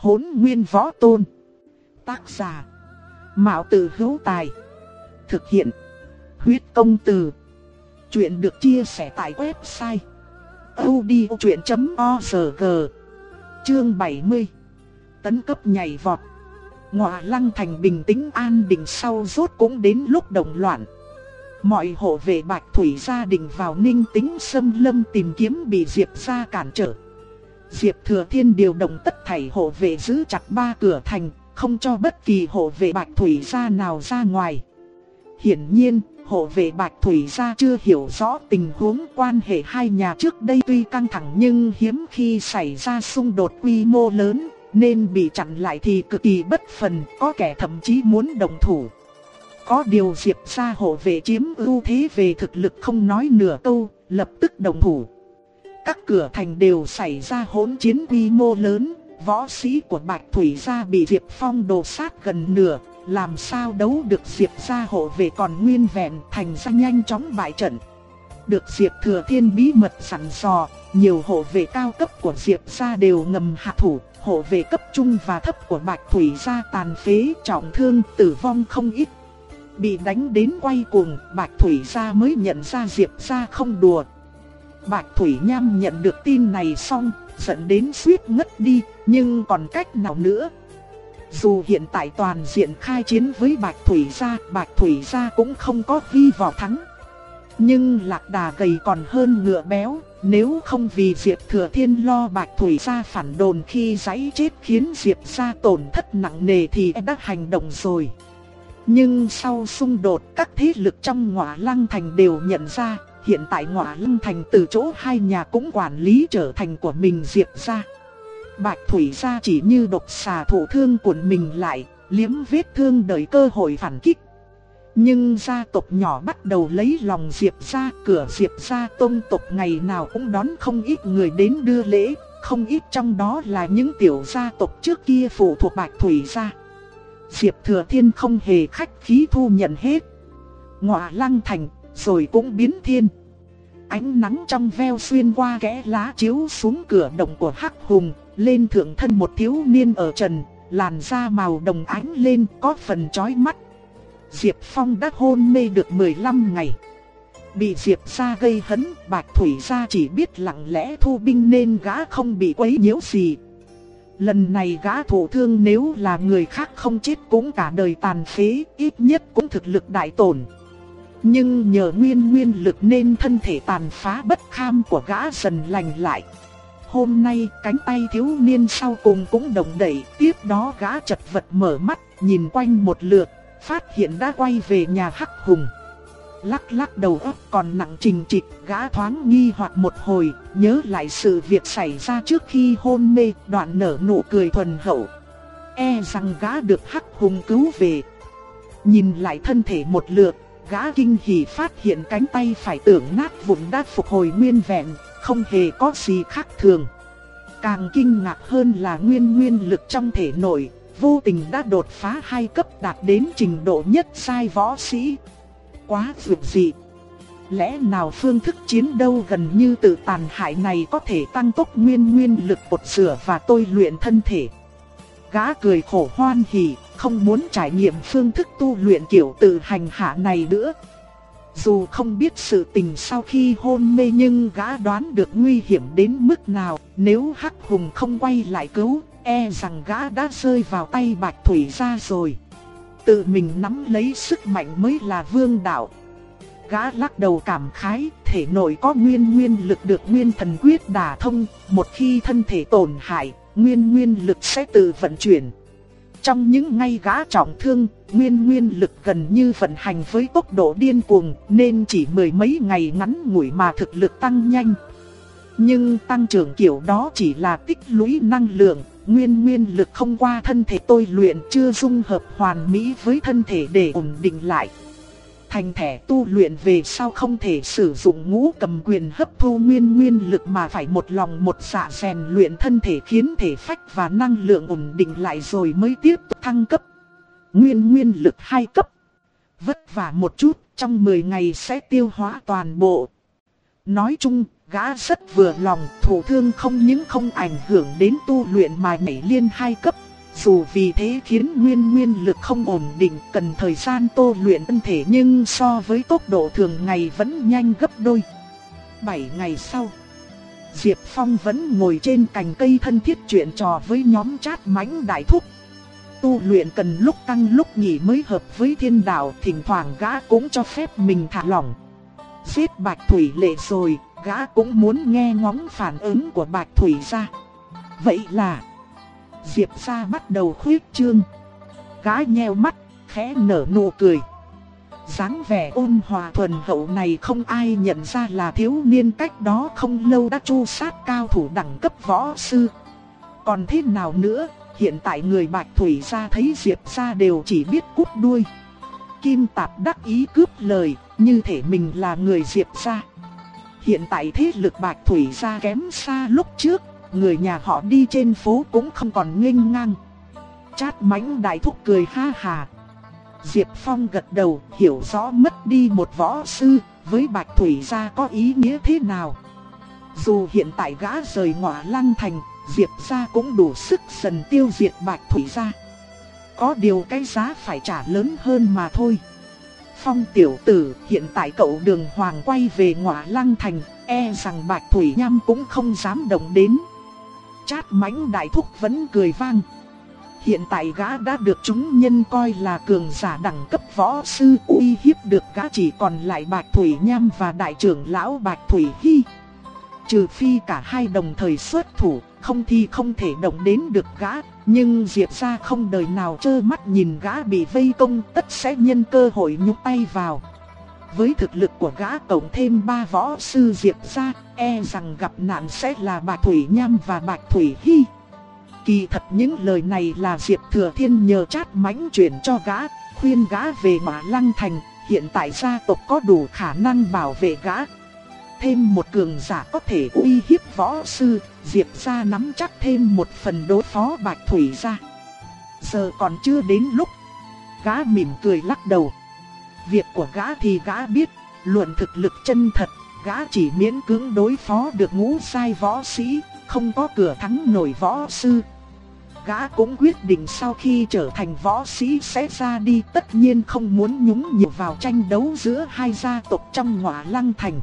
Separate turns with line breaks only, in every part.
Hốn nguyên võ tôn. Tác giả. Mạo tử hữu tài. Thực hiện. Huyết công từ. Chuyện được chia sẻ tại website. odchuyện.org Chương 70 Tấn cấp nhảy vọt Ngọa lăng thành bình tĩnh an định sau rốt cũng đến lúc đồng loạn Mọi hộ về bạch thủy gia đình vào ninh tính xâm lâm tìm kiếm bị Diệp gia cản trở Diệp Thừa Thiên điều động tất thảy hộ vệ giữ chặt ba cửa thành, không cho bất kỳ hộ vệ Bạch Thủy gia nào ra ngoài. Hiển nhiên, hộ vệ Bạch Thủy gia chưa hiểu rõ tình huống quan hệ hai nhà trước đây tuy căng thẳng nhưng hiếm khi xảy ra xung đột quy mô lớn, nên bị chặn lại thì cực kỳ bất phần, có kẻ thậm chí muốn đồng thủ. Có điều Diệp gia hộ vệ chiếm ưu thế về thực lực không nói nửa câu, lập tức đồng thủ. Các cửa thành đều xảy ra hỗn chiến quy mô lớn, võ sĩ của Bạch Thủy gia bị Diệp Phong đồ sát gần nửa, làm sao đấu được Diệp gia hộ về còn nguyên vẹn thành ra nhanh chóng bại trận. Được Diệp Thừa Thiên bí mật sẵn dò, nhiều hộ vệ cao cấp của Diệp gia đều ngầm hạ thủ, hộ vệ cấp trung và thấp của Bạch Thủy gia tàn phế, trọng thương, tử vong không ít. Bị đánh đến quay cuồng, Bạch Thủy gia mới nhận ra Diệp gia không đùa, Bạch Thủy Nham nhận được tin này xong, giận đến suýt ngất đi, nhưng còn cách nào nữa? Dù hiện tại toàn diện khai chiến với Bạch Thủy gia, Bạch Thủy gia cũng không có hy vọng thắng. Nhưng lạc đà gầy còn hơn ngựa béo, nếu không vì Diệp Thừa Thiên lo Bạch Thủy gia phản đồn khi giấy chết khiến Diệp gia tổn thất nặng nề thì e đã hành động rồi. Nhưng sau xung đột các thế lực trong ngọa lăng thành đều nhận ra hiện tại ngọa lăng thành từ chỗ hai nhà cũng quản lý trở thành của mình diệt ra. Bạch Thủy gia chỉ như độc xà thủ thương của mình lại, liếm vết thương đợi cơ hội phản kích. Nhưng gia tộc nhỏ bắt đầu lấy lòng Diệp gia, cửa Diệp gia tôn tộc ngày nào cũng đón không ít người đến đưa lễ, không ít trong đó là những tiểu gia tộc trước kia phụ thuộc Bạch Thủy gia. Diệp Thừa Thiên không hề khách khí thu nhận hết. Ngọa Lăng Thành rồi cũng biến thiên. Ánh nắng trong veo xuyên qua kẽ lá chiếu xuống cửa động của Hắc Hùng, lên thượng thân một thiếu niên ở trần, làn da màu đồng ánh lên có phần chói mắt. Diệp Phong đã hôn mê được 15 ngày. Bị Diệp gia gây hấn, Bạch Thủy gia chỉ biết lặng lẽ thu binh nên gã không bị quấy nhiễu gì. Lần này gã thổ thương nếu là người khác không chết cũng cả đời tàn phế, ít nhất cũng thực lực đại tổn. Nhưng nhờ nguyên nguyên lực nên thân thể tàn phá bất kham của gã dần lành lại. Hôm nay cánh tay thiếu niên sau cùng cũng động đậy, tiếp đó gã chật vật mở mắt, nhìn quanh một lượt, phát hiện đã quay về nhà Hắc Hùng. Lắc lắc đầu óc còn nặng trình trịch, gã thoáng nghi hoặc một hồi, nhớ lại sự việc xảy ra trước khi hôn mê, đoạn nở nụ cười thuần hậu. E rằng gã được Hắc Hùng cứu về. Nhìn lại thân thể một lượt, gã kinh hỉ phát hiện cánh tay phải tưởng nát vụn đã phục hồi nguyên vẹn, không hề có gì khác thường. Càng kinh ngạc hơn là nguyên nguyên lực trong thể nội, vô tình đã đột phá hai cấp đạt đến trình độ nhất sai võ sĩ. Quá dược dị. Lẽ nào phương thức chiến đấu gần như tự tàn hại này có thể tăng tốc nguyên nguyên lực bột sửa và tôi luyện thân thể. Gã cười khổ hoan hỉ, không muốn trải nghiệm phương thức tu luyện kiểu tự hành hạ này nữa. Dù không biết sự tình sau khi hôn mê nhưng gã đoán được nguy hiểm đến mức nào, nếu Hắc Hùng không quay lại cứu, e rằng gã đã rơi vào tay Bạch Thủy gia rồi. Tự mình nắm lấy sức mạnh mới là vương đạo. Gã lắc đầu cảm khái, thể nội có nguyên nguyên lực được nguyên thần quyết đả thông, một khi thân thể tổn hại, nguyên nguyên lực sẽ tự vận chuyển. Trong những ngày gã trọng thương, nguyên nguyên lực gần như vận hành với tốc độ điên cuồng nên chỉ mười mấy ngày ngắn ngủi mà thực lực tăng nhanh. Nhưng tăng trưởng kiểu đó chỉ là tích lũy năng lượng, nguyên nguyên lực không qua thân thể tôi luyện chưa dung hợp hoàn mỹ với thân thể để ổn định lại thành thẻ tu luyện về sau không thể sử dụng ngũ cầm quyền hấp thu nguyên nguyên lực mà phải một lòng một dạ rèn luyện thân thể khiến thể phách và năng lượng ổn định lại rồi mới tiếp tục thăng cấp. Nguyên nguyên lực hai cấp. Vất vả một chút, trong 10 ngày sẽ tiêu hóa toàn bộ. Nói chung, Gã rất vừa lòng, thủ thương không những không ảnh hưởng đến tu luyện mà nhảy liên hai cấp. Dù vì thế khiến nguyên nguyên lực không ổn định cần thời gian tu luyện thân thể nhưng so với tốc độ thường ngày vẫn nhanh gấp đôi. 7 ngày sau, Diệp Phong vẫn ngồi trên cành cây thân thiết chuyện trò với nhóm chát mãnh đại thúc. Tu luyện cần lúc tăng lúc nghỉ mới hợp với thiên đạo, thỉnh thoảng gã cũng cho phép mình thả lỏng. Giết Bạch Thủy lệ rồi, gã cũng muốn nghe ngóng phản ứng của Bạch Thủy ra. Vậy là Diệp gia bắt đầu khuyết trương. gái nheo mắt, khẽ nở nụ cười dáng vẻ ôn hòa thuần hậu này không ai nhận ra là thiếu niên cách đó không lâu đã chu sát cao thủ đẳng cấp võ sư. Còn thế nào nữa, hiện tại người Bạch Thủy gia thấy Diệp gia đều chỉ biết cút đuôi. Kim Tạp đắc ý cướp lời, như thể mình là người Diệp gia. Hiện tại thế lực Bạch Thủy gia kém xa lúc trước, người nhà họ đi trên phố cũng không còn nghênh ngang. Chát mánh đại thúc cười ha hà. Diệp Phong gật đầu, hiểu rõ mất đi một võ sư, với Bạch Thủy gia có ý nghĩa thế nào. Dù hiện tại gã rời ngọa lăng thành, Diệp gia cũng đủ sức dần tiêu diệt Bạch Thủy gia. Có điều cái giá phải trả lớn hơn mà thôi. Phong tiểu tử, hiện tại cậu đường hoàng quay về ngọa lăng thành, e rằng Bạch Thủy Nham cũng không dám động đến. Chát mãnh đại thúc vẫn cười vang. Hiện tại gã đã được chúng nhân coi là cường giả đẳng cấp võ sư uy hiếp được gã chỉ còn lại Bạch Thủy Nham và đại trưởng lão Bạch Thủy Hy. Trừ phi cả hai đồng thời xuất thủ, không thì không thể động đến được gã, nhưng Diệp ra không đời nào trơ mắt nhìn gã bị vây công tất sẽ nhân cơ hội nhúc tay vào. Với thực lực của gã cộng thêm ba võ sư Diệp ra, e rằng gặp nạn sẽ là Bạch Thủy Nham và Bạch Thủy Hy. Kỳ thật những lời này là Diệp Thừa Thiên nhờ chát mánh chuyển cho gã, khuyên gã về Mã Lăng Thành, hiện tại gia tộc có đủ khả năng bảo vệ gã. Thêm một cường giả có thể uy hiếp võ sư, Diệp gia nắm chắc thêm một phần đối phó Bạch Thủy gia. Giờ còn chưa đến lúc. Gã mỉm cười lắc đầu. Việc của gã thì gã biết, luận thực lực chân thật, gã chỉ miễn cưỡng đối phó được ngũ sai võ sĩ, không có cửa thắng nổi võ sư. Gã cũng quyết định sau khi trở thành võ sĩ sẽ ra đi tất nhiên không muốn nhúng nhiều vào tranh đấu giữa hai gia tộc trong ngọa lăng thành.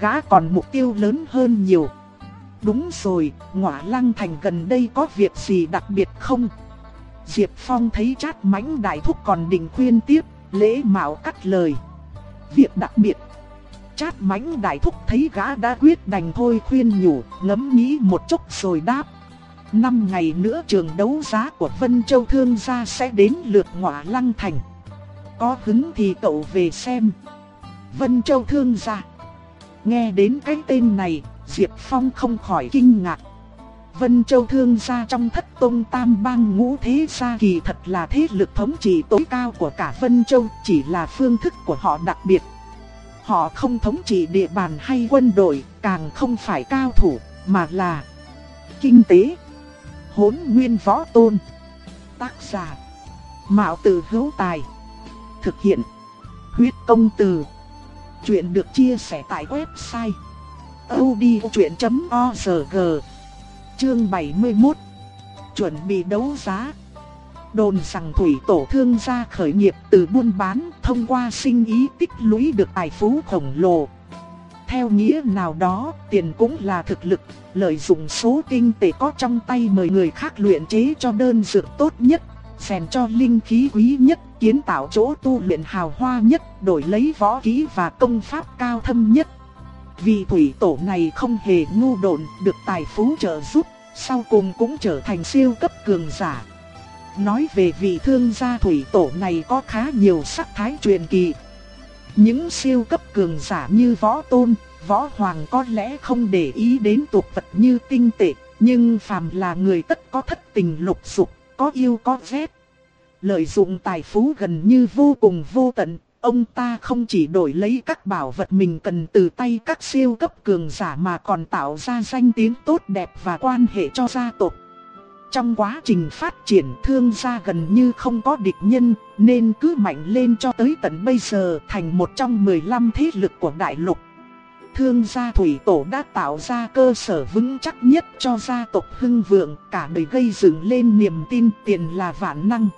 Gã còn mục tiêu lớn hơn nhiều. Đúng rồi, ngọa lăng thành gần đây có việc gì đặc biệt không? Diệp Phong thấy chát mãnh đại thúc còn định khuyên tiếp, lễ mạo cắt lời. Việc đặc biệt chát mánh đại thúc thấy gã đã quyết đành thôi khuyên nhủ, ngẫm nghĩ một chút rồi đáp. Năm ngày nữa trường đấu giá của Vân Châu Thương gia sẽ đến lượt ngọa lăng thành. Có hứng thì cậu về xem. Vân Châu Thương gia. Nghe đến cái tên này, Diệp Phong không khỏi kinh ngạc. Vân Châu Thương gia trong thất tông tam bang ngũ thế gia kỳ thật là thế lực thống trị tối cao của cả Vân Châu, chỉ là phương thức của họ đặc biệt. Họ không thống trị địa bàn hay quân đội, càng không phải cao thủ, mà là kinh tế. Hốn nguyên võ tôn. Tác giả. Mạo tử hữu tài. Thực hiện. Huyết công từ. Chuyện được chia sẻ tại website. odchuyện.org Chương 71 Chuẩn bị đấu giá Đồn rằng thủy tổ thương gia khởi nghiệp từ buôn bán thông qua sinh ý tích lũy được tài phú khổng lồ. Theo nghĩa nào đó, tiền cũng là thực lực, lợi dụng số kinh tế có trong tay mời người khác luyện chế cho đơn dược tốt nhất, phèn cho linh khí quý nhất, kiến tạo chỗ tu luyện hào hoa nhất, đổi lấy võ kỹ và công pháp cao thâm nhất. Vì thủy tổ này không hề ngu độn, được tài phú trợ giúp, sau cùng cũng trở thành siêu cấp cường giả. Nói về vị thương gia thủy tổ này có khá nhiều sắc thái truyền kỳ. Những siêu cấp cường giả như võ tôn, võ hoàng có lẽ không để ý đến tục vật như tinh tệ, nhưng phàm là người tất có thất tình lục dục, có yêu có ghét. Lợi dụng tài phú gần như vô cùng vô tận, ông ta không chỉ đổi lấy các bảo vật mình cần từ tay các siêu cấp cường giả mà còn tạo ra danh tiếng tốt đẹp và quan hệ cho gia tộc. Trong quá trình phát triển thương gia gần như không có địch nhân, nên cứ mạnh lên cho tới tận bây giờ thành một trong 15 thế lực của đại lục. thương gia thủy tổ đã tạo ra cơ sở vững chắc nhất cho gia tộc hưng vượng, cả đời gây dựng lên niềm tin tiền là vạn năng.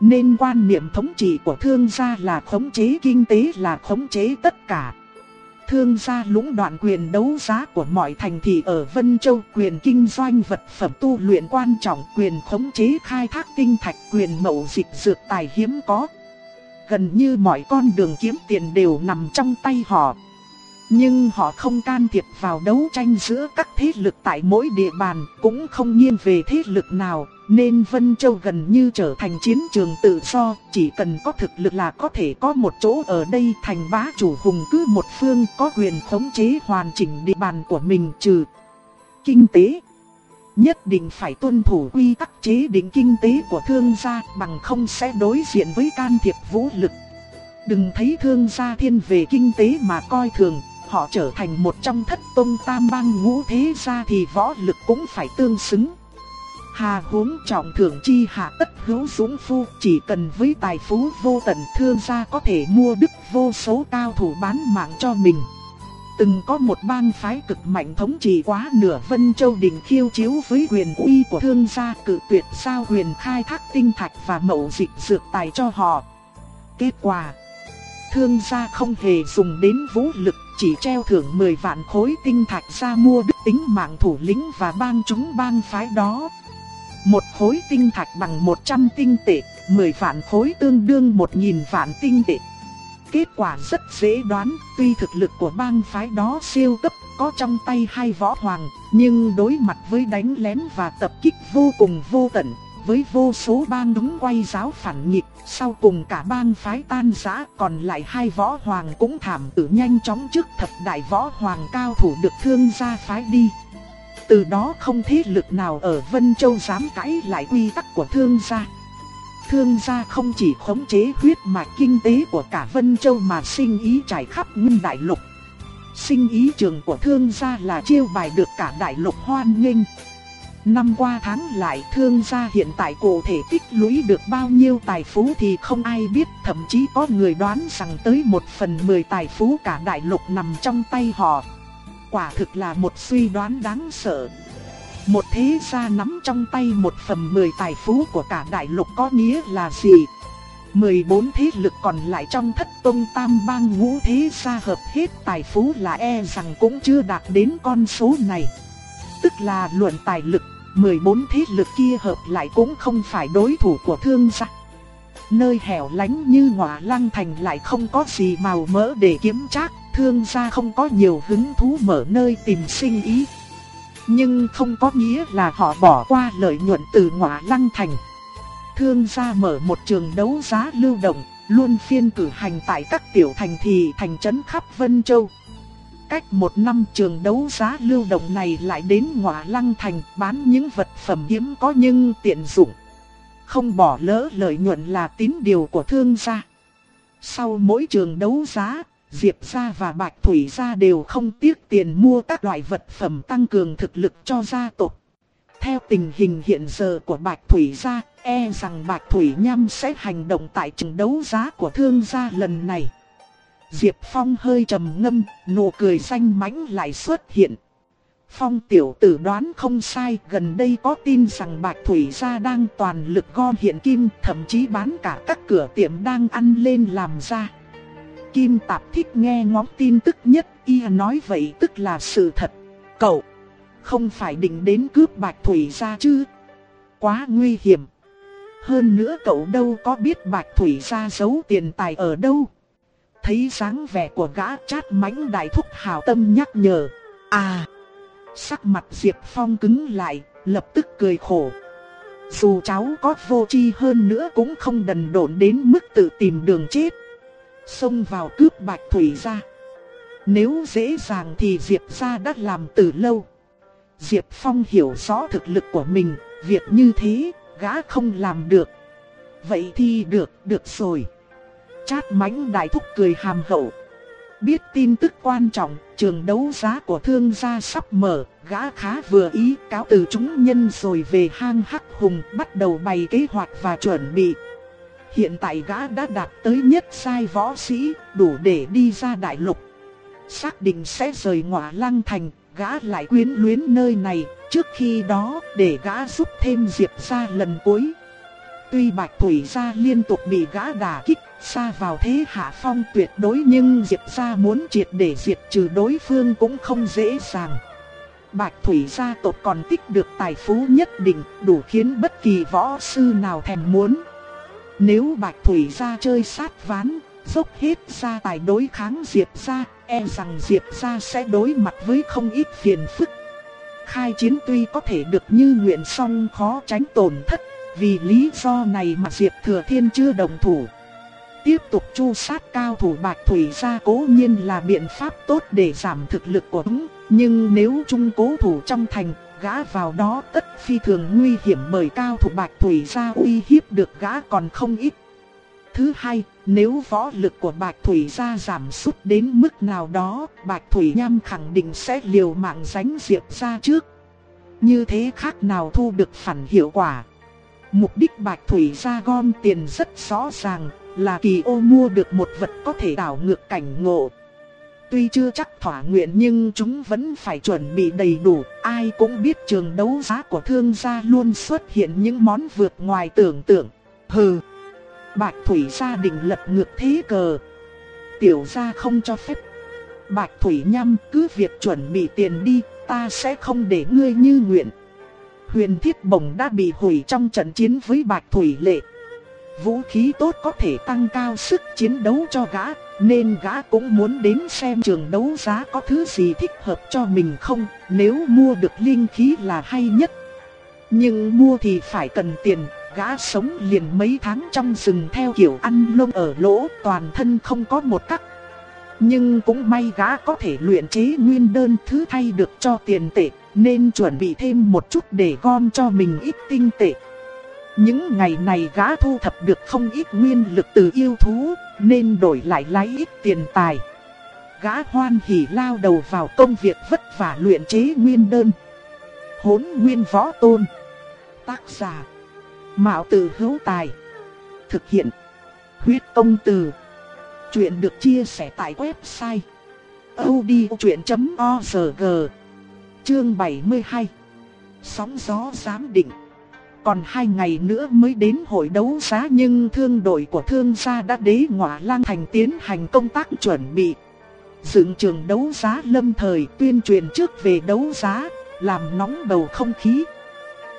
Nên quan niệm thống trị của thương gia là khống chế kinh tế là khống chế tất cả. Thương gia lũng đoạn quyền đấu giá của mọi thành thị ở Vân Châu, quyền kinh doanh vật phẩm tu luyện quan trọng, quyền khống chế khai thác tinh thạch, quyền mậu dịch dược tài hiếm có. Gần như mọi con đường kiếm tiền đều nằm trong tay họ. Nhưng họ không can thiệp vào đấu tranh giữa các thế lực tại mỗi địa bàn, cũng không nghiêng về thế lực nào, nên Vân Châu gần như trở thành chiến trường tự do, chỉ cần có thực lực là có thể có một chỗ ở đây thành bá chủ hùng cứ một phương có quyền khống chế hoàn chỉnh địa bàn của mình trừ kinh tế. Nhất định phải tuân thủ quy tắc chế định kinh tế của thương gia bằng không sẽ đối diện với can thiệp vũ lực. Đừng thấy thương gia thiên về kinh tế mà coi thường, họ trở thành một trong thất tôn tam bang ngũ thế gia thì võ lực cũng phải tương xứng. Hà huống trọng thưởng chi hạ tất hữu dũng phu, chỉ cần với tài phú vô tận thương gia có thể mua đức vô số cao thủ bán mạng cho mình. Từng có một bang phái cực mạnh thống trị quá nửa Vân Châu Đình khiêu chiếu với quyền uy của thương gia cự tuyệt sao quyền khai thác tinh thạch và mậu dịch dược tài cho họ. Kết quả, thương gia không hề dùng đến vũ lực chỉ treo thưởng 10 vạn khối tinh thạch ra mua đức tính mạng thủ lĩnh và bang chúng bang phái đó. Một khối tinh thạch bằng 100 tinh tệ, 10 vạn khối tương đương 1.000 vạn tinh tệ. Kết quả rất dễ đoán, tuy thực lực của bang phái đó siêu cấp, có trong tay hai võ hoàng, nhưng đối mặt với đánh lén và tập kích vô cùng vô tận, với vô số bang đúng quay giáo phản nghịch, sau cùng cả bang phái tan rã, còn lại hai võ hoàng cũng thảm tử nhanh chóng trước thập đại võ hoàng cao thủ được thương gia phái đi. Từ đó không thế lực nào ở Vân Châu dám cãi lại quy tắc của thương gia. Thương gia không chỉ khống chế huyết mạch kinh tế của cả Vân Châu mà sinh ý trải khắp nguyên đại lục. Sinh ý trường của thương gia là chiêu bài được cả đại lục hoan nghênh. Năm qua tháng lại thương gia hiện tại cụ thể tích lũy được bao nhiêu tài phú thì không ai biết, Thậm chí có người đoán rằng tới một phần mười tài phú cả đại lục nằm trong tay họ Quả thực là một suy đoán đáng sợ. Một thế gia nắm trong tay một phần mười tài phú của cả đại lục có nghĩa là gì? 14 thế lực còn lại trong thất tông tam bang ngũ thế gia hợp hết tài phú là e rằng cũng chưa đạt đến con số này. Tức là luận tài lực 14 thế lực kia hợp lại cũng không phải đối thủ của thương gia. Nơi hẻo lánh như ngọa lăng thành lại không có gì màu mỡ để kiếm trác, thương gia không có nhiều hứng thú mở nơi tìm sinh ý. Nhưng không có nghĩa là họ bỏ qua lợi nhuận từ ngọa lăng thành. Thương gia mở một trường đấu giá lưu động, luôn phiên cử hành tại các tiểu thành thị thành trấn khắp Vân Châu. Cách một năm trường đấu giá lưu động này lại đến ngọa lăng thành bán những vật phẩm hiếm có nhưng tiện dụng. Không bỏ lỡ lợi nhuận là tín điều của thương gia. Sau mỗi trường đấu giá, Diệp gia và Bạch Thủy gia đều không tiếc tiền mua các loại vật phẩm tăng cường thực lực cho gia tộc. Theo tình hình hiện giờ của Bạch Thủy gia, e rằng Bạch Thủy Nham sẽ hành động tại trận đấu giá của thương gia lần này. Diệp Phong hơi trầm ngâm, nụ cười xanh mãnh lại xuất hiện. Phong tiểu tử đoán không sai, gần đây có tin rằng Bạch Thủy gia đang toàn lực gom hiện kim, thậm chí bán cả các cửa tiệm đang ăn lên làm ra. Kim Tạp thích nghe ngóng tin tức nhất, y nói vậy tức là sự thật. Cậu, không phải định đến cướp Bạch Thủy gia chứ? Quá nguy hiểm. Hơn nữa cậu đâu có biết Bạch Thủy gia giấu tiền tài ở đâu thấy dáng vẻ của gã chát mánh đại thúc hào tâm nhắc nhở. À, sắc mặt Diệp Phong cứng lại, lập tức cười khổ. Dù cháu có vô tri hơn nữa cũng không đần độn đến mức tự tìm đường chết. Xông vào cướp bạch thủy ra. Nếu dễ dàng thì Diệp ra đã làm từ lâu. Diệp Phong hiểu rõ thực lực của mình, việc như thế, gã không làm được. Vậy thì được, được rồi. Chát mánh đại thúc cười hàm hậu. Biết tin tức quan trọng, trường đấu giá của thương gia sắp mở, gã khá vừa ý cáo từ chúng nhân rồi về hang hắc hùng bắt đầu bày kế hoạch và chuẩn bị. Hiện tại gã đã đạt tới nhất sai võ sĩ, đủ để đi ra đại lục. xác định sẽ rời ngọa lăng thành, gã lại quyến luyến nơi này, trước khi đó để gã giúp thêm Diệp gia lần cuối. Tuy Bạch Thủy gia liên tục bị gã đả kích, xa vào thế hạ phong tuyệt đối nhưng Diệp gia muốn triệt để diệt trừ đối phương cũng không dễ dàng. Bạch Thủy gia tộc còn tích được tài phú nhất định, đủ khiến bất kỳ võ sư nào thèm muốn. Nếu Bạch Thủy gia chơi sát ván, dốc hết gia tài đối kháng Diệp gia, e rằng Diệp gia sẽ đối mặt với không ít phiền phức. Khai chiến tuy có thể được như nguyện song khó tránh tổn thất, vì lý do này mà Diệp Thừa Thiên chưa đồng thủ. Tiếp tục chu sát cao thủ Bạch Thủy gia cố nhiên là biện pháp tốt để giảm thực lực của chúng, nhưng nếu trung cố thủ trong thành, gã vào đó tất phi thường nguy hiểm bởi cao thủ Bạch Thủy gia uy hiếp được gã còn không ít. Thứ hai, nếu võ lực của Bạch Thủy gia giảm sút đến mức nào đó, Bạch Thủy Nham khẳng định sẽ liều mạng giánh Diệp gia trước. Như thế khác nào thu được phản hiệu quả. Mục đích Bạch Thủy gia gom tiền rất rõ ràng, là kỳ ô mua được một vật có thể đảo ngược cảnh ngộ. Tuy chưa chắc thỏa nguyện nhưng chúng vẫn phải chuẩn bị đầy đủ, ai cũng biết trường đấu giá của thương gia luôn xuất hiện những món vượt ngoài tưởng tượng. Hừ, Bạch Thủy gia định lật ngược thế cờ. Tiểu gia không cho phép. Bạch Thủy nhăm cứ việc chuẩn bị tiền đi, ta sẽ không để ngươi như nguyện. Huyền thiết bổng đã bị hủy trong trận chiến với Bạch Thủy lệ. Vũ khí tốt có thể tăng cao sức chiến đấu cho gã, nên gã cũng muốn đến xem trường đấu giá có thứ gì thích hợp cho mình không, nếu mua được linh khí là hay nhất. Nhưng mua thì phải cần tiền, gã sống liền mấy tháng trong rừng theo kiểu ăn lông ở lỗ, toàn thân không có một cắc. Nhưng cũng may gã có thể luyện chế nguyên đơn thứ thay được cho tiền tệ, nên chuẩn bị thêm một chút để gom cho mình ít tinh tệ. Những ngày này gã thu thập được không ít nguyên lực từ yêu thú, nên đổi lại lấy ít tiền tài. Gã hoan hỉ lao đầu vào công việc vất vả luyện chế nguyên đơn. Hốn nguyên võ tôn. Tác giả. Mạo tử hữu tài. Thực hiện. Huyết công từ. Chuyện được chia sẻ tại website. odchuyện.org Chương 72 Sóng gió giám định còn hai ngày nữa mới đến hội đấu giá nhưng thương đội của thương gia đã đế ngọa lang thành tiến hành công tác chuẩn bị. Dựng trường đấu giá lâm thời tuyên truyền trước về đấu giá, làm nóng bầu không khí.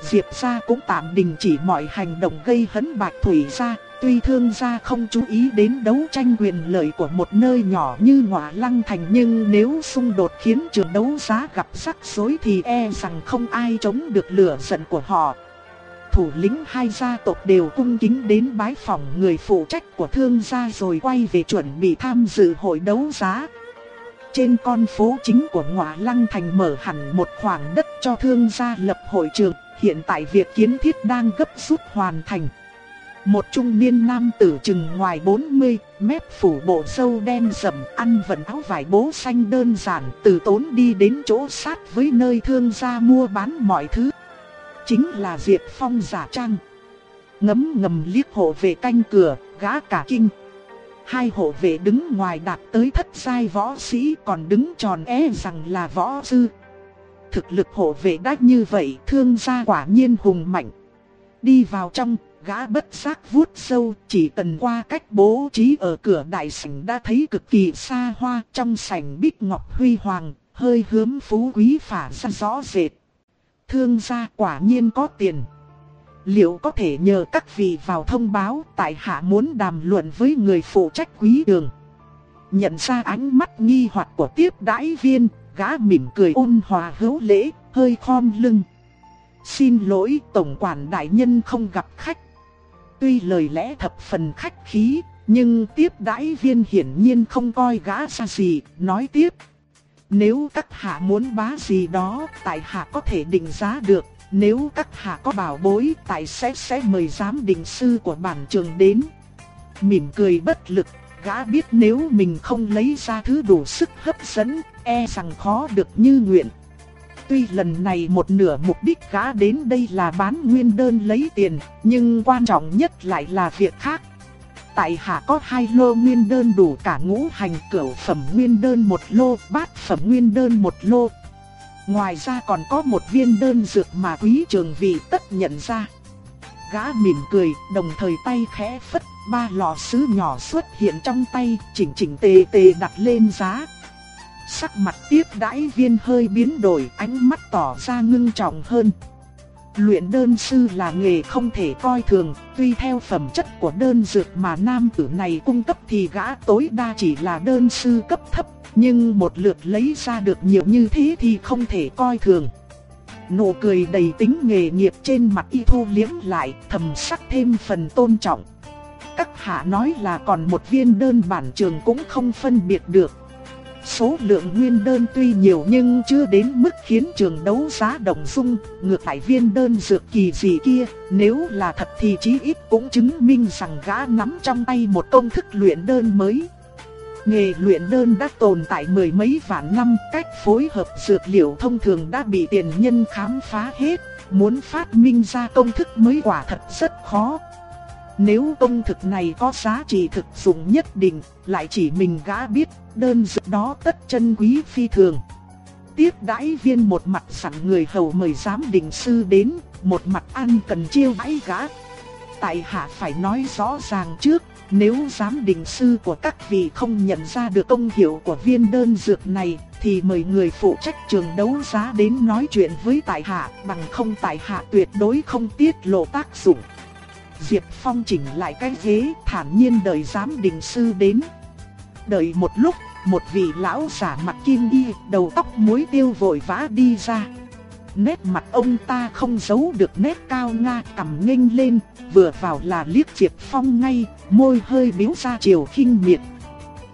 Diệp gia cũng tạm đình chỉ mọi hành động gây hấn bạch thủy gia, tuy thương gia không chú ý đến đấu tranh quyền lợi của một nơi nhỏ như ngọa lăng thành nhưng nếu xung đột khiến trường đấu giá gặp rắc rối thì e rằng không ai chống được lửa giận của họ thủ lĩnh hai gia tộc đều cung kính đến bái phòng người phụ trách của thương gia rồi quay về chuẩn bị tham dự hội đấu giá. Trên con phố chính của Ngọa Lăng Thành mở hẳn một khoảng đất cho thương gia lập hội trường, hiện tại việc kiến thiết đang gấp rút hoàn thành. Một trung niên nam tử chừng ngoài 40, mép phủ bộ sâu đen rậm, ăn vận áo vải bố xanh đơn giản, từ tốn đi đến chỗ sát với nơi thương gia mua bán mọi thứ chính là Diệp Phong giả trang. Ngấm ngầm liếc hộ vệ canh cửa, gã cả kinh. Hai hộ vệ đứng ngoài đạt tới thất giai võ sĩ còn đứng tròn e rằng là võ sư. Thực lực hộ vệ đắt như vậy thương gia quả nhiên hùng mạnh. Đi vào trong, gã bất giác vuốt sâu chỉ cần qua cách bố trí ở cửa đại sảnh đã thấy cực kỳ xa hoa trong sảnh bích ngọc huy hoàng, hơi hướng phú quý phả ra rõ rệt thương gia quả nhiên có tiền. Liệu có thể nhờ các vị vào thông báo tại hạ muốn đàm luận với người phụ trách quý đường. Nhận ra ánh mắt nghi hoặc của tiếp đãi viên, gã mỉm cười ôn hòa hữu lễ, hơi khom lưng. Xin lỗi tổng quản đại nhân không gặp khách. Tuy lời lẽ thập phần khách khí, nhưng tiếp đãi viên hiển nhiên không coi gã xa gì, nói tiếp. Nếu các hạ muốn bá gì đó, tại hạ có thể định giá được. Nếu các hạ có bảo bối, tại sẽ sẽ mời giám định sư của bản trường đến. Mỉm cười bất lực, gã biết nếu mình không lấy ra thứ đủ sức hấp dẫn, e rằng khó được như nguyện. Tuy lần này một nửa mục đích gã đến đây là bán nguyên đơn lấy tiền, nhưng quan trọng nhất lại là việc khác tại hạ có hai lô nguyên đơn đủ cả ngũ hành cửu phẩm nguyên đơn một lô, bát phẩm nguyên đơn một lô. Ngoài ra còn có một viên đơn dược mà quý trường vị tất nhận ra. Gã mỉm cười, đồng thời tay khẽ phất, ba lọ sứ nhỏ xuất hiện trong tay, chỉnh chỉnh tề tề đặt lên giá. Sắc mặt tiếp đãi viên hơi biến đổi, ánh mắt tỏ ra ngưng trọng hơn. Luyện đơn sư là nghề không thể coi thường, tuy theo phẩm chất của đơn dược mà nam tử này cung cấp thì gã tối đa chỉ là đơn sư cấp thấp, nhưng một lượt lấy ra được nhiều như thế thì không thể coi thường. Nụ cười đầy tính nghề nghiệp trên mặt y thu liếm lại, thầm sắc thêm phần tôn trọng. Các hạ nói là còn một viên đơn bản trường cũng không phân biệt được. Số lượng nguyên đơn tuy nhiều nhưng chưa đến mức khiến trường đấu giá đồng dung, ngược lại viên đơn dược kỳ gì kia, nếu là thật thì chí ít cũng chứng minh rằng gã nắm trong tay một công thức luyện đơn mới. Nghề luyện đơn đã tồn tại mười mấy vạn năm, cách phối hợp dược liệu thông thường đã bị tiền nhân khám phá hết, muốn phát minh ra công thức mới quả thật rất khó. Nếu công thực này có giá trị thực dụng nhất định, lại chỉ mình gã biết, đơn dược đó tất chân quý phi thường. Tiếp đãi viên một mặt sẵn người hầu mời giám định sư đến, một mặt ăn cần chiêu đãi gã. Tại hạ phải nói rõ ràng trước, nếu giám định sư của các vị không nhận ra được công hiệu của viên đơn dược này, thì mời người phụ trách trường đấu giá đến nói chuyện với tại hạ, bằng không tại hạ tuyệt đối không tiết lộ tác dụng. Diệp Phong chỉnh lại cái ghế thản nhiên đợi giám định sư đến. Đợi một lúc, một vị lão giả mặt kim y, đầu tóc muối tiêu vội vã đi ra. Nét mặt ông ta không giấu được nét cao nga cầm nghênh lên, vừa vào là liếc Diệp Phong ngay, môi hơi biếu ra chiều khinh miệt.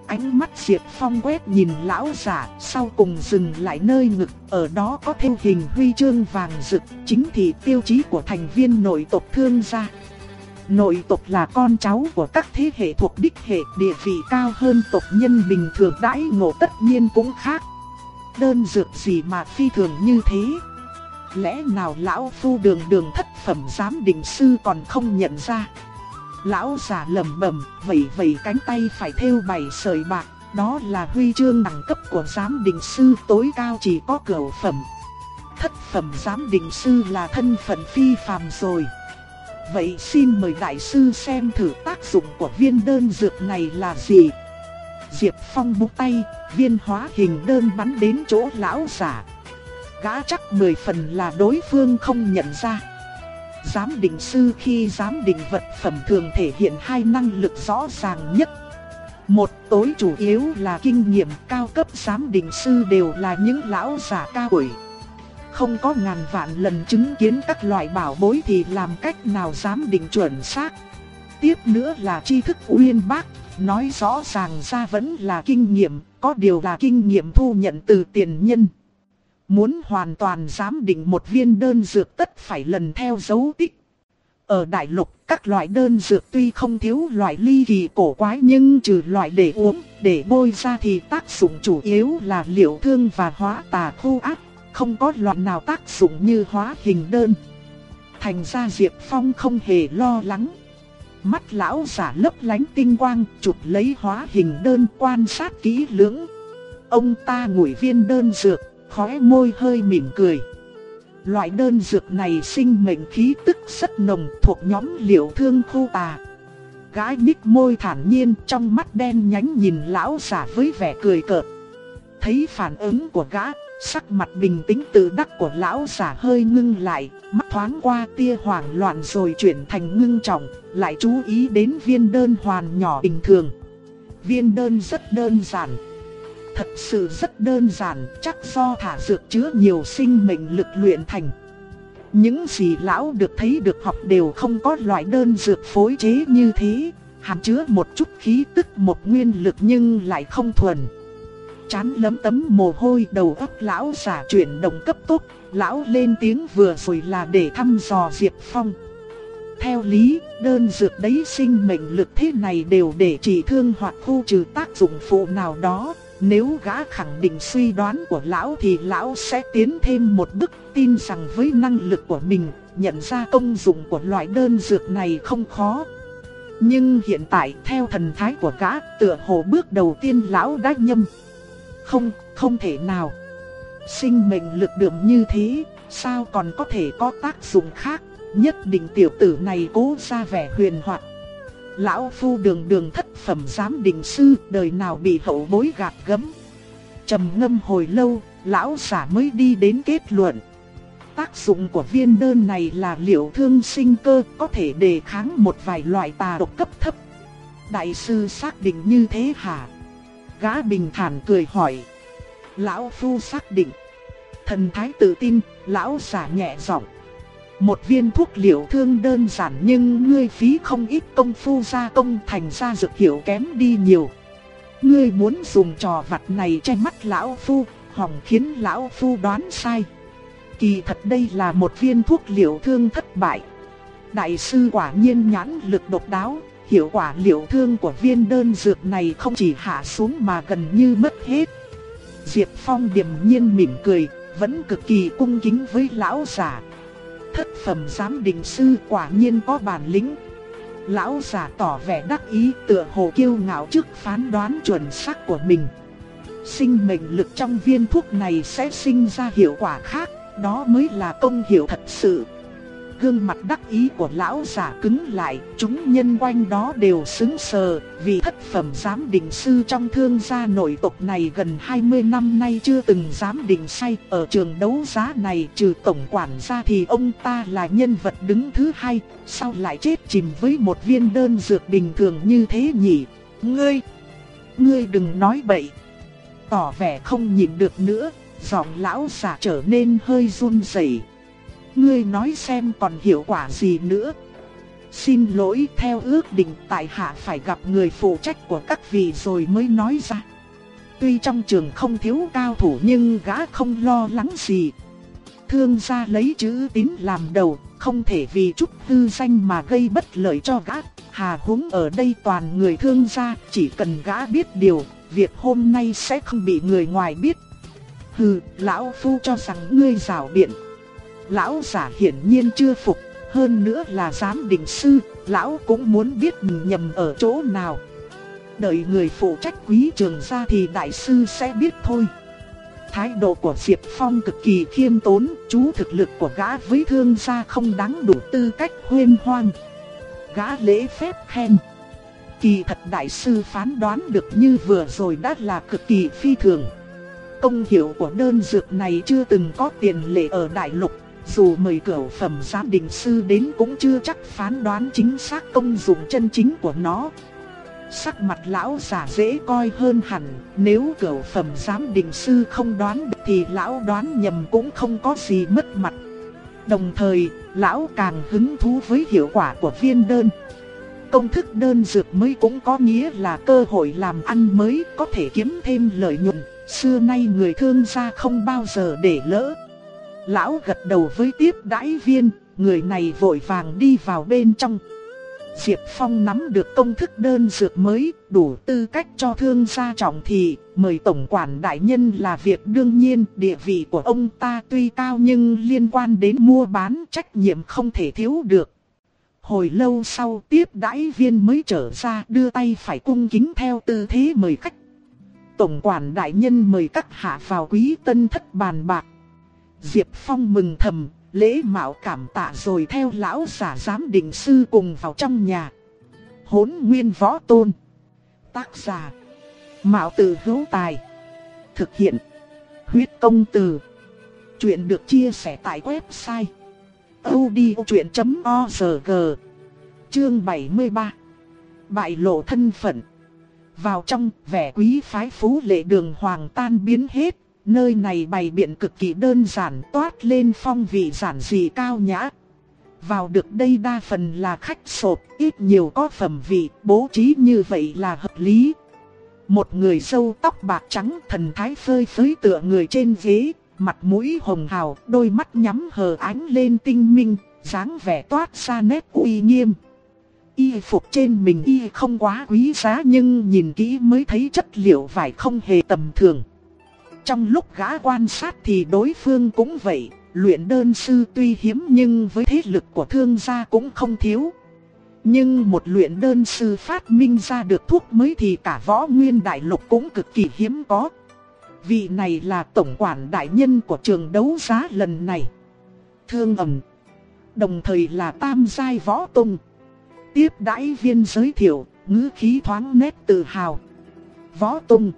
Ánh mắt Diệp Phong quét nhìn lão giả, sau cùng dừng lại nơi ngực, ở đó có theo hình huy chương vàng rực, chính thị tiêu chí của thành viên nội tộc thương gia. Nội tộc là con cháu của các thế hệ thuộc đích hệ địa vị cao hơn tộc nhân bình thường đãi ngộ tất nhiên cũng khác. Đơn dược gì mà phi thường như thế? Lẽ nào lão phu đường đường thất phẩm giám định sư còn không nhận ra? Lão già lầm bẩm, vẩy vẩy cánh tay phải thêu bảy sợi bạc, đó là huy chương đẳng cấp của giám định sư tối cao chỉ có cửu phẩm. Thất phẩm giám định sư là thân phận phi phàm rồi. Vậy xin mời đại sư xem thử tác dụng của viên đơn dược này là gì. Diệp Phong búng tay, viên hóa hình đơn bắn đến chỗ lão giả. Gã chắc mười phần là đối phương không nhận ra. Giám định sư khi giám định vật phẩm thường thể hiện hai năng lực rõ ràng nhất. Một tối chủ yếu là kinh nghiệm cao cấp giám định sư đều là những lão giả cao tuổi không có ngàn vạn lần chứng kiến các loại bảo bối thì làm cách nào dám định chuẩn xác. Tiếp nữa là tri thức uyên bác, nói rõ ràng ra vẫn là kinh nghiệm, có điều là kinh nghiệm thu nhận từ tiền nhân. Muốn hoàn toàn giám định một viên đơn dược tất phải lần theo dấu tích. Ở đại lục, các loại đơn dược tuy không thiếu loại ly kỳ cổ quái nhưng trừ loại để uống, để bôi ra thì tác dụng chủ yếu là liệu thương và hóa tà thu ác không có loại nào tác dụng như hóa hình đơn. Thành ra Diệp Phong không hề lo lắng. Mắt lão giả lấp lánh tinh quang, chụp lấy hóa hình đơn quan sát kỹ lưỡng. Ông ta ngửi viên đơn dược, khóe môi hơi mỉm cười. Loại đơn dược này sinh mệnh khí tức rất nồng thuộc nhóm liệu thương khu tà. Gái mít môi thản nhiên trong mắt đen nhánh nhìn lão giả với vẻ cười cợt. Thấy phản ứng của gã, Sắc mặt bình tĩnh tự đắc của lão giả hơi ngưng lại, mắt thoáng qua tia hoảng loạn rồi chuyển thành ngưng trọng, lại chú ý đến viên đơn hoàn nhỏ bình thường. Viên đơn rất đơn giản. Thật sự rất đơn giản, chắc do thả dược chứa nhiều sinh mệnh lực luyện thành. Những gì lão được thấy được học đều không có loại đơn dược phối chế như thế, hàm chứa một chút khí tức một nguyên lực nhưng lại không thuần chán lấm tấm mồ hôi đầu óc lão giả chuyển động cấp tốc, lão lên tiếng vừa rồi là để thăm dò Diệp Phong. Theo lý, đơn dược đấy sinh mệnh lực thế này đều để trị thương hoặc khu trừ tác dụng phụ nào đó. Nếu gã khẳng định suy đoán của lão thì lão sẽ tiến thêm một bước tin rằng với năng lực của mình, nhận ra công dụng của loại đơn dược này không khó. Nhưng hiện tại theo thần thái của gã tựa hồ bước đầu tiên lão đã nhâm. Không, không thể nào. Sinh mệnh lực đượm như thế, sao còn có thể có tác dụng khác, nhất định tiểu tử này cố ra vẻ huyền hoạt. Lão phu đường đường thất phẩm giám định sư, đời nào bị hậu bối gạt gấm. trầm ngâm hồi lâu, lão giả mới đi đến kết luận. Tác dụng của viên đơn này là liệu thương sinh cơ có thể đề kháng một vài loại tà độc cấp thấp. Đại sư xác định như thế hả? Gã bình thản cười hỏi. Lão Phu xác định. Thần thái tự tin, lão giả nhẹ giọng. Một viên thuốc liệu thương đơn giản nhưng ngươi phí không ít công phu gia công thành ra dược hiệu kém đi nhiều. Ngươi muốn dùng trò vặt này che mắt lão phu, hỏng khiến lão phu đoán sai. Kỳ thật đây là một viên thuốc liệu thương thất bại. Đại sư quả nhiên nhãn lực độc đáo, hiệu quả liệu thương của viên đơn dược này không chỉ hạ xuống mà gần như mất hết. Diệp Phong điềm nhiên mỉm cười, vẫn cực kỳ cung kính với lão giả. Thất phẩm giám định sư quả nhiên có bản lĩnh. Lão giả tỏ vẻ đắc ý tựa hồ kiêu ngạo trước phán đoán chuẩn xác của mình. Sinh mệnh lực trong viên thuốc này sẽ sinh ra hiệu quả khác, đó mới là công hiệu thật sự. Gương mặt đắc ý của lão giả cứng lại, chúng nhân quanh đó đều sững sờ, vì thất phẩm giám định sư trong thương gia nội tộc này gần 20 năm nay chưa từng giám định sai, ở trường đấu giá này trừ tổng quản gia thì ông ta là nhân vật đứng thứ hai, sao lại chết chìm với một viên đơn dược bình thường như thế nhỉ? Ngươi, ngươi đừng nói bậy. Tỏ vẻ không nhịn được nữa, giọng lão giả trở nên hơi run rẩy. Ngươi nói xem còn hiệu quả gì nữa? Xin lỗi theo ước định tại hạ phải gặp người phụ trách của các vị rồi mới nói ra. Tuy trong trường không thiếu cao thủ nhưng gã không lo lắng gì. Thương gia lấy chữ tín làm đầu, không thể vì chút hư danh mà gây bất lợi cho gã. Hà húng ở đây toàn người thương gia, chỉ cần gã biết điều, việc hôm nay sẽ không bị người ngoài biết. Hừ, lão phu cho rằng ngươi rào biện. Lão giả hiển nhiên chưa phục, hơn nữa là giám định sư, lão cũng muốn biết mình nhầm ở chỗ nào. Đợi người phụ trách quý trường ra thì đại sư sẽ biết thôi. Thái độ của Diệp Phong cực kỳ khiêm tốn, chú thực lực của gã với thương gia không đáng đủ tư cách huyên hoang. Gã lễ phép khen. Kỳ thật đại sư phán đoán được như vừa rồi đã là cực kỳ phi thường. Công hiệu của đơn dược này chưa từng có tiền lệ ở đại lục, dù mời cửu phẩm giám định sư đến cũng chưa chắc phán đoán chính xác công dụng chân chính của nó. Sắc mặt lão giả dễ coi hơn hẳn, nếu cửu phẩm giám định sư không đoán được thì lão đoán nhầm cũng không có gì mất mặt. Đồng thời, lão càng hứng thú với hiệu quả của viên đơn. Công thức đơn dược mới cũng có nghĩa là cơ hội làm ăn mới có thể kiếm thêm lợi nhuận. Xưa nay người thương gia không bao giờ để lỡ. Lão gật đầu với tiếp đãi viên, người này vội vàng đi vào bên trong. Diệp Phong nắm được công thức đơn dược mới, đủ tư cách cho thương gia trọng thị, mời tổng quản đại nhân là việc đương nhiên, địa vị của ông ta tuy cao nhưng liên quan đến mua bán trách nhiệm không thể thiếu được. Hồi lâu sau tiếp đãi viên mới trở ra đưa tay phải cung kính theo tư thế mời khách. Tổng quản đại nhân mời các hạ vào quý tân thất bàn bạc. Diệp Phong mừng thầm, lễ mạo cảm tạ rồi theo lão giả giám định sư cùng vào trong nhà. Hốn nguyên võ tôn. Tác giả. Mạo tử hữu tài. Thực hiện. Huyết công từ. Chuyện được chia sẻ tại website. odchuyện.org Chương 73 Bại lộ thân phận Vào trong, vẻ quý phái phú lệ đường hoàng tan biến hết, Nơi này bày biện cực kỳ đơn giản toát lên phong vị giản dị cao nhã. Vào được đây đa phần là khách sộp, ít nhiều có phẩm vị, bố trí như vậy là hợp lý. Một người sâu tóc bạc trắng thần thái phơi phới tựa người trên ghế, mặt mũi hồng hào, đôi mắt nhắm hờ ánh lên tinh minh, dáng vẻ toát ra nét uy nghiêm. Y phục trên mình y không quá quý giá nhưng nhìn kỹ mới thấy chất liệu vải không hề tầm thường. Trong lúc gã quan sát thì đối phương cũng vậy, luyện đơn sư tuy hiếm nhưng với thế lực của thương gia cũng không thiếu. Nhưng một luyện đơn sư phát minh ra được thuốc mới thì cả võ nguyên đại lục cũng cực kỳ hiếm có. Vị này là tổng quản đại nhân của trường đấu giá lần này. Thương ẩm. Đồng thời là tam giai võ tung. Tiếp đãi viên giới thiệu, ngữ khí thoáng nét tự hào. Võ tung.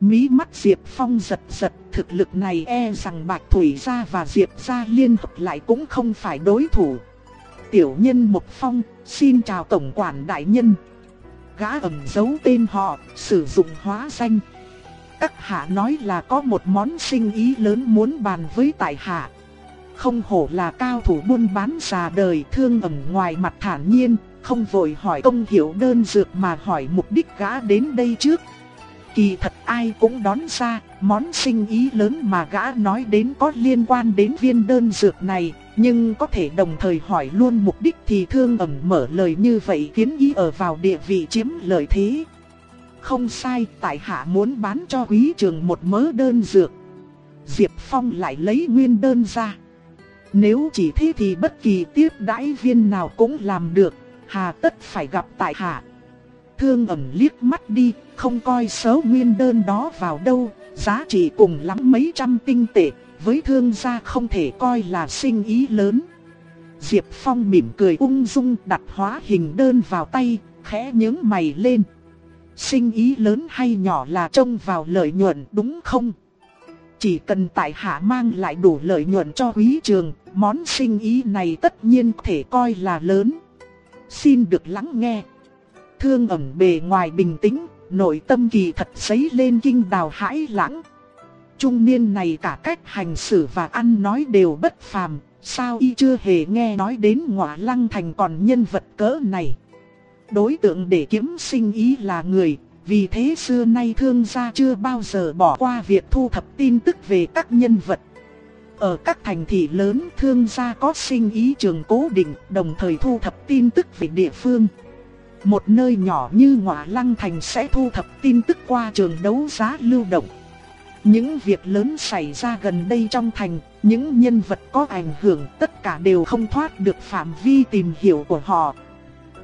Mí mắt Diệp Phong giật giật, thực lực này e rằng Bạch Thủy gia và Diệp gia liên hợp lại cũng không phải đối thủ. Tiểu nhân mục Phong, xin chào Tổng quản Đại Nhân. Gã ẩn giấu tên họ, sử dụng hóa danh. Các hạ nói là có một món sinh ý lớn muốn bàn với tại hạ. Không hổ là cao thủ buôn bán già đời thương ẩn ngoài mặt thản nhiên, không vội hỏi công hiểu đơn dược mà hỏi mục đích gã đến đây trước. Kỳ thật ai cũng đón ra, món sinh ý lớn mà gã nói đến có liên quan đến viên đơn dược này, nhưng có thể đồng thời hỏi luôn mục đích thì thương ẩn mở lời như vậy khiến ý ở vào địa vị chiếm lợi thế. Không sai, tại hạ muốn bán cho quý trường một mớ đơn dược. Diệp Phong lại lấy nguyên đơn ra. Nếu chỉ thế thì bất kỳ tiếp đãi viên nào cũng làm được, hà tất phải gặp tại hạ. Thương ẩn liếc mắt đi, không coi số nguyên đơn đó vào đâu, giá trị cùng lắm mấy trăm tinh tệ, với thương gia không thể coi là sinh ý lớn. Diệp Phong mỉm cười ung dung đặt hóa hình đơn vào tay, khẽ nhướng mày lên. Sinh ý lớn hay nhỏ là trông vào lợi nhuận đúng không? Chỉ cần tại hạ mang lại đủ lợi nhuận cho quý trường, món sinh ý này tất nhiên thể coi là lớn. Xin được lắng nghe. Thương ẩm bề ngoài bình tĩnh, nội tâm kỳ thật sấy lên kinh đào hãi lãng. Trung niên này cả cách hành xử và ăn nói đều bất phàm, sao y chưa hề nghe nói đến ngọa lăng thành còn nhân vật cỡ này. Đối tượng để kiếm sinh ý là người, vì thế xưa nay thương gia chưa bao giờ bỏ qua việc thu thập tin tức về các nhân vật. Ở các thành thị lớn thương gia có sinh ý trường cố định đồng thời thu thập tin tức về địa phương. Một nơi nhỏ như Ngọa Lăng Thành sẽ thu thập tin tức qua trường đấu giá lưu động. Những việc lớn xảy ra gần đây trong thành, những nhân vật có ảnh hưởng tất cả đều không thoát được phạm vi tìm hiểu của họ.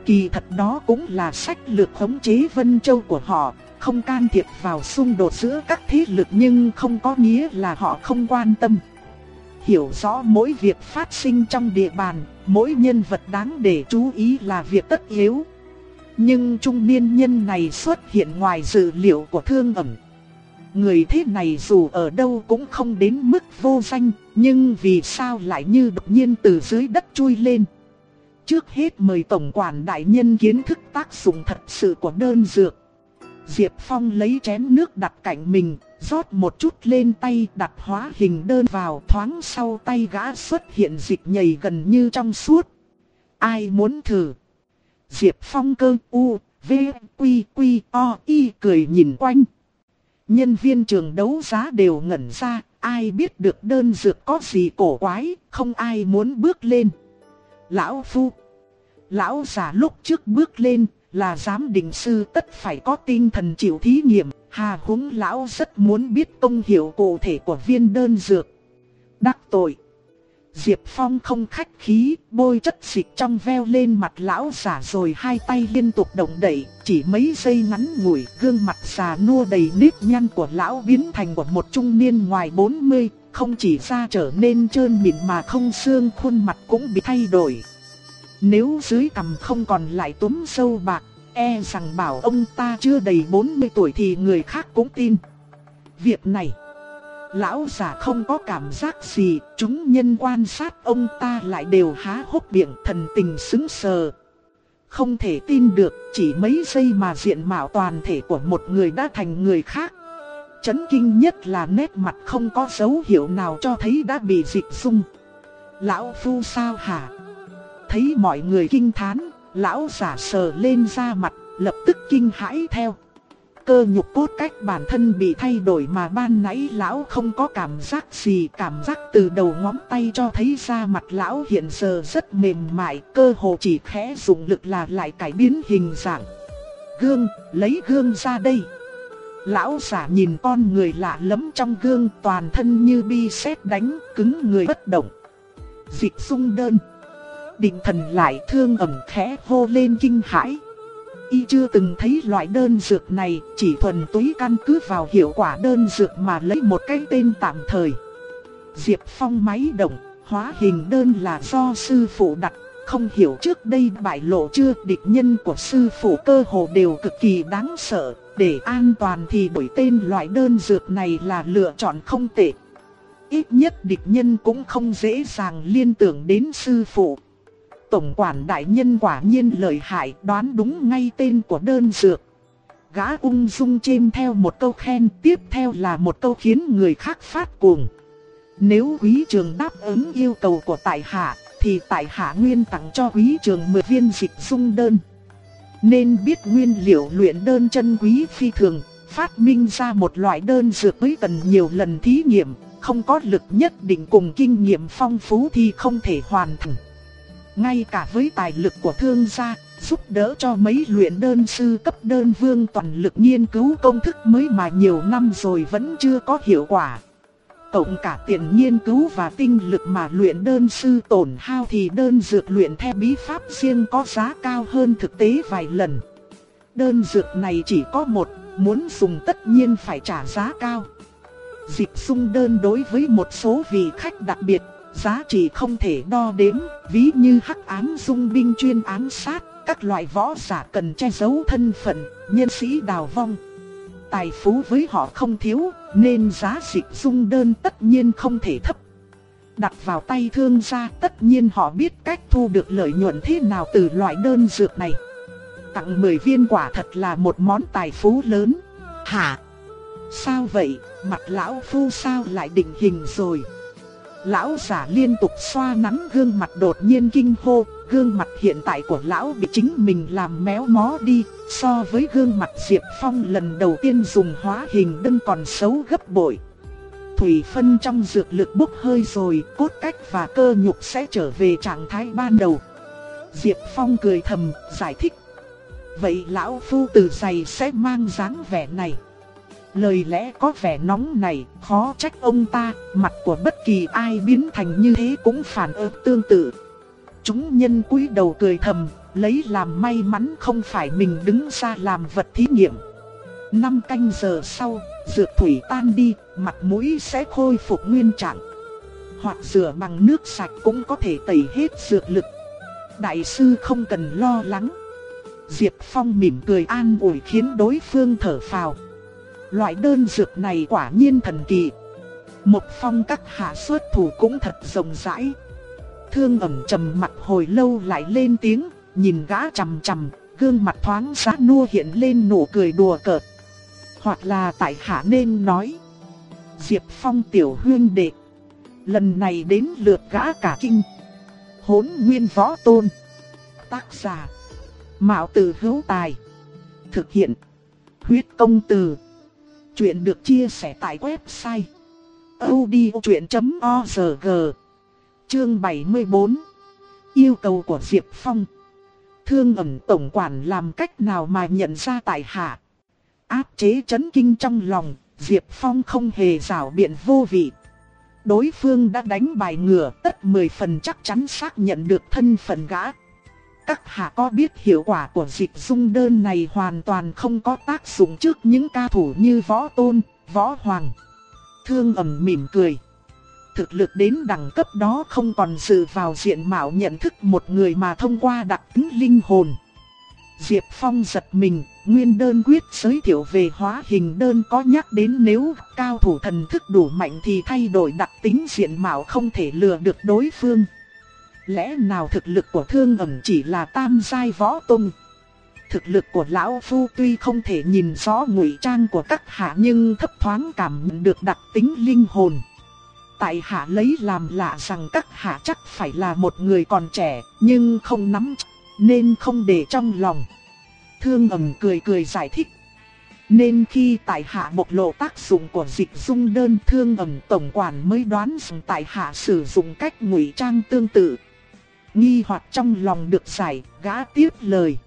Kỳ thật đó cũng là sách lược khống chế Vân Châu của họ, không can thiệp vào xung đột giữa các thế lực nhưng không có nghĩa là họ không quan tâm. Hiểu rõ mỗi việc phát sinh trong địa bàn, mỗi nhân vật đáng để chú ý là việc tất yếu. Nhưng trung niên nhân này xuất hiện ngoài dự liệu của thương ẩm. Người thế này dù ở đâu cũng không đến mức vô danh, nhưng vì sao lại như đột nhiên từ dưới đất chui lên. Trước hết mời Tổng quản đại nhân kiến thức tác dụng thật sự của đơn dược. Diệp Phong lấy chén nước đặt cạnh mình, rót một chút lên tay đặt hóa hình đơn vào thoáng sau tay gã xuất hiện dịch nhầy gần như trong suốt. Ai muốn thử? Diệp Phong cơ u, v, quy, quy, o, y cười nhìn quanh. Nhân viên trường đấu giá đều ngẩn ra, ai biết được đơn dược có gì cổ quái, không ai muốn bước lên. Lão Phu Lão già lúc trước bước lên là giám định sư tất phải có tinh thần chịu thí nghiệm, hà húng lão rất muốn biết công hiệu cụ thể của viên đơn dược. Đắc tội Diệp Phong không khách khí, bôi chất xịt trong veo lên mặt lão giả rồi hai tay liên tục động đẩy, chỉ mấy giây ngắn ngủi, gương mặt già nua đầy nếp nhăn của lão biến thành của một trung niên ngoài 40, không chỉ da trở nên trơn mịn mà không xương khuôn mặt cũng bị thay đổi. Nếu dưới cằm không còn lại túm sâu bạc, e rằng bảo ông ta chưa đầy 40 tuổi thì người khác cũng tin. Việc này Lão già không có cảm giác gì, chúng nhân quan sát ông ta lại đều há hốc miệng thần tình sững sờ. Không thể tin được, chỉ mấy giây mà diện mạo toàn thể của một người đã thành người khác. Chấn kinh nhất là nét mặt không có dấu hiệu nào cho thấy đã bị dịch dung. Lão phu sao hả? Thấy mọi người kinh thán, lão giả sờ lên da mặt, lập tức kinh hãi theo cơ nhục cốt cách bản thân bị thay đổi mà ban nãy lão không có cảm giác gì, cảm giác từ đầu ngón tay cho thấy da mặt lão hiện giờ rất mềm mại, cơ hồ chỉ khẽ dùng lực là lại cải biến hình dạng. Gương, lấy gương ra đây. Lão giả nhìn con người lạ lẫm trong gương toàn thân như bi sét đánh, cứng người bất động. Dịch sung đơn. định thần lại thương ẩm khẽ hô lên kinh hãi. Y chưa từng thấy loại đơn dược này, chỉ thuần túy căn cứ vào hiệu quả đơn dược mà lấy một cái tên tạm thời. Diệp Phong máy động, hóa hình đơn là do sư phụ đặt, không hiểu trước đây bại lộ chưa địch nhân của sư phụ cơ hồ đều cực kỳ đáng sợ, để an toàn thì đổi tên loại đơn dược này là lựa chọn không tệ. Ít nhất địch nhân cũng không dễ dàng liên tưởng đến sư phụ. Tổng quản đại nhân quả nhiên lợi hại đoán đúng ngay tên của đơn dược. Gã ung dung chêm theo một câu khen tiếp theo là một câu khiến người khác phát cuồng. Nếu quý trường đáp ứng yêu cầu của tại hạ thì tại hạ nguyên tặng cho quý trường 10 viên dịch dung đơn. Nên biết nguyên liệu luyện đơn chân quý phi thường, phát minh ra một loại đơn dược mới cần nhiều lần thí nghiệm, không có lực nhất định cùng kinh nghiệm phong phú thì không thể hoàn thành. Ngay cả với tài lực của thương gia, giúp đỡ cho mấy luyện đơn sư cấp đơn vương toàn lực nghiên cứu công thức mới mà nhiều năm rồi vẫn chưa có hiệu quả. Cộng cả tiền nghiên cứu và tinh lực mà luyện đơn sư tổn hao thì đơn dược luyện theo bí pháp riêng có giá cao hơn thực tế vài lần. Đơn dược này chỉ có một, muốn dùng tất nhiên phải trả giá cao. Dịch sung đơn đối với một số vị khách đặc biệt, giá trị không thể đo đếm, ví như hắc ám dung binh chuyên ám sát, các loại võ giả cần che giấu thân phận, nhân sĩ đào vong. Tài phú với họ không thiếu, nên giá dịch dung đơn tất nhiên không thể thấp. Đặt vào tay thương gia tất nhiên họ biết cách thu được lợi nhuận thế nào từ loại đơn dược này. Tặng 10 viên quả thật là một món tài phú lớn. Hả? Sao vậy, mặt lão phu sao lại định hình rồi? Lão giả liên tục xoa nắng gương mặt đột nhiên kinh hô, gương mặt hiện tại của lão bị chính mình làm méo mó đi, so với gương mặt Diệp Phong lần đầu tiên dùng hóa hình đơn còn xấu gấp bội. Thủy phân trong dược lực bốc hơi rồi, cốt cách và cơ nhục sẽ trở về trạng thái ban đầu. Diệp Phong cười thầm, giải thích. Vậy lão phu từ giày sẽ mang dáng vẻ này. Lời lẽ có vẻ nóng này, khó trách ông ta, mặt của bất kỳ ai biến thành như thế cũng phản ứng tương tự. Chúng nhân cúi đầu cười thầm, lấy làm may mắn không phải mình đứng ra làm vật thí nghiệm. Năm canh giờ sau, dược thủy tan đi, mặt mũi sẽ khôi phục nguyên trạng. Hoặc rửa bằng nước sạch cũng có thể tẩy hết dược lực. Đại sư không cần lo lắng. Diệp Phong mỉm cười an ủi khiến đối phương thở phào. Loại đơn dược này quả nhiên thần kỳ. Một phong các hạ xuất thủ cũng thật rộng rãi. Thương ẩm trầm mặt hồi lâu lại lên tiếng, nhìn gã chằm chằm, gương mặt thoáng giá nua hiện lên nụ cười đùa cợt. Hoặc là tại hạ nên nói. Diệp Phong tiểu huyên đệ. Lần này đến lượt gã cả kinh. Hốn nguyên võ tôn. Tác giả. Mạo tử hữu tài. Thực hiện. Huyết công từ. Chuyện được chia sẻ tại website odchuyện.org Chương 74 Yêu cầu của Diệp Phong. Thương ẩm tổng quản làm cách nào mà nhận ra tại hạ? Áp chế chấn kinh trong lòng, Diệp Phong không hề rảo biện vô vị. Đối phương đã đánh bài ngửa tất 10 phần chắc chắn xác nhận được thân phận gã các hạ có biết hiệu quả của dịch dung đơn này hoàn toàn không có tác dụng trước những ca thủ như võ tôn, võ hoàng. Thương ẩm mỉm cười. Thực lực đến đẳng cấp đó không còn sự vào diện mạo nhận thức một người mà thông qua đặc tính linh hồn. Diệp Phong giật mình, nguyên đơn quyết giới thiệu về hóa hình đơn có nhắc đến nếu cao thủ thần thức đủ mạnh thì thay đổi đặc tính diện mạo không thể lừa được đối phương. Lẽ nào thực lực của thương ẩm chỉ là tam giai võ tung? Thực lực của lão phu tuy không thể nhìn rõ ngụy trang của các hạ nhưng thấp thoáng cảm nhận được đặc tính linh hồn. Tại hạ lấy làm lạ rằng các hạ chắc phải là một người còn trẻ, nhưng không nắm nên không để trong lòng. Thương ẩm cười cười giải thích. Nên khi tại hạ bộc lộ tác dụng của dịch dung đơn thương ẩm tổng quản mới đoán rằng tại hạ sử dụng cách ngụy trang tương tự. Nghi hoặc trong lòng được giải, gã tiếp lời.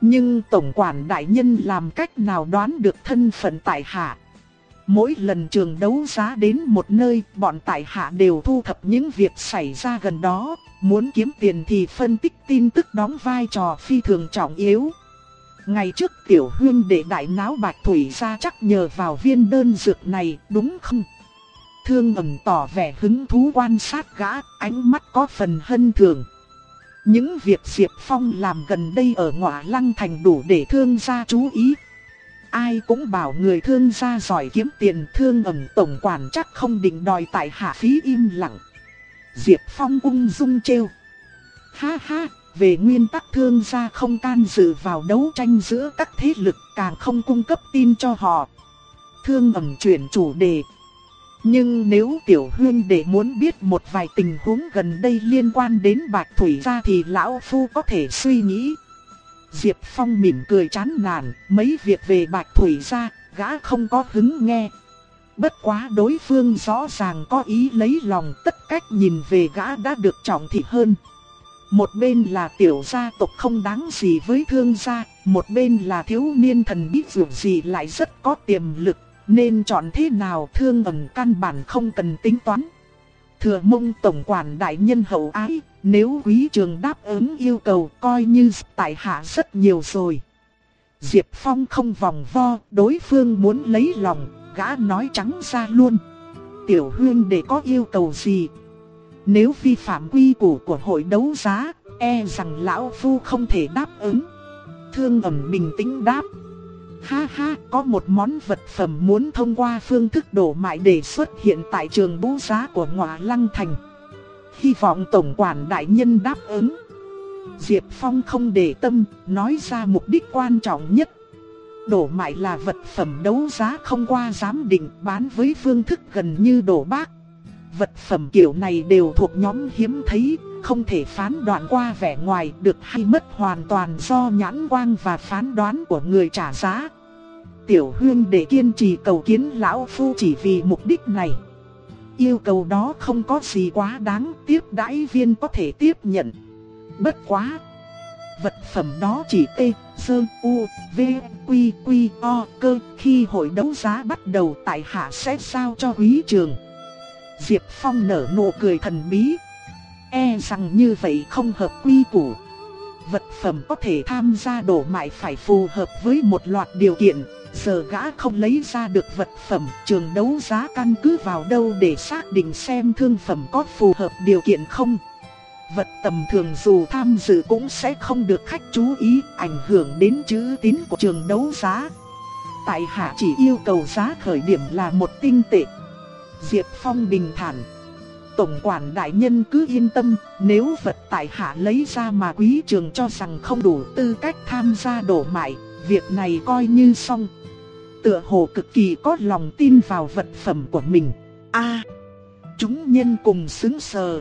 Nhưng tổng quản đại nhân làm cách nào đoán được thân phận tại hạ? Mỗi lần trường đấu giá đến một nơi, bọn tại hạ đều thu thập những việc xảy ra gần đó, muốn kiếm tiền thì phân tích tin tức đóng vai trò phi thường trọng yếu. Ngày trước tiểu hương để đại náo bạch thủy ra chắc nhờ vào viên đơn dược này, đúng không? Thương ẩn tỏ vẻ hứng thú quan sát gã, ánh mắt có phần hân thường. Những việc Diệp Phong làm gần đây ở ngọa lăng thành đủ để thương gia chú ý. Ai cũng bảo người thương gia giỏi kiếm tiền thương ẩn tổng quản chắc không định đòi tại hạ phí im lặng. Diệp Phong ung dung trêu. Ha ha, về nguyên tắc thương gia không can dự vào đấu tranh giữa các thế lực càng không cung cấp tin cho họ. Thương ẩn chuyển chủ đề. Nhưng nếu tiểu hương để muốn biết một vài tình huống gần đây liên quan đến Bạch Thủy gia thì lão phu có thể suy nghĩ. Diệp Phong mỉm cười chán nản, mấy việc về Bạch Thủy gia, gã không có hứng nghe. Bất quá đối phương rõ ràng có ý lấy lòng tất cách nhìn về gã đã được trọng thị hơn. Một bên là tiểu gia tộc không đáng gì với thương gia, một bên là thiếu niên thần bí dù gì lại rất có tiềm lực, nên chọn thế nào thương ẩn căn bản không cần tính toán. Thừa mông tổng quản đại nhân hậu ái, nếu quý trường đáp ứng yêu cầu coi như tại hạ rất nhiều rồi. Diệp Phong không vòng vo, đối phương muốn lấy lòng, gã nói trắng ra luôn. Tiểu hương để có yêu cầu gì? Nếu vi phạm quy củ của hội đấu giá, e rằng lão phu không thể đáp ứng. Thương ẩm bình tĩnh đáp. Ha ha, có một món vật phẩm muốn thông qua phương thức đổ mại để xuất hiện tại trường bú giá của ngọa lăng thành. Hy vọng tổng quản đại nhân đáp ứng. Diệp Phong không để tâm, nói ra mục đích quan trọng nhất. Đổ mại là vật phẩm đấu giá không qua giám định bán với phương thức gần như đổ bác. Vật phẩm kiểu này đều thuộc nhóm hiếm thấy, không thể phán đoạn qua vẻ ngoài được hay mất hoàn toàn do nhãn quang và phán đoán của người trả giá. Tiểu hương để kiên trì cầu kiến lão phu chỉ vì mục đích này. Yêu cầu đó không có gì quá đáng, tiếp đãi viên có thể tiếp nhận. Bất quá! Vật phẩm đó chỉ T, Sơ, U, V, Quy, Quy, O, Cơ. Khi hội đấu giá bắt đầu tại hạ sẽ sao cho quý trường. Diệp Phong nở nụ cười thần bí. E rằng như vậy không hợp quy củ. Vật phẩm có thể tham gia đổ mại phải phù hợp với một loạt điều kiện. Giờ gã không lấy ra được vật phẩm, trường đấu giá căn cứ vào đâu để xác định xem thương phẩm có phù hợp điều kiện không. Vật tầm thường dù tham dự cũng sẽ không được khách chú ý, ảnh hưởng đến chữ tín của trường đấu giá. Tại hạ chỉ yêu cầu giá khởi điểm là một tinh tệ. Diệp Phong bình thản. Tổng quản đại nhân cứ yên tâm, nếu vật tại hạ lấy ra mà quý trường cho rằng không đủ tư cách tham gia đổ mại, việc này coi như xong. Tựa hồ cực kỳ có lòng tin vào vật phẩm của mình. A, chúng nhân cùng xứng sờ.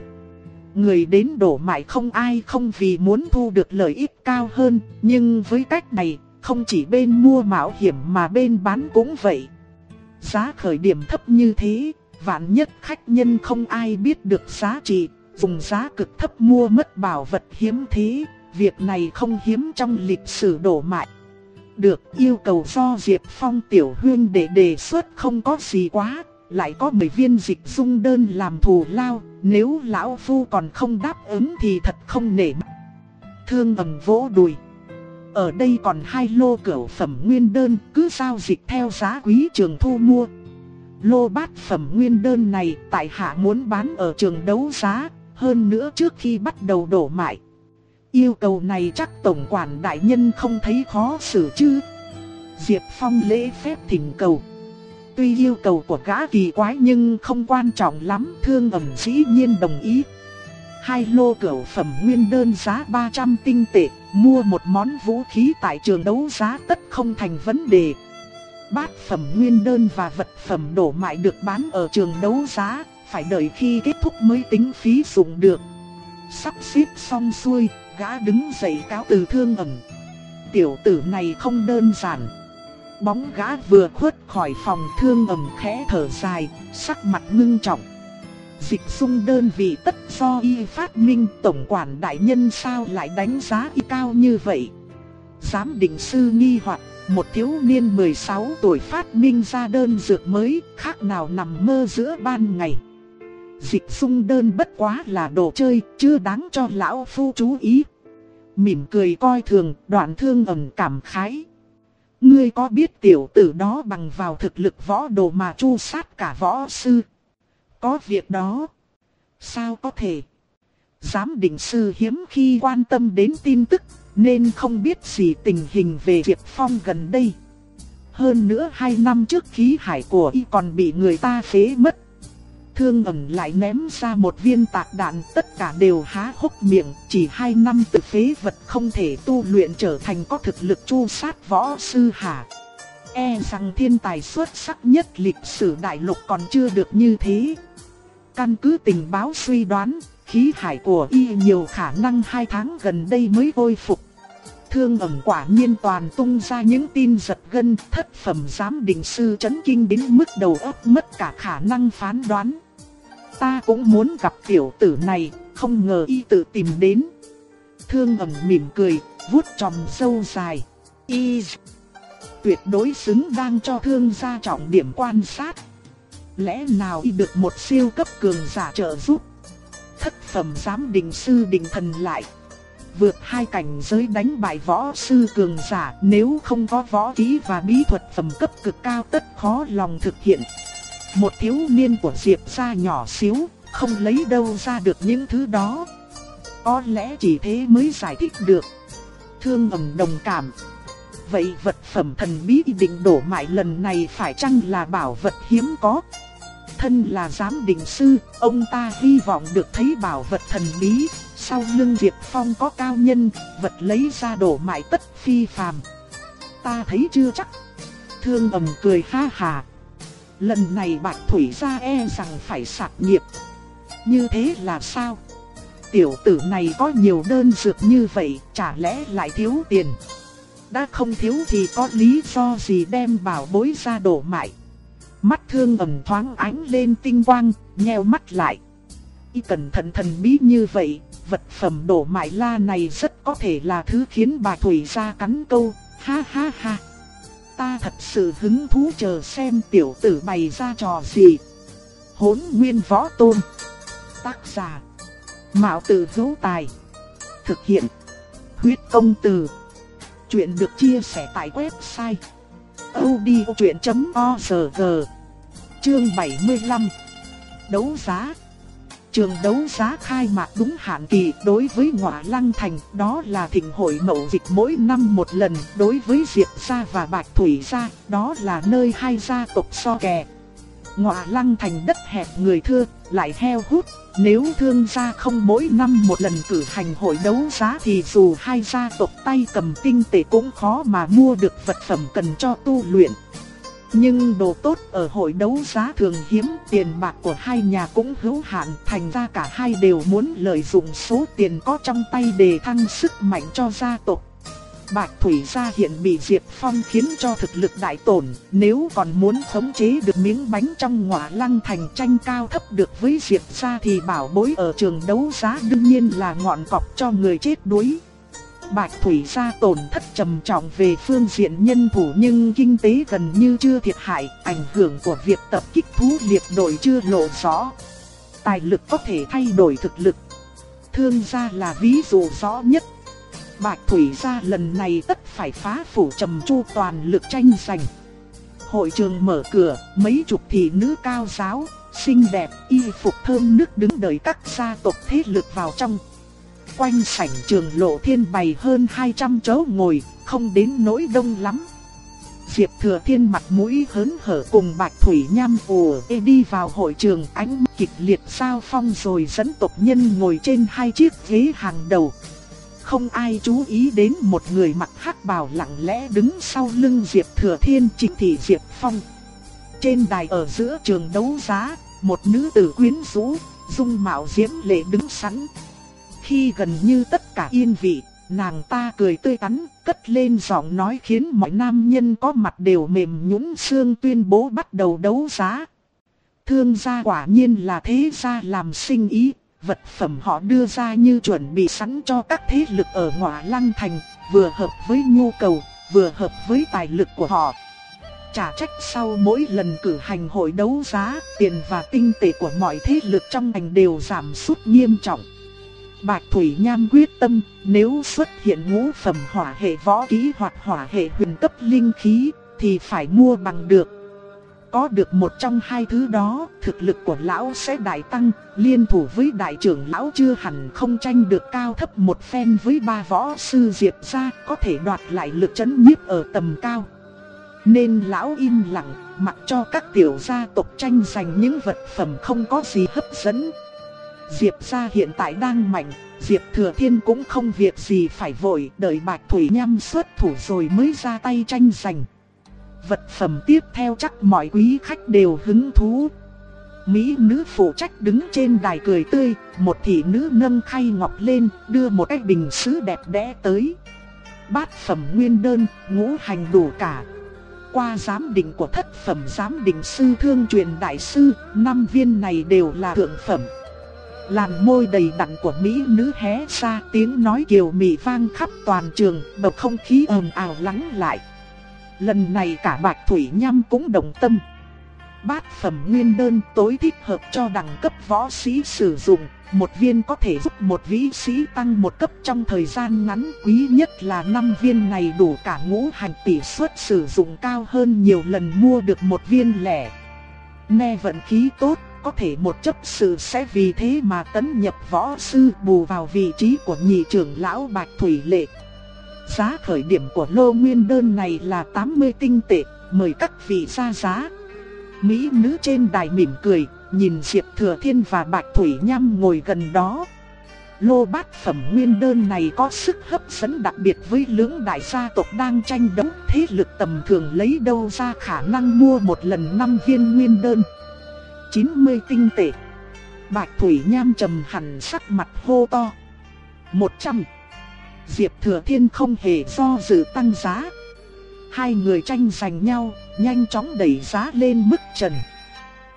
Người đến đổ mại không ai không vì muốn thu được lợi ích cao hơn, nhưng với cách này, không chỉ bên mua mạo hiểm mà bên bán cũng vậy. Giá khởi điểm thấp như thế, vạn nhất khách nhân không ai biết được giá trị, dùng giá cực thấp mua mất bảo vật hiếm thế, việc này không hiếm trong lịch sử đổ mại. Được yêu cầu do Diệp Phong tiểu huyên để đề xuất không có gì quá, lại có 10 viên dịch dung đơn làm thù lao, nếu lão phu còn không đáp ứng thì thật không nể mặt. Thương ầm vỗ đùi. Ở đây còn hai lô cửu phẩm nguyên đơn, cứ giao dịch theo giá quý trường thu mua. Lô bát phẩm nguyên đơn này tại hạ muốn bán ở trường đấu giá, hơn nữa trước khi bắt đầu đổ mại. Yêu cầu này chắc tổng quản đại nhân không thấy khó xử chứ. Diệp Phong lễ phép thỉnh cầu. Tuy yêu cầu của gã kỳ quái nhưng không quan trọng lắm, thương ẩm dĩ nhiên đồng ý. Hai lô cửu phẩm nguyên đơn giá 300 tinh tệ, mua một món vũ khí tại trường đấu giá tất không thành vấn đề. Bát phẩm nguyên đơn và vật phẩm đổ mại được bán ở trường đấu giá, phải đợi khi kết thúc mới tính phí dùng được. Sắp xếp xong xuôi, gã đứng dậy cáo từ thương ẩm. Tiểu tử này không đơn giản. Bóng gã vừa khuất khỏi phòng thương ẩm khẽ thở dài, sắc mặt ngưng trọng. Dịch sung đơn vị tất do y phát minh tổng quản đại nhân sao lại đánh giá y cao như vậy. Giám định sư nghi hoặc một thiếu niên 16 tuổi phát minh ra đơn dược mới, khác nào nằm mơ giữa ban ngày. Dịch dung đơn bất quá là đồ chơi, chưa đáng cho lão phu chú ý. Mỉm cười coi thường, đoạn thương ẩm cảm khái. Ngươi có biết tiểu tử đó bằng vào thực lực võ đồ mà chu sát cả võ sư? Có việc đó. Sao có thể? Giám định sư hiếm khi quan tâm đến tin tức, nên không biết gì tình hình về Diệp Phong gần đây. Hơn nữa hai năm trước khí hải của y còn bị người ta phế mất. Thương ẩn lại ném ra một viên tạc đạn, tất cả đều há hốc miệng Chỉ hai năm tự phế vật không thể tu luyện trở thành có thực lực chu sát võ sư hả E rằng thiên tài xuất sắc nhất lịch sử đại lục còn chưa được như thế Căn cứ tình báo suy đoán, Khí hải của y nhiều khả năng hai tháng gần đây mới hồi phục Thương ẩn quả nhiên toàn tung ra những tin giật gân thất phẩm giám định sư chấn kinh đến mức đầu óc mất cả khả năng phán đoán ta cũng muốn gặp tiểu tử này, không ngờ y tự tìm đến. Thương ẩm mỉm cười, vuốt tròm sâu dài. Y tuyệt đối xứng đang cho thương gia trọng điểm quan sát. Lẽ nào y được một siêu cấp cường giả trợ giúp? Thất phẩm giám định sư định thần lại. Vượt hai cảnh giới đánh bại võ sư cường giả nếu không có võ kỹ và bí thuật phẩm cấp cực cao tất khó lòng thực hiện. Một thiếu niên của Diệp gia nhỏ xíu, không lấy đâu ra được những thứ đó. Có lẽ chỉ thế mới giải thích được. Thương ẩm đồng cảm. Vậy vật phẩm thần bí định đổ mại lần này phải chăng là bảo vật hiếm có? Thân là giám định sư, ông ta hy vọng được thấy bảo vật thần bí. Sau lưng Diệp Phong có cao nhân, vật lấy ra đổ mại tất phi phàm. Ta thấy chưa chắc. Thương ầm cười ha hà. Lần này bạc Thủy ra e rằng phải sạc nghiệp. Như thế là sao? Tiểu tử này có nhiều đơn dược như vậy, chả lẽ lại thiếu tiền? Đã không thiếu thì có lý do gì đem bảo bối ra đổ mại? Mắt thương ẩm thoáng ánh lên tinh quang, nheo mắt lại. Y cẩn thận thần bí như vậy, vật phẩm đổ mại la này rất có thể là thứ khiến bà Thủy ra cắn câu, ha ha ha ta thật sự hứng thú chờ xem tiểu tử bày ra trò gì. Hốn nguyên võ tôn. Tác giả. Mạo tử hữu tài. Thực hiện. Huyết công từ. Chuyện được chia sẻ tại website. odchuyện.org Chương 75 Đấu giá Trường đấu giá khai mạc đúng hạn kỳ đối với ngọa lăng thành, đó là thịnh hội mậu dịch mỗi năm một lần đối với Diệp gia và Bạch Thủy gia, đó là nơi hai gia tộc so kè. Ngọa lăng thành đất hẹp người thưa, lại heo hút, nếu thương gia không mỗi năm một lần cử hành hội đấu giá thì dù hai gia tộc tay cầm tinh tế cũng khó mà mua được vật phẩm cần cho tu luyện. Nhưng đồ tốt ở hội đấu giá thường hiếm, tiền bạc của hai nhà cũng hữu hạn, thành ra cả hai đều muốn lợi dụng số tiền có trong tay để thăng sức mạnh cho gia tộc. Bạch Thủy gia hiện bị Diệp Phong khiến cho thực lực đại tổn, nếu còn muốn khống chế được miếng bánh trong ngọa lăng thành tranh cao thấp được với Diệp gia thì bảo bối ở trường đấu giá đương nhiên là ngọn cọp cho người chết đuối. Bạch Thủy gia tổn thất trầm trọng về phương diện nhân thủ nhưng kinh tế gần như chưa thiệt hại, ảnh hưởng của việc tập kích thú liệt đội chưa lộ rõ. Tài lực có thể thay đổi thực lực. Thương gia là ví dụ rõ nhất. Bạch Thủy gia lần này tất phải phá phủ trầm chu toàn lực tranh giành. Hội trường mở cửa, mấy chục thị nữ cao giáo, xinh đẹp, y phục thơm nước đứng đợi các gia tộc thế lực vào trong. Quanh sảnh trường lộ thiên bày hơn 200 chỗ ngồi, không đến nỗi đông lắm. Diệp Thừa Thiên mặt mũi hớn hở cùng Bạch Thủy Nham ùa ê đi vào hội trường ánh kịch liệt sao phong rồi dẫn tộc nhân ngồi trên hai chiếc ghế hàng đầu. Không ai chú ý đến một người mặc hắc bào lặng lẽ đứng sau lưng Diệp Thừa Thiên trịnh thị Diệp Phong. Trên đài ở giữa trường đấu giá, một nữ tử quyến rũ, dung mạo diễm lệ đứng sẵn, khi gần như tất cả yên vị, nàng ta cười tươi tắn, cất lên giọng nói khiến mọi nam nhân có mặt đều mềm nhũn xương tuyên bố bắt đầu đấu giá. Thương gia quả nhiên là thế gia làm sinh ý, vật phẩm họ đưa ra như chuẩn bị sẵn cho các thế lực ở ngọa lăng thành, vừa hợp với nhu cầu, vừa hợp với tài lực của họ. Trả trách sau mỗi lần cử hành hội đấu giá, tiền và tinh tệ của mọi thế lực trong thành đều giảm sút nghiêm trọng. Bạch Thủy Nham quyết tâm, nếu xuất hiện ngũ phẩm hỏa hệ võ kỹ hoặc hỏa hệ huyền cấp linh khí, thì phải mua bằng được. Có được một trong hai thứ đó, thực lực của lão sẽ đại tăng, liên thủ với đại trưởng lão chưa hẳn không tranh được cao thấp một phen với ba võ sư diệp gia có thể đoạt lại lực chấn nhiếp ở tầm cao. Nên lão im lặng, mặc cho các tiểu gia tộc tranh giành những vật phẩm không có gì hấp dẫn. Diệp gia hiện tại đang mạnh, Diệp Thừa Thiên cũng không việc gì phải vội, đợi Bạch Thủy Nham xuất thủ rồi mới ra tay tranh giành. Vật phẩm tiếp theo chắc mọi quý khách đều hứng thú. Mỹ nữ phụ trách đứng trên đài cười tươi, một thị nữ nâng khay ngọc lên, đưa một cái bình sứ đẹp đẽ tới. Bát phẩm nguyên đơn, ngũ hành đủ cả, qua giám định của thất phẩm giám định sư thương truyền đại sư, năm viên này đều là thượng phẩm. Làn môi đầy đặn của mỹ nữ hé ra tiếng nói kiều mị vang khắp toàn trường, bầu không khí ồn ào lắng lại. Lần này cả Bạch Thủy Nham cũng đồng tâm. Bát phẩm nguyên đơn tối thích hợp cho đẳng cấp võ sĩ sử dụng, một viên có thể giúp một vĩ sĩ tăng một cấp trong thời gian ngắn quý nhất là 5 viên này đủ cả ngũ hành tỷ suất sử dụng cao hơn nhiều lần mua được một viên lẻ. Nghe vận khí tốt, có thể một chấp sự sẽ vì thế mà tấn nhập võ sư bù vào vị trí của nhị trưởng lão Bạch Thủy Lệ. Giá khởi điểm của lô nguyên đơn này là 80 tinh tệ, mời các vị ra giá. Mỹ nữ trên đài mỉm cười, nhìn Diệp Thừa Thiên và Bạch Thủy Nham ngồi gần đó. Lô bát phẩm nguyên đơn này có sức hấp dẫn đặc biệt với lưỡng đại gia tộc đang tranh đấu thế lực tầm thường lấy đâu ra khả năng mua một lần 5 viên nguyên đơn. 90 tinh tệ. Bạch Thủy Nham trầm hẳn sắc mặt hô to. 100. Diệp Thừa Thiên không hề do dự tăng giá. Hai người tranh giành nhau, nhanh chóng đẩy giá lên mức trần.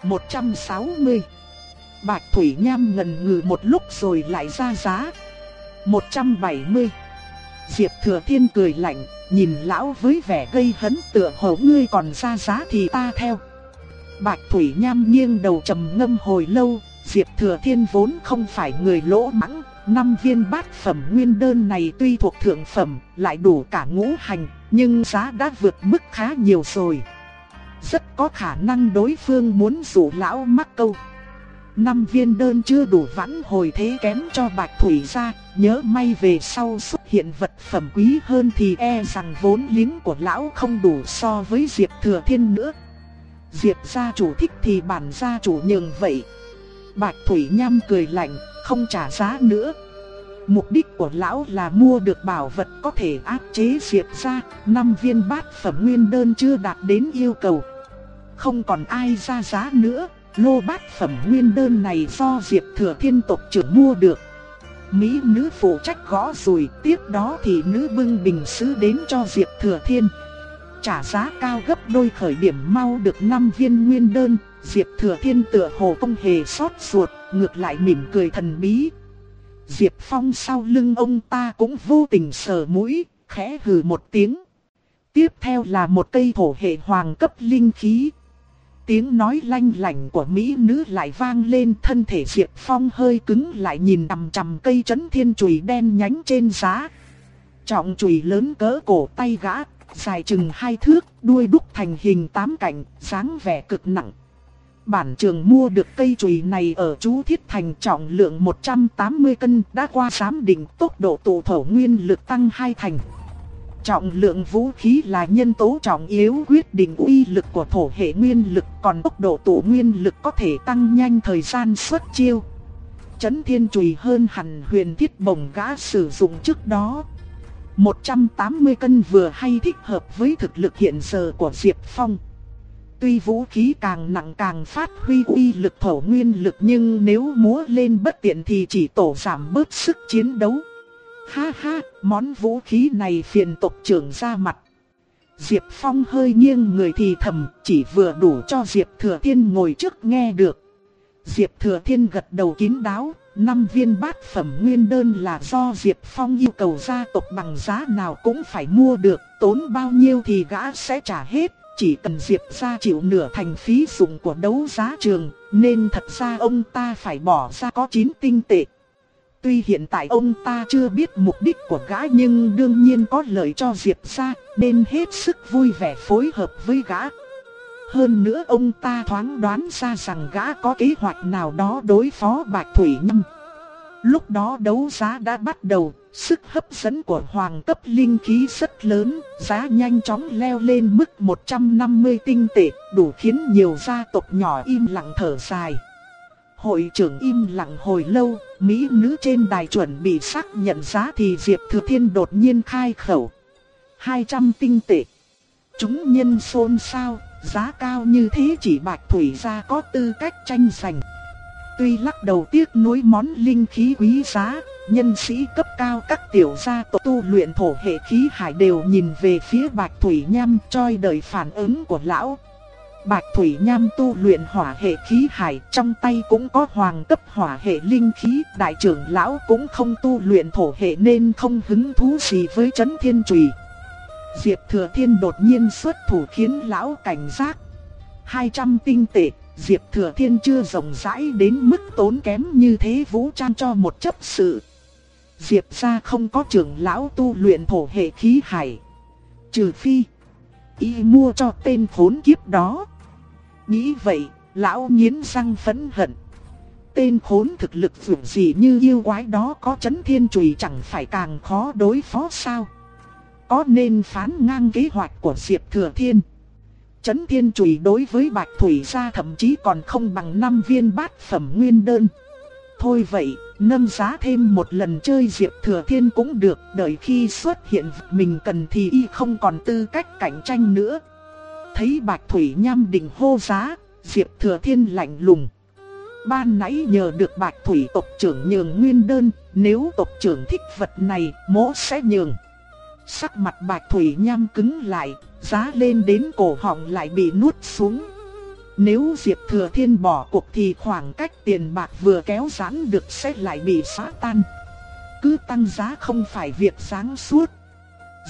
160. Bạch Thủy Nham ngần ngừ một lúc rồi lại ra giá. 170. Diệp Thừa Thiên cười lạnh, nhìn lão với vẻ gây hấn tựa hổ ngươi còn ra giá thì ta theo. Bạch Thủy Nham nghiêng đầu trầm ngâm hồi lâu, Diệp Thừa Thiên vốn không phải người lỗ mãng, năm viên bát phẩm nguyên đơn này tuy thuộc thượng phẩm, lại đủ cả ngũ hành, nhưng giá đã vượt mức khá nhiều rồi. Rất có khả năng đối phương muốn dụ lão mắc câu. Năm viên đơn chưa đủ vãn hồi thế kém cho Bạch Thủy ra, nhớ may về sau xuất hiện vật phẩm quý hơn thì e rằng vốn liếng của lão không đủ so với Diệp Thừa Thiên nữa. Diệp gia chủ thích thì bản gia chủ nhường vậy. Bạch Thủy Nham cười lạnh, không trả giá nữa. Mục đích của lão là mua được bảo vật có thể áp chế Diệp gia, năm viên bát phẩm nguyên đơn chưa đạt đến yêu cầu. Không còn ai ra giá nữa, lô bát phẩm nguyên đơn này do Diệp Thừa Thiên tộc trưởng mua được. Mỹ nữ phụ trách gõ rùi, tiếp đó thì nữ bưng bình sứ đến cho Diệp Thừa Thiên. Trả giá cao gấp đôi khởi điểm mau được 5 viên nguyên đơn, Diệp Thừa Thiên tựa hồ không hề xót ruột, ngược lại mỉm cười thần bí. Diệp Phong sau lưng ông ta cũng vô tình sờ mũi, khẽ hừ một tiếng. Tiếp theo là một cây thổ hệ hoàng cấp linh khí. Tiếng nói lanh lảnh của Mỹ nữ lại vang lên thân thể Diệp Phong hơi cứng lại nhìn chằm chằm cây chấn thiên chùy đen nhánh trên giá. Trọng chùy lớn cỡ cổ tay gã, dài chừng hai thước, đuôi đúc thành hình tám cạnh, dáng vẻ cực nặng. Bản trường mua được cây chùy này ở chú Thiết Thành trọng lượng 180 cân đã qua giám định tốc độ tụ thổ nguyên lực tăng hai thành. Trọng lượng vũ khí là nhân tố trọng yếu quyết định uy lực của thổ hệ nguyên lực còn tốc độ tụ nguyên lực có thể tăng nhanh thời gian xuất chiêu. Chấn thiên chùy hơn hẳn huyền thiết bồng gã sử dụng trước đó. 180 cân vừa hay thích hợp với thực lực hiện giờ của Diệp Phong. Tuy vũ khí càng nặng càng phát huy uy lực thổ nguyên lực nhưng nếu múa lên bất tiện thì chỉ tổ giảm bớt sức chiến đấu. Ha ha, món vũ khí này phiền tộc trưởng ra mặt. Diệp Phong hơi nghiêng người thì thầm, chỉ vừa đủ cho Diệp Thừa Thiên ngồi trước nghe được. Diệp Thừa Thiên gật đầu kín đáo, năm viên bát phẩm nguyên đơn là do Diệp Phong yêu cầu gia tộc bằng giá nào cũng phải mua được, tốn bao nhiêu thì gã sẽ trả hết, chỉ cần Diệp gia chịu nửa thành phí dụng của đấu giá trường, nên thật ra ông ta phải bỏ ra có 9 tinh tệ. Tuy hiện tại ông ta chưa biết mục đích của gã nhưng đương nhiên có lợi cho Diệp gia, nên hết sức vui vẻ phối hợp với gã. Hơn nữa ông ta thoáng đoán ra rằng gã có kế hoạch nào đó đối phó Bạch Thủy Nhâm. Lúc đó đấu giá đã bắt đầu, sức hấp dẫn của hoàng cấp linh khí rất lớn, giá nhanh chóng leo lên mức 150 tinh tệ, đủ khiến nhiều gia tộc nhỏ im lặng thở dài. Hội trưởng im lặng hồi lâu, mỹ nữ trên đài chuẩn bị xác nhận giá thì Diệp Thừa Thiên đột nhiên khai khẩu. 200 tinh tệ. Chúng nhân xôn xao, giá cao như thế chỉ Bạch Thủy gia có tư cách tranh giành. Tuy lắc đầu tiếc nuối món linh khí quý giá, nhân sĩ cấp cao các tiểu gia tộc tu luyện thổ hệ khí hải đều nhìn về phía Bạch Thủy Nham choi đợi phản ứng của lão. Bạch Thủy Nham tu luyện hỏa hệ khí hải, trong tay cũng có hoàng cấp hỏa hệ linh khí, đại trưởng lão cũng không tu luyện thổ hệ nên không hứng thú gì với chấn thiên trùy. Diệp Thừa Thiên đột nhiên xuất thủ khiến lão cảnh giác. 200 tinh tệ, Diệp Thừa Thiên chưa rộng rãi đến mức tốn kém như thế vũ trang cho một chấp sự. Diệp gia không có trưởng lão tu luyện thổ hệ khí hải. Trừ phi, y mua cho tên khốn kiếp đó. Nghĩ vậy, lão nghiến răng phẫn hận. Tên khốn thực lực vượt gì như yêu quái đó có chấn thiên chùy chẳng phải càng khó đối phó sao. Có nên phán ngang kế hoạch của Diệp Thừa Thiên. Chấn thiên chùy đối với Bạch Thủy gia thậm chí còn không bằng 5 viên bát phẩm nguyên đơn. Thôi vậy, nâng giá thêm một lần chơi Diệp Thừa Thiên cũng được, đợi khi xuất hiện mình cần thì y không còn tư cách cạnh tranh nữa. Thấy Bạch Thủy Nham định hô giá, Diệp Thừa Thiên lạnh lùng. Ban nãy nhờ được Bạch Thủy tộc trưởng nhường nguyên đơn, nếu tộc trưởng thích vật này, mỗ sẽ nhường. Sắc mặt Bạch Thủy Nham cứng lại, giá lên đến cổ họng lại bị nuốt xuống. Nếu Diệp Thừa Thiên bỏ cuộc thì khoảng cách tiền bạc vừa kéo giãn được sẽ lại bị phá tan. Cứ tăng giá không phải việc sáng suốt.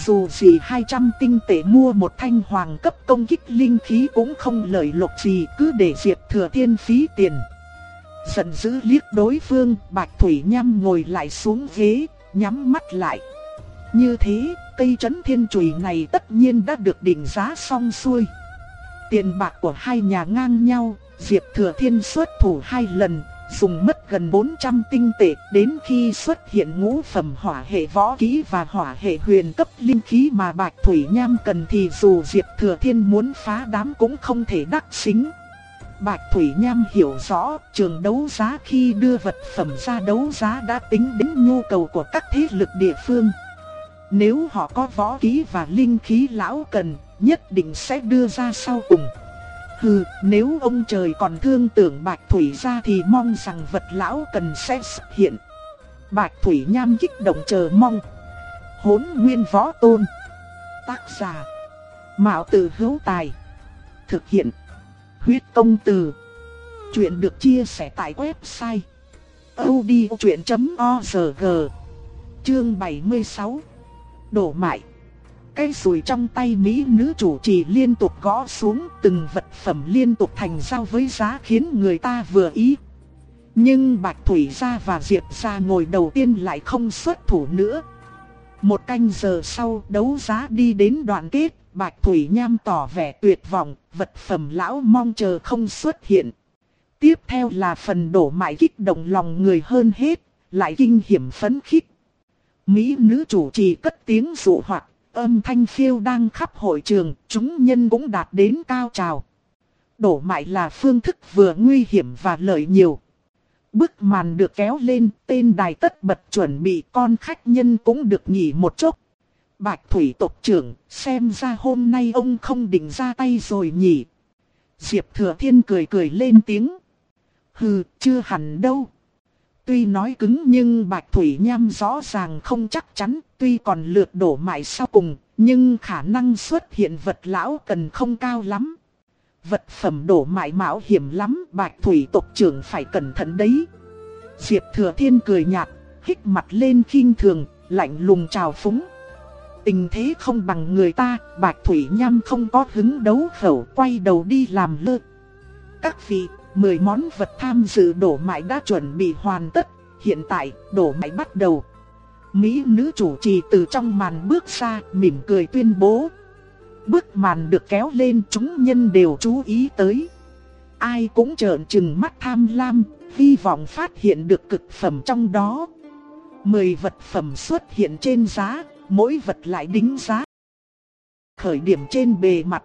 Dù gì 200 tinh tệ mua một thanh hoàng cấp công kích linh khí cũng không lợi lộc gì cứ để Diệp Thừa Thiên phí tiền. Giận dữ liếc đối phương, Bạch Thủy Nham ngồi lại xuống ghế, nhắm mắt lại. Như thế, cây trấn thiên chùy này tất nhiên đã được định giá xong xuôi. Tiền bạc của hai nhà ngang nhau, Diệp Thừa Thiên xuất thủ hai lần, dùng mất gần 400 tinh tệ, đến khi xuất hiện ngũ phẩm hỏa hệ võ kỹ và hỏa hệ huyền cấp linh khí mà Bạch Thủy Nham cần thì dù Diệp Thừa Thiên muốn phá đám cũng không thể đắc xính. Bạch Thủy Nham hiểu rõ, trường đấu giá khi đưa vật phẩm ra đấu giá đã tính đến nhu cầu của các thế lực địa phương. Nếu họ có võ kỹ và linh khí lão cần, nhất định sẽ đưa ra sau cùng. Hừ, nếu ông trời còn thương tưởng Bạch Thủy ra thì mong rằng vật lão cần sẽ xuất hiện. Bạch Thủy Nham kích động chờ mong. Hốn nguyên võ tôn. Tác giả. Mạo tử hữu tài. Thực hiện. Huyết công từ. Chuyện được chia sẻ tại website. odchuyện.org Chương 76 Đổ mại Cây sùi trong tay Mỹ nữ chủ trì liên tục gõ xuống từng vật phẩm liên tục thành giao với giá khiến người ta vừa ý. Nhưng Bạch Thủy gia và Diệp gia ngồi đầu tiên lại không xuất thủ nữa. Một canh giờ sau đấu giá đi đến đoạn kết, Bạch Thủy Nham tỏ vẻ tuyệt vọng, vật phẩm lão mong chờ không xuất hiện. Tiếp theo là phần đổ mại kích động lòng người hơn hết, lại kinh hiểm phấn khích. Mỹ nữ chủ trì cất tiếng dụ hoạt, âm thanh phiêu đang khắp hội trường, chúng nhân cũng đạt đến cao trào. Đổ mại là phương thức vừa nguy hiểm và lợi nhiều. Bức màn được kéo lên, tên đài tất bật chuẩn bị con khách nhân cũng được nghỉ một chút. Bạch Thủy tộc trưởng, xem ra hôm nay ông không định ra tay rồi nhỉ. Diệp Thừa Thiên cười cười lên tiếng. Hừ, chưa hẳn đâu. Tuy nói cứng nhưng Bạch Thủy Nham rõ ràng không chắc chắn, tuy còn lượt đổ mại sau cùng, nhưng khả năng xuất hiện vật lão cần không cao lắm. Vật phẩm đổ mại mạo hiểm lắm, Bạch Thủy tộc trưởng phải cẩn thận đấy. Diệp Thừa Thiên cười nhạt, hít mặt lên khinh thường, lạnh lùng chào phúng. Tình thế không bằng người ta, Bạch Thủy Nham không có hứng đấu khẩu quay đầu đi làm lơ. Các vị, 10 món vật tham dự đổ mại đã chuẩn bị hoàn tất, hiện tại đổ mại bắt đầu. Mỹ nữ chủ trì từ trong màn bước ra, mỉm cười tuyên bố. bước màn được kéo lên chúng nhân đều chú ý tới. Ai cũng trợn trừng mắt tham lam, hy vọng phát hiện được cực phẩm trong đó. Mười vật phẩm xuất hiện trên giá, mỗi vật lại đính giá. Khởi điểm trên bề mặt.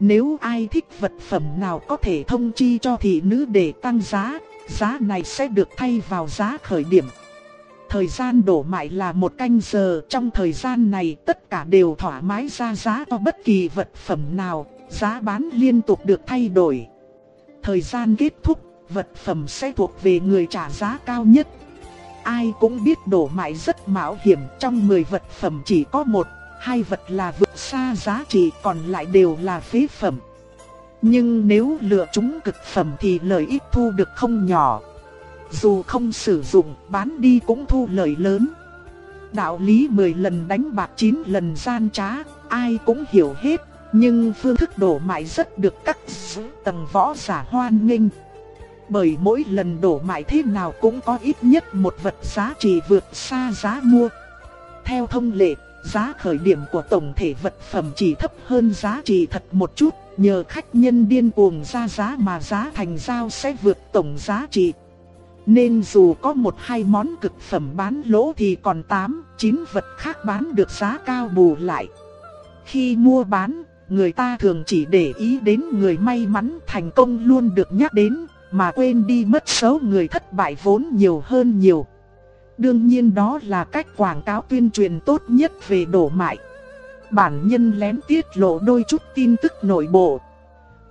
Nếu ai thích vật phẩm nào có thể thông chi cho thị nữ để tăng giá, giá này sẽ được thay vào giá khởi điểm. Thời gian đổ mại là một canh giờ, trong thời gian này tất cả đều thoải mái ra giá cho bất kỳ vật phẩm nào, giá bán liên tục được thay đổi. Thời gian kết thúc, vật phẩm sẽ thuộc về người trả giá cao nhất. Ai cũng biết đổ mại rất mạo hiểm, trong 10 vật phẩm chỉ có một, hai vật là vượt xa giá trị còn lại đều là phế phẩm. Nhưng nếu lựa chúng cực phẩm thì lợi ích thu được không nhỏ. Dù không sử dụng, bán đi cũng thu lợi lớn. Đạo lý 10 lần đánh bạc 9 lần gian trá, ai cũng hiểu hết. Nhưng phương thức đổ mại rất được các tầng võ giả hoan nghênh. Bởi mỗi lần đổ mại thế nào cũng có ít nhất một vật giá trị vượt xa giá mua. Theo thông lệ, giá khởi điểm của tổng thể vật phẩm chỉ thấp hơn giá trị thật một chút, nhờ khách nhân điên cuồng ra giá mà giá thành giao sẽ vượt tổng giá trị. Nên dù có một hai món cực phẩm bán lỗ thì còn 8, 9 vật khác bán được giá cao bù lại. Khi mua bán, người ta thường chỉ để ý đến người may mắn thành công luôn được nhắc đến, mà quên đi mất số người thất bại vốn nhiều hơn nhiều. Đương nhiên đó là cách quảng cáo tuyên truyền tốt nhất về đổ mại. Bản nhân lén tiết lộ đôi chút tin tức nội bộ.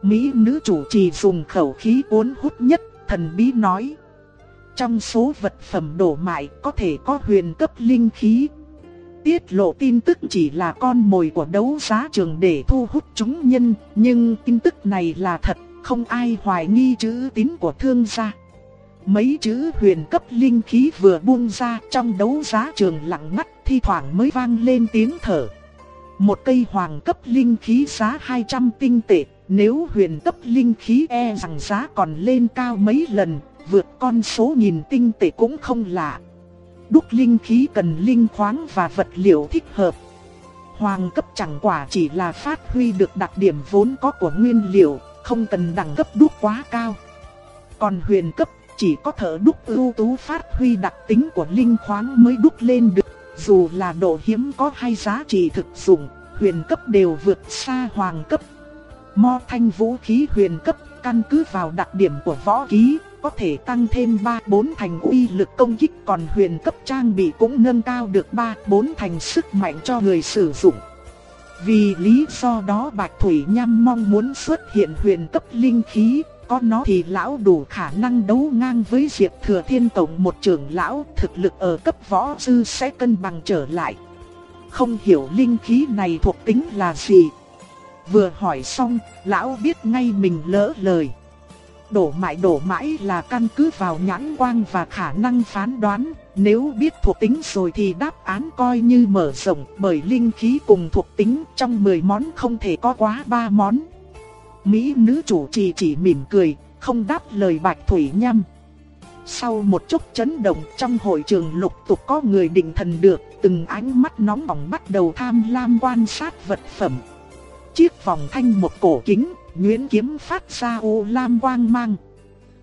Mỹ nữ chủ trì dùng khẩu khí cuốn hút nhất, thần bí nói. Trong số vật phẩm đổ mại có thể có huyền cấp linh khí. Tiết lộ tin tức chỉ là con mồi của đấu giá trường để thu hút chúng nhân, nhưng tin tức này là thật, không ai hoài nghi chữ tín của thương gia. Mấy chữ huyền cấp linh khí vừa buông ra trong đấu giá trường lặng ngắt thi thoảng mới vang lên tiếng thở. Một cây hoàng cấp linh khí giá 200 tinh tệ, nếu huyền cấp linh khí e rằng giá còn lên cao mấy lần, vượt con số nghìn tinh tệ cũng không lạ. Đúc linh khí cần linh khoáng và vật liệu thích hợp. Hoàng cấp chẳng quả chỉ là phát huy được đặc điểm vốn có của nguyên liệu, không cần đẳng cấp đúc quá cao. Còn huyền cấp chỉ có thợ đúc ưu tú phát huy đặc tính của linh khoáng mới đúc lên được. Dù là độ hiếm có hay giá trị thực dụng, huyền cấp đều vượt xa hoàng cấp. Mo thanh vũ khí huyền cấp căn cứ vào đặc điểm của võ khí, có thể tăng thêm 3-4 thành uy lực công kích còn huyền cấp trang bị cũng nâng cao được 3-4 thành sức mạnh cho người sử dụng. Vì lý do đó Bạch Thủy Nham mong muốn xuất hiện huyền cấp linh khí, có nó thì lão đủ khả năng đấu ngang với Diệp Thừa Thiên Tổng một trưởng lão, thực lực ở cấp võ sư sẽ cân bằng trở lại. Không hiểu linh khí này thuộc tính là gì. Vừa hỏi xong, lão biết ngay mình lỡ lời. Đổ mãi đổ mãi là căn cứ vào nhãn quang và khả năng phán đoán, nếu biết thuộc tính rồi thì đáp án coi như mở rộng bởi linh khí cùng thuộc tính trong 10 món không thể có quá 3 món. Mỹ nữ chủ trì chỉ mỉm cười, không đáp lời Bạch Thủy Nham. Sau một chút chấn động trong hội trường lục tục có người định thần được, từng ánh mắt nóng bỏng bắt đầu tham lam quan sát vật phẩm. Chiếc vòng thanh một cổ kính, nguyễn kiếm phát ra u lam quang mang.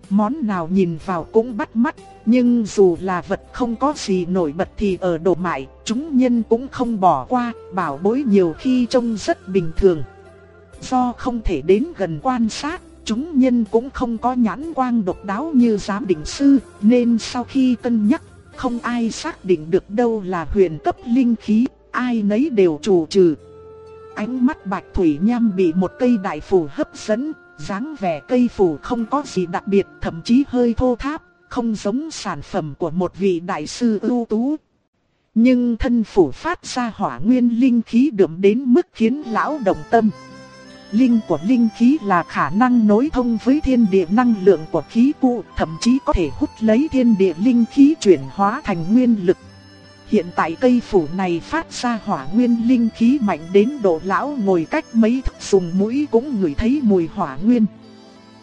Món nào nhìn vào cũng bắt mắt, nhưng dù là vật không có gì nổi bật thì ở đồ mại, chúng nhân cũng không bỏ qua, bảo bối nhiều khi trông rất bình thường. Do không thể đến gần quan sát, chúng nhân cũng không có nhãn quang độc đáo như giám định sư, nên sau khi cân nhắc, không ai xác định được đâu là huyền cấp linh khí, ai nấy đều chủ trừ. Ánh mắt bạch thủy nham bị một cây đại phù hấp dẫn, dáng vẻ cây phù không có gì đặc biệt, thậm chí hơi thô tháp, không giống sản phẩm của một vị đại sư ưu tú. Nhưng thân phủ phát ra hỏa nguyên linh khí đượm đến mức khiến lão động tâm. Linh của linh khí là khả năng nối thông với thiên địa năng lượng của khí cụ, thậm chí có thể hút lấy thiên địa linh khí chuyển hóa thành nguyên lực. Hiện tại cây phủ này phát ra hỏa nguyên linh khí mạnh đến độ lão ngồi cách mấy thức dùng mũi cũng ngửi thấy mùi hỏa nguyên.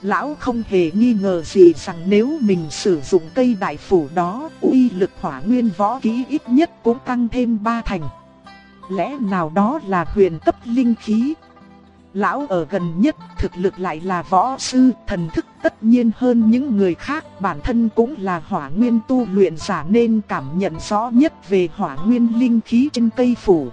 Lão không hề nghi ngờ gì rằng nếu mình sử dụng cây đại phủ đó, uy lực hỏa nguyên võ kỹ ít nhất cũng tăng thêm ba thành. Lẽ nào đó là huyền cấp linh khí? Lão ở gần nhất thực lực lại là võ sư, thần thức tất nhiên hơn những người khác, bản thân cũng là hỏa nguyên tu luyện giả nên cảm nhận rõ nhất về hỏa nguyên linh khí trên cây phủ.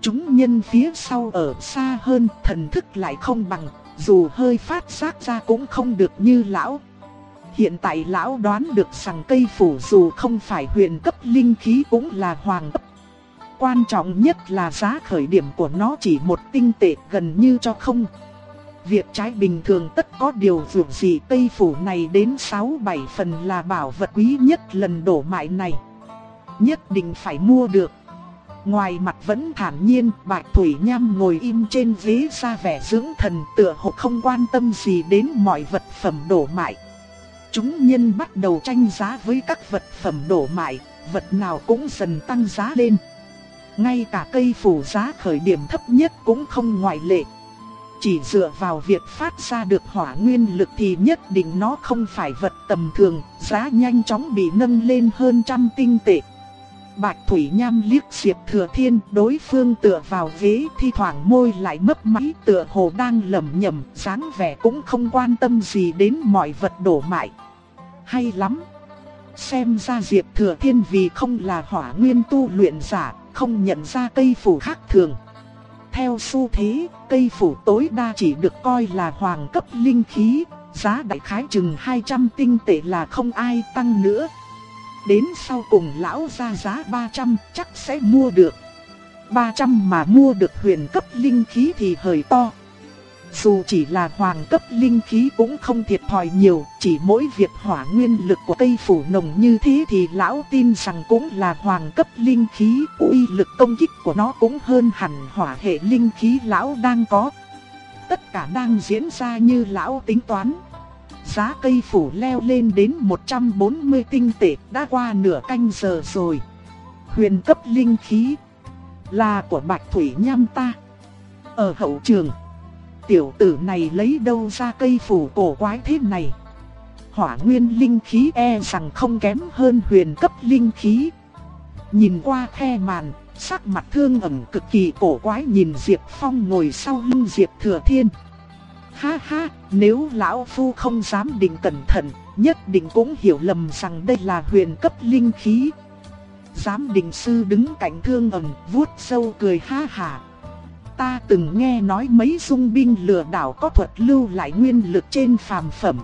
Chúng nhân phía sau ở xa hơn, thần thức lại không bằng, dù hơi phát giác ra cũng không được như lão. Hiện tại lão đoán được rằng cây phủ dù không phải huyền cấp linh khí cũng là hoàng cấp quan trọng nhất là giá khởi điểm của nó chỉ một tinh tệ gần như cho không. Việc trái bình thường tất có điều dược gì Tây Phủ này đến 6-7 phần là bảo vật quý nhất lần đổ mại này. Nhất định phải mua được. Ngoài mặt vẫn thản nhiên, Bạch Thủy Nham ngồi im trên ghế ra vẻ dưỡng thần tựa hồ không quan tâm gì đến mọi vật phẩm đổ mại. Chúng nhân bắt đầu tranh giá với các vật phẩm đổ mại, vật nào cũng dần tăng giá lên. Ngay cả cây phủ giá khởi điểm thấp nhất cũng không ngoại lệ. Chỉ dựa vào việc phát ra được hỏa nguyên lực thì nhất định nó không phải vật tầm thường, giá nhanh chóng bị nâng lên hơn trăm tinh tệ. Bạch Thủy Nham liếc Diệp Thừa Thiên, đối phương tựa vào ghế, thi thoảng môi lại mấp máy tựa hồ đang lẩm nhẩm, dáng vẻ cũng không quan tâm gì đến mọi vật đổ mại. Hay lắm! Xem ra Diệp Thừa Thiên vì không là hỏa nguyên tu luyện giả, không nhận ra cây phủ khác thường. Theo xu thế, cây phủ tối đa chỉ được coi là hoàng cấp linh khí, giá đại khái chừng 200 tinh tệ là không ai tăng nữa. Đến sau cùng lão ra giá 300 chắc sẽ mua được. 300 mà mua được huyền cấp linh khí thì hời to. Dù chỉ là hoàng cấp linh khí cũng không thiệt thòi nhiều, chỉ mỗi việc hỏa nguyên lực của cây phủ nồng như thế thì lão tin rằng cũng là hoàng cấp linh khí, uy lực công kích của nó cũng hơn hẳn hỏa hệ linh khí lão đang có. Tất cả đang diễn ra như lão tính toán. Giá cây phủ leo lên đến 140 tinh tệ đã qua nửa canh giờ rồi. Huyền cấp linh khí là của Bạch Thủy Nham ta. Ở hậu trường tiểu tử này lấy đâu ra cây phủ cổ quái thế này. Hỏa nguyên linh khí e rằng không kém hơn huyền cấp linh khí. Nhìn qua khe màn, sắc mặt thương ẩn cực kỳ cổ quái nhìn Diệp Phong ngồi sau lưng Diệp Thừa Thiên. Ha ha, nếu lão phu không dám định cẩn thận, nhất định cũng hiểu lầm rằng đây là huyền cấp linh khí. Giám định sư đứng cạnh thương ẩn, vuốt sâu cười ha hả, Ta từng nghe nói mấy dung binh lừa đảo có thuật lưu lại nguyên lực trên phàm phẩm.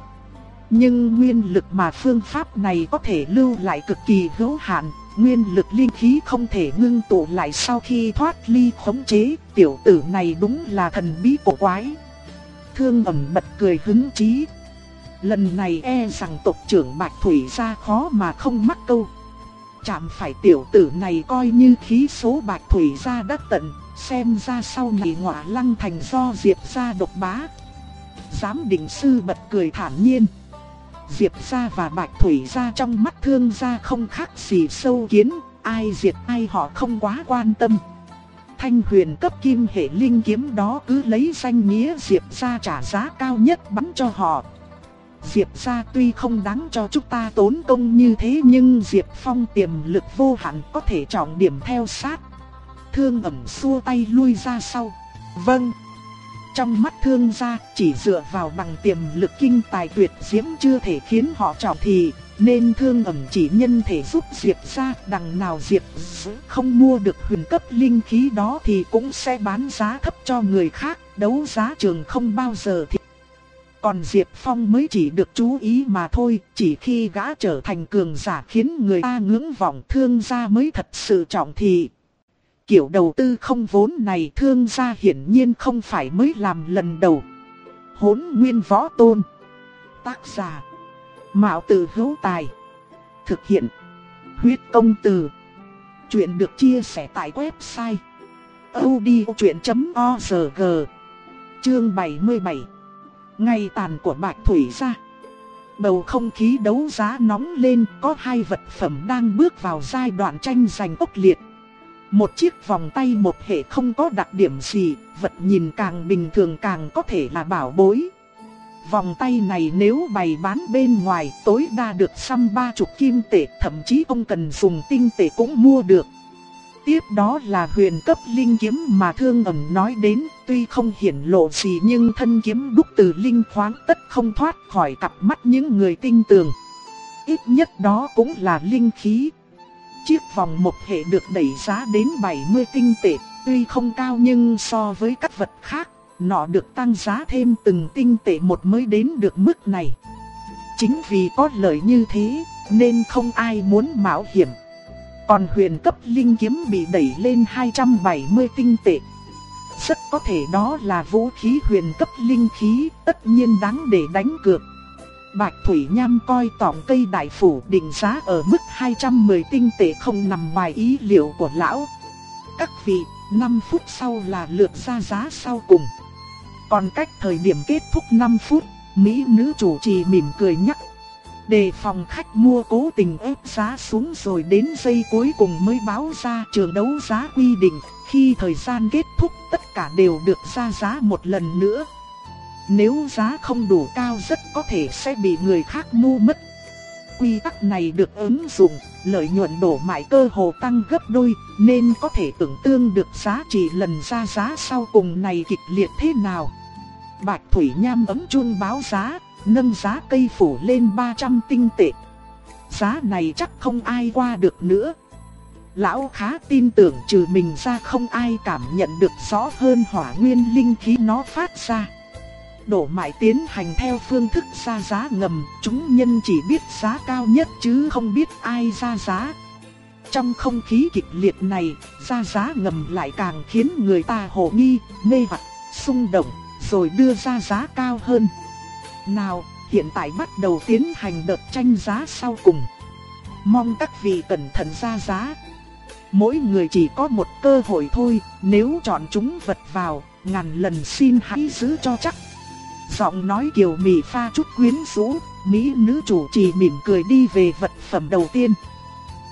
Nhưng nguyên lực mà phương pháp này có thể lưu lại cực kỳ hữu hạn, nguyên lực linh khí không thể ngưng tụ lại sau khi thoát ly khống chế, tiểu tử này đúng là thần bí cổ quái. Thương ẩm bật cười hứng chí. Lần này e rằng tộc trưởng Bạch Thủy ra khó mà không mắc câu. Chạm phải tiểu tử này coi như khí số Bạch Thủy ra đất tận, Xem ra sau này ngọa lăng thành do Diệp gia độc bá. Giám định sư bật cười thản nhiên. Diệp gia và Bạch Thủy gia trong mắt thương gia không khác gì sâu kiến, ai diệt ai họ không quá quan tâm. Thanh huyền cấp kim hệ linh kiếm đó cứ lấy danh nghĩa Diệp gia trả giá cao nhất bắn cho họ. Diệp gia tuy không đáng cho chúng ta tốn công như thế nhưng Diệp Phong tiềm lực vô hạn có thể trọng điểm theo sát thương ẩm xua tay lui ra sau. Vâng. Trong mắt thương gia, chỉ dựa vào bằng tiềm lực kinh tài tuyệt diễm chưa thể khiến họ trọng thì, nên thương ẩm chỉ nhân thể giúp Diệp ra, đằng nào Diệp không mua được huyền cấp linh khí đó thì cũng sẽ bán giá thấp cho người khác, đấu giá trường không bao giờ thì. Còn Diệp Phong mới chỉ được chú ý mà thôi, chỉ khi gã trở thành cường giả khiến người ta ngưỡng vọng thương gia mới thật sự trọng thì. Kiểu đầu tư không vốn này thương gia hiển nhiên không phải mới làm lần đầu. Hốn nguyên võ tôn. Tác giả. Mạo tử hữu tài. Thực hiện. Huyết công từ. Chuyện được chia sẻ tại website. odchuyện.org Chương 77 Ngày tàn của Bạch Thủy ra Bầu không khí đấu giá nóng lên, có hai vật phẩm đang bước vào giai đoạn tranh giành ốc liệt một chiếc vòng tay một hệ không có đặc điểm gì, vật nhìn càng bình thường càng có thể là bảo bối Vòng tay này nếu bày bán bên ngoài tối đa được xăm ba chục kim tệ thậm chí không cần dùng tinh tệ cũng mua được Tiếp đó là huyền cấp linh kiếm mà thương ẩn nói đến, tuy không hiển lộ gì nhưng thân kiếm đúc từ linh khoáng tất không thoát khỏi cặp mắt những người tinh tường. Ít nhất đó cũng là linh khí. Chiếc vòng một hệ được đẩy giá đến 70 tinh tệ, tuy không cao nhưng so với các vật khác, nó được tăng giá thêm từng tinh tệ một mới đến được mức này. Chính vì có lợi như thế, nên không ai muốn mạo hiểm. Còn huyền cấp linh kiếm bị đẩy lên 270 tinh tệ. Rất có thể đó là vũ khí huyền cấp linh khí, tất nhiên đáng để đánh cược. Bạch Thủy Nham coi tỏng cây đại phủ định giá ở mức 210 tinh tệ không nằm ngoài ý liệu của lão. Các vị, 5 phút sau là lượt ra giá sau cùng. Còn cách thời điểm kết thúc 5 phút, Mỹ nữ chủ trì mỉm cười nhắc Đề phòng khách mua cố tình ép giá xuống rồi đến giây cuối cùng mới báo ra trường đấu giá quy định, khi thời gian kết thúc tất cả đều được ra giá một lần nữa. Nếu giá không đủ cao rất có thể sẽ bị người khác mua mất. Quy tắc này được ứng dụng, lợi nhuận đổ mại cơ hồ tăng gấp đôi, nên có thể tưởng tượng được giá trị lần ra giá sau cùng này kịch liệt thế nào. Bạch Thủy Nham ấm chuông báo giá, nâng giá cây phủ lên 300 tinh tệ. Giá này chắc không ai qua được nữa. Lão khá tin tưởng trừ mình ra không ai cảm nhận được rõ hơn hỏa nguyên linh khí nó phát ra. Đổ mại tiến hành theo phương thức ra giá ngầm, chúng nhân chỉ biết giá cao nhất chứ không biết ai ra giá. Trong không khí kịch liệt này, ra giá ngầm lại càng khiến người ta hồ nghi, mê hoặc, xung động, rồi đưa ra giá cao hơn. Nào, hiện tại bắt đầu tiến hành đợt tranh giá sau cùng. Mong các vị cẩn thận ra giá. Mỗi người chỉ có một cơ hội thôi, nếu chọn chúng vật vào, ngàn lần xin hãy giữ cho chắc. Giọng nói kiều mị pha chút quyến rũ, mỹ nữ chủ trì mỉm cười đi về vật phẩm đầu tiên.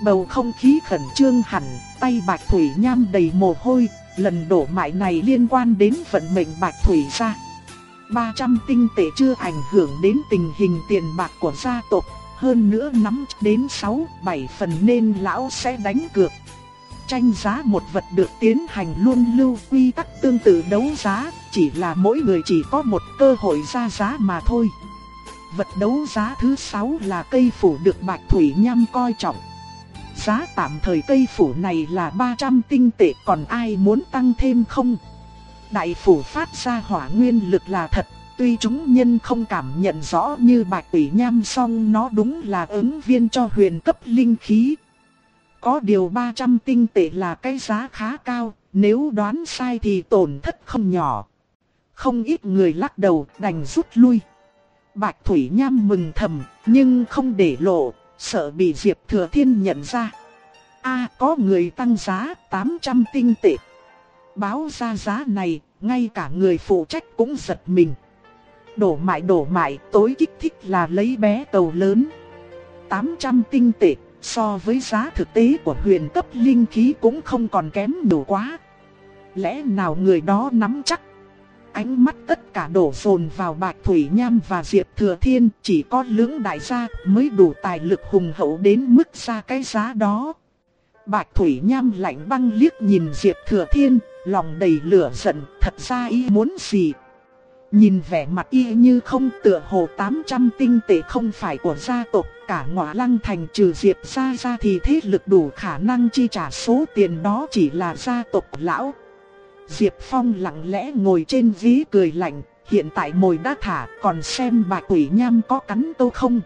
Bầu không khí khẩn trương hẳn, tay bạch thủy nham đầy mồ hôi, lần đổ mại này liên quan đến vận mệnh bạch thủy ra. 300 tinh tệ chưa ảnh hưởng đến tình hình tiền bạc của gia tộc, hơn nữa nắm đến 6, 7 phần nên lão sẽ đánh cược. Tranh giá một vật được tiến hành luôn lưu quy tắc tương tự đấu giá, chỉ là mỗi người chỉ có một cơ hội ra giá mà thôi. Vật đấu giá thứ 6 là cây phủ được Bạch Thủy Nham coi trọng. Giá tạm thời cây phủ này là 300 tinh tệ còn ai muốn tăng thêm không? Đại phủ phát ra hỏa nguyên lực là thật, tuy chúng nhân không cảm nhận rõ như bạch thủy nham song nó đúng là ứng viên cho huyền cấp linh khí. Có điều 300 tinh tệ là cái giá khá cao, nếu đoán sai thì tổn thất không nhỏ. Không ít người lắc đầu đành rút lui. Bạch Thủy Nham mừng thầm, nhưng không để lộ, sợ bị Diệp Thừa Thiên nhận ra. a có người tăng giá 800 tinh tệ báo ra giá này, ngay cả người phụ trách cũng giật mình. Đổ mại đổ mại, tối kích thích là lấy bé cầu lớn. 800 tinh tệ, so với giá thực tế của huyền cấp linh khí cũng không còn kém đủ quá. Lẽ nào người đó nắm chắc? Ánh mắt tất cả đổ dồn vào Bạch Thủy Nham và Diệp Thừa Thiên, chỉ có lưỡng đại gia mới đủ tài lực hùng hậu đến mức ra cái giá đó. Bạch Thủy Nham lạnh băng liếc nhìn Diệp Thừa Thiên, lòng đầy lửa giận, thật ra y muốn gì? Nhìn vẻ mặt y như không tựa hồ 800 tinh tế không phải của gia tộc, cả ngọa lăng thành trừ Diệp ra ra thì thế lực đủ khả năng chi trả số tiền đó chỉ là gia tộc lão. Diệp Phong lặng lẽ ngồi trên ví cười lạnh, hiện tại mồi đã thả còn xem bạch quỷ nham có cắn tô không.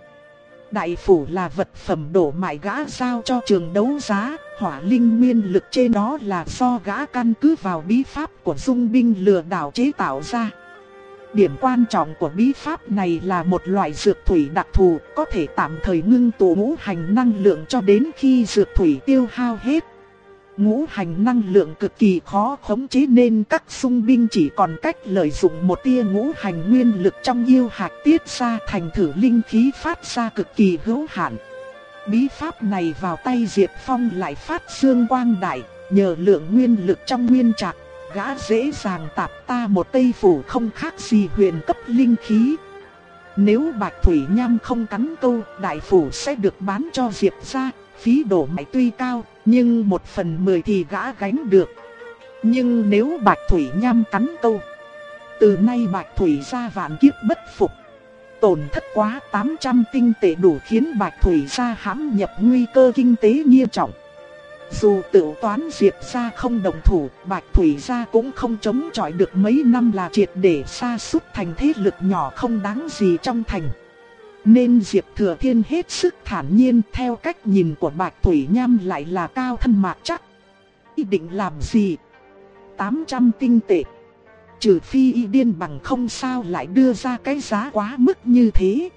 Đại phủ là vật phẩm đổ mại gã giao cho trường đấu giá, hỏa linh nguyên lực trên đó là do gã căn cứ vào bí pháp của dung binh lừa đảo chế tạo ra. Điểm quan trọng của bí pháp này là một loại dược thủy đặc thù, có thể tạm thời ngưng tụ ngũ hành năng lượng cho đến khi dược thủy tiêu hao hết. Ngũ hành năng lượng cực kỳ khó khống chế nên các sung binh chỉ còn cách lợi dụng một tia ngũ hành nguyên lực trong yêu hạt tiết ra thành thử linh khí phát ra cực kỳ hữu hạn. Bí pháp này vào tay Diệp Phong lại phát dương quang đại, nhờ lượng nguyên lực trong nguyên trạc, gã dễ dàng tạp ta một tây phủ không khác gì huyền cấp linh khí. Nếu Bạch Thủy Nham không cắn câu, đại phủ sẽ được bán cho Diệp gia, phí đổ mày tuy cao, nhưng một phần mười thì gã gánh được. Nhưng nếu Bạch Thủy Nham cắn câu, từ nay Bạch Thủy gia vạn kiếp bất phục. Tổn thất quá 800 tinh tệ đủ khiến Bạch Thủy gia hãm nhập nguy cơ kinh tế nghiêm trọng. Dù tự toán Diệp gia không đồng thủ, Bạch Thủy gia cũng không chống chọi được mấy năm là triệt để xa sút thành thế lực nhỏ không đáng gì trong thành. Nên Diệp Thừa Thiên hết sức thản nhiên theo cách nhìn của Bạch Thủy Nham lại là cao thân mạc chắc. Ý định làm gì? 800 tinh tệ. Trừ phi y điên bằng không sao lại đưa ra cái giá quá mức như thế.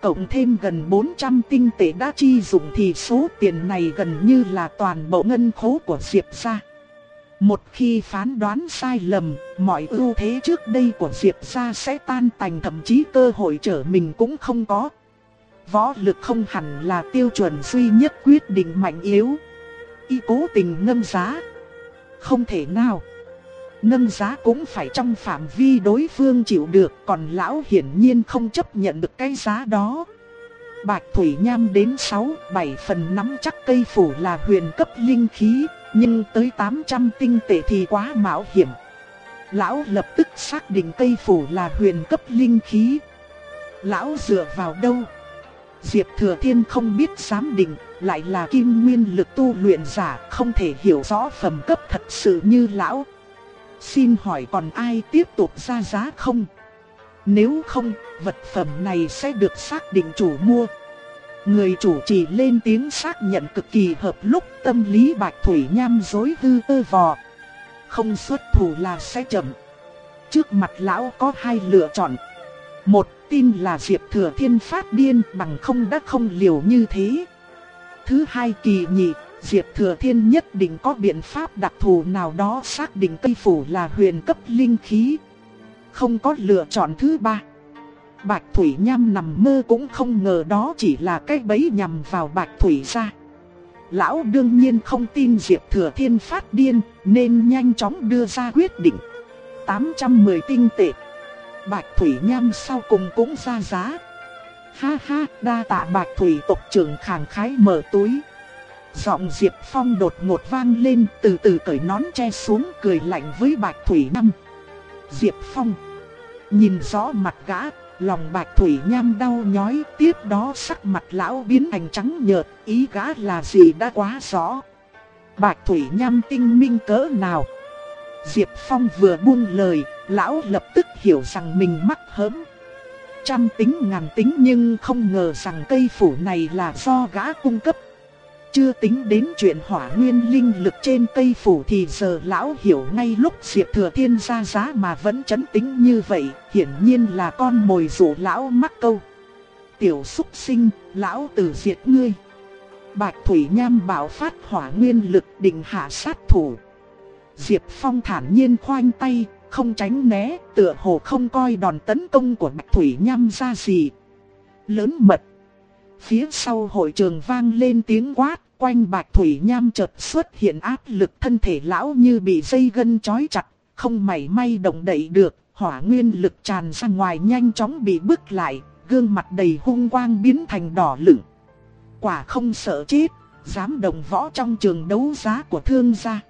Cộng thêm gần 400 tinh tệ đã chi dụng thì số tiền này gần như là toàn bộ ngân khố của Diệp gia. Một khi phán đoán sai lầm, mọi ưu thế trước đây của Diệp gia sẽ tan tành thậm chí cơ hội trở mình cũng không có. Võ lực không hẳn là tiêu chuẩn duy nhất quyết định mạnh yếu. Y cố tình nâng giá. Không thể nào. Nâng giá cũng phải trong phạm vi đối phương chịu được, còn lão hiển nhiên không chấp nhận được cái giá đó. Bạch Thủy Nham đến 6, 7 phần nắm chắc cây phủ là huyền cấp linh khí, nhưng tới 800 tinh tệ thì quá mạo hiểm. Lão lập tức xác định cây phủ là huyền cấp linh khí. Lão dựa vào đâu? Diệp Thừa Thiên không biết giám định, lại là kim nguyên lực tu luyện giả, không thể hiểu rõ phẩm cấp thật sự như lão. Xin hỏi còn ai tiếp tục ra giá không? Nếu không, vật phẩm này sẽ được xác định chủ mua. Người chủ chỉ lên tiếng xác nhận cực kỳ hợp lúc tâm lý Bạch Thủy Nham dối hư ơ vò. Không xuất thủ là sẽ chậm. Trước mặt lão có hai lựa chọn. Một tin là Diệp Thừa Thiên phát điên bằng không đã không liều như thế. Thứ hai kỳ nhị, Diệp Thừa Thiên nhất định có biện pháp đặc thù nào đó xác định cây phủ là huyền cấp linh khí. Không có lựa chọn thứ ba. Bạch Thủy Nham nằm mơ cũng không ngờ đó chỉ là cái bẫy nhằm vào Bạch Thủy ra. Lão đương nhiên không tin Diệp Thừa Thiên phát điên nên nhanh chóng đưa ra quyết định. 810 tinh tệ. Bạch Thủy Nham sau cùng cũng ra giá. Ha ha, đa tạ Bạch Thủy tộc trưởng khàng khái mở túi. Giọng Diệp Phong đột ngột vang lên từ từ cởi nón che xuống cười lạnh với Bạch Thủy Nham. Diệp Phong Nhìn rõ mặt gã, lòng Bạch Thủy Nham đau nhói, Tiếp đó sắc mặt lão biến thành trắng nhợt, Ý gã là gì đã quá rõ. Bạch Thủy Nham tinh minh cỡ nào? Diệp Phong vừa buông lời, Lão lập tức hiểu rằng mình mắc hớm. Trăm tính ngàn tính nhưng không ngờ rằng cây phủ này là do gã cung cấp chưa tính đến chuyện hỏa nguyên linh lực trên cây phủ thì giờ lão hiểu ngay lúc Diệp Thừa Thiên ra giá mà vẫn chấn tính như vậy, hiển nhiên là con mồi dụ lão mắc câu. Tiểu xúc sinh, lão tử diệt ngươi. Bạch Thủy Nham bảo phát hỏa nguyên lực định hạ sát thủ. Diệp Phong thản nhiên khoanh tay, không tránh né, tựa hồ không coi đòn tấn công của Bạch Thủy Nham ra gì. Lớn mật. Phía sau hội trường vang lên tiếng quát, quanh bạch thủy nham chợt xuất hiện áp lực thân thể lão như bị dây gân trói chặt, không mảy may động đậy được, hỏa nguyên lực tràn ra ngoài nhanh chóng bị bức lại, gương mặt đầy hung quang biến thành đỏ lửng. Quả không sợ chết, dám đồng võ trong trường đấu giá của thương gia.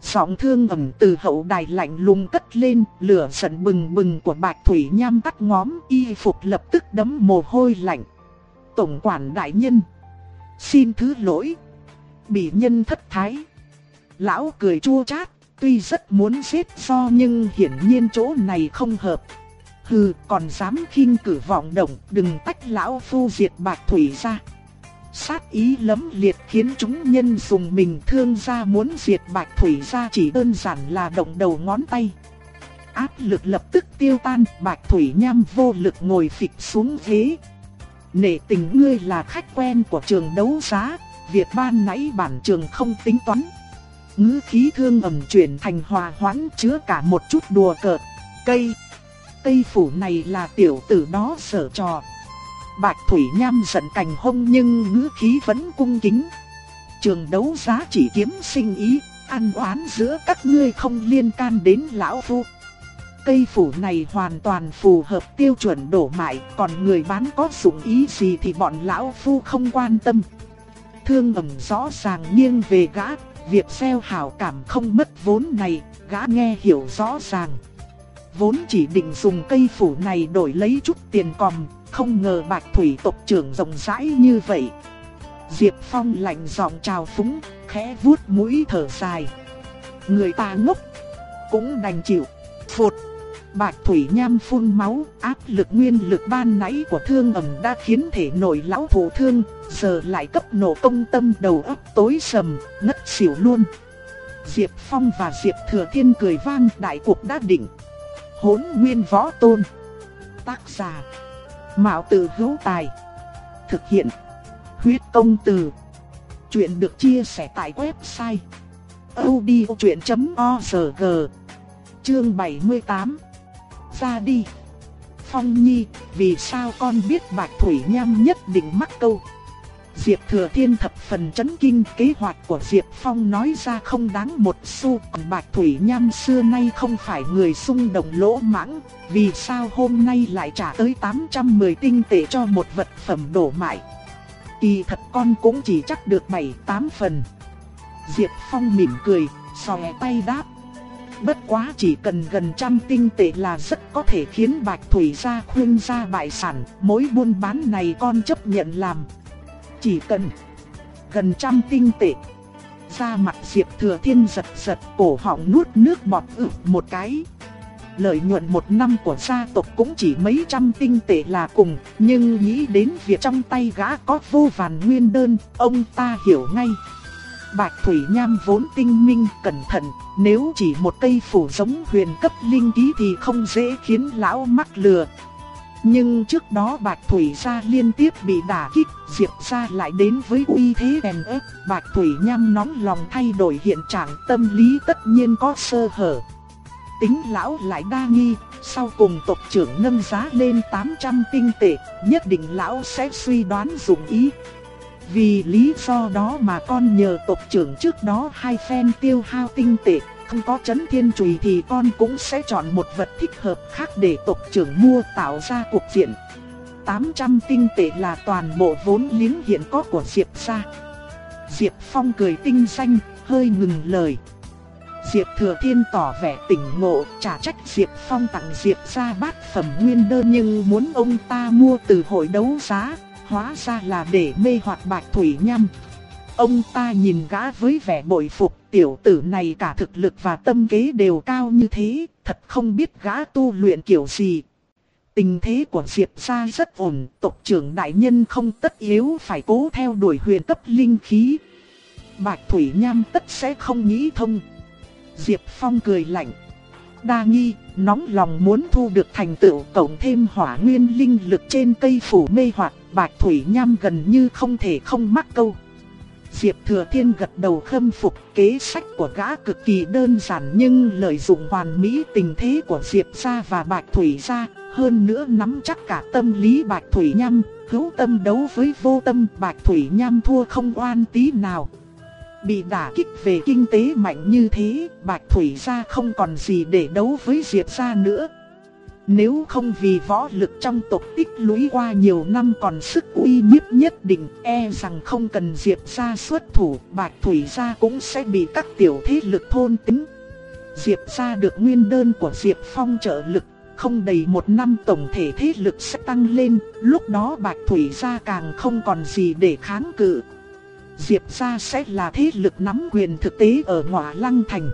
Giọng thương ẩm từ hậu đài lạnh lùng cất lên, lửa giận bừng bừng của bạch thủy nham tắt ngóm, y phục lập tức đấm mồ hôi lạnh. Tổng quản đại nhân Xin thứ lỗi. Bị nhân thất thái. Lão cười chua chát, tuy rất muốn giết do nhưng hiển nhiên chỗ này không hợp. Hừ, còn dám khinh cử vọng động, đừng tách lão phu diệt bạc thủy ra. Sát ý lấm liệt khiến chúng nhân dùng mình thương ra muốn diệt bạch thủy ra chỉ đơn giản là động đầu ngón tay. Áp lực lập tức tiêu tan, bạch thủy nham vô lực ngồi phịch xuống ghế, Nể tình ngươi là khách quen của trường đấu giá, việc ban nãy bản trường không tính toán. ngữ khí thương ẩm chuyển thành hòa hoãn chứa cả một chút đùa cợt. Cây, cây phủ này là tiểu tử đó sở trò. Bạch Thủy Nham giận cành hông nhưng ngữ khí vẫn cung kính. Trường đấu giá chỉ kiếm sinh ý, ăn oán giữa các ngươi không liên can đến lão phu. Cây phủ này hoàn toàn phù hợp tiêu chuẩn đổ mại, còn người bán có dụng ý gì thì bọn lão phu không quan tâm. Thương ẩm rõ ràng nghiêng về gã, việc gieo hảo cảm không mất vốn này, gã nghe hiểu rõ ràng. Vốn chỉ định dùng cây phủ này đổi lấy chút tiền còm, không ngờ bạch thủy tộc trưởng rộng rãi như vậy. Diệp Phong lạnh giọng chào phúng, khẽ vuốt mũi thở dài. Người ta ngốc, cũng đành chịu. Phụt, bạch thủy nham phun máu, áp lực nguyên lực ban nãy của thương ẩm đã khiến thể nội lão thổ thương, giờ lại cấp nổ công tâm đầu óc tối sầm, ngất xỉu luôn. Diệp Phong và Diệp Thừa Thiên cười vang đại cuộc đã định. Hốn nguyên võ tôn. Tác giả. Mạo tử hữu tài. Thực hiện. Huyết công từ. Chuyện được chia sẻ tại website. odchuyện.org Chương 78 ra đi. Phong Nhi, vì sao con biết Bạch Thủy Nham nhất định mắc câu? Diệp Thừa Thiên thập phần chấn kinh kế hoạch của Diệp Phong nói ra không đáng một xu. Còn Bạch Thủy Nham xưa nay không phải người sung đồng lỗ mãng Vì sao hôm nay lại trả tới 810 tinh tệ cho một vật phẩm đổ mại? Kỳ thật con cũng chỉ chắc được 7-8 phần. Diệp Phong mỉm cười, xòe tay đáp. Bất quá chỉ cần gần trăm tinh tệ là rất có thể khiến Bạch Thủy gia khuyên ra bại sản Mối buôn bán này con chấp nhận làm chỉ cần gần trăm tinh tệ. Ra mặt Diệp Thừa Thiên giật giật cổ họng nuốt nước bọt ử một cái. Lợi nhuận một năm của gia tộc cũng chỉ mấy trăm tinh tệ là cùng, nhưng nghĩ đến việc trong tay gã có vô vàn nguyên đơn, ông ta hiểu ngay. Bạch Thủy Nham vốn tinh minh cẩn thận, nếu chỉ một cây phủ giống huyền cấp linh ký thì không dễ khiến lão mắc lừa, nhưng trước đó Bạch Thủy gia liên tiếp bị đả kích, Diệp gia lại đến với uy thế đèn ép, Bạch Thủy Nham nóng lòng thay đổi hiện trạng tâm lý tất nhiên có sơ hở. Tính lão lại đa nghi, sau cùng tộc trưởng nâng giá lên 800 tinh tệ, nhất định lão sẽ suy đoán dụng ý. Vì lý do đó mà con nhờ tộc trưởng trước đó hai phen tiêu hao tinh tệ, không có chấn thiên chùy thì con cũng sẽ chọn một vật thích hợp khác để tộc trưởng mua tạo ra cuộc diện. 800 tinh tệ là toàn bộ vốn liếng hiện có của Diệp gia. Diệp Phong cười tinh xanh, hơi ngừng lời. Diệp Thừa Thiên tỏ vẻ tỉnh ngộ, trả trách Diệp Phong tặng Diệp gia bát phẩm nguyên đơn nhưng muốn ông ta mua từ hội đấu giá, hóa ra là để mê hoặc Bạch Thủy Nhâm. Ông ta nhìn gã với vẻ bội phục, tiểu tử này cả thực lực và tâm kế đều cao như thế, thật không biết gã tu luyện kiểu gì. Tình thế của Diệp gia rất ổn, tộc trưởng đại nhân không tất yếu phải cố theo đuổi huyền cấp linh khí. Bạch Thủy Nham tất sẽ không nghĩ thông. Diệp Phong cười lạnh. Đa nghi, nóng lòng muốn thu được thành tựu cộng thêm hỏa nguyên linh lực trên cây phủ mê hoặc Bạch Thủy Nham gần như không thể không mắc câu. Diệp Thừa Thiên gật đầu khâm phục kế sách của gã cực kỳ đơn giản nhưng lợi dụng hoàn mỹ tình thế của Diệp gia và Bạch Thủy gia, hơn nữa nắm chắc cả tâm lý Bạch Thủy Nham, hữu tâm đấu với vô tâm Bạch Thủy Nham thua không oan tí nào. Bị đả kích về kinh tế mạnh như thế, Bạch Thủy gia không còn gì để đấu với Diệp gia nữa. Nếu không vì võ lực trong tộc tích lũy qua nhiều năm còn sức uy nhiếp nhất định, e rằng không cần Diệp gia xuất thủ, Bạch Thủy gia cũng sẽ bị các tiểu thế lực thôn tính. Diệp gia được nguyên đơn của Diệp Phong trợ lực, không đầy một năm tổng thể thế lực sẽ tăng lên, lúc đó Bạch Thủy gia càng không còn gì để kháng cự. Diệp gia sẽ là thế lực nắm quyền thực tế ở ngọa lăng thành.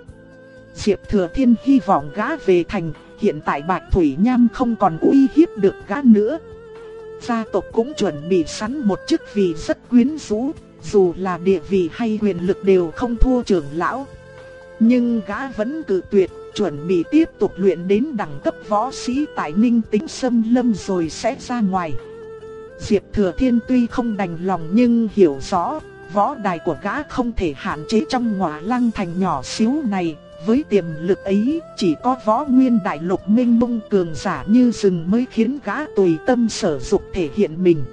Diệp Thừa Thiên hy vọng gã về thành, hiện tại Bạch Thủy Nham không còn uy hiếp được gã nữa. Gia tộc cũng chuẩn bị sẵn một chức vị rất quyến rũ, dù là địa vị hay quyền lực đều không thua trưởng lão. Nhưng gã vẫn cự tuyệt, chuẩn bị tiếp tục luyện đến đẳng cấp võ sĩ tại Ninh Tĩnh Sâm Lâm rồi sẽ ra ngoài. Diệp Thừa Thiên tuy không đành lòng nhưng hiểu rõ, võ đài của gã không thể hạn chế trong ngọa lăng thành nhỏ xíu này, với tiềm lực ấy, chỉ có võ nguyên đại lục minh mông cường giả như rừng mới khiến gã tùy tâm sở dục thể hiện mình.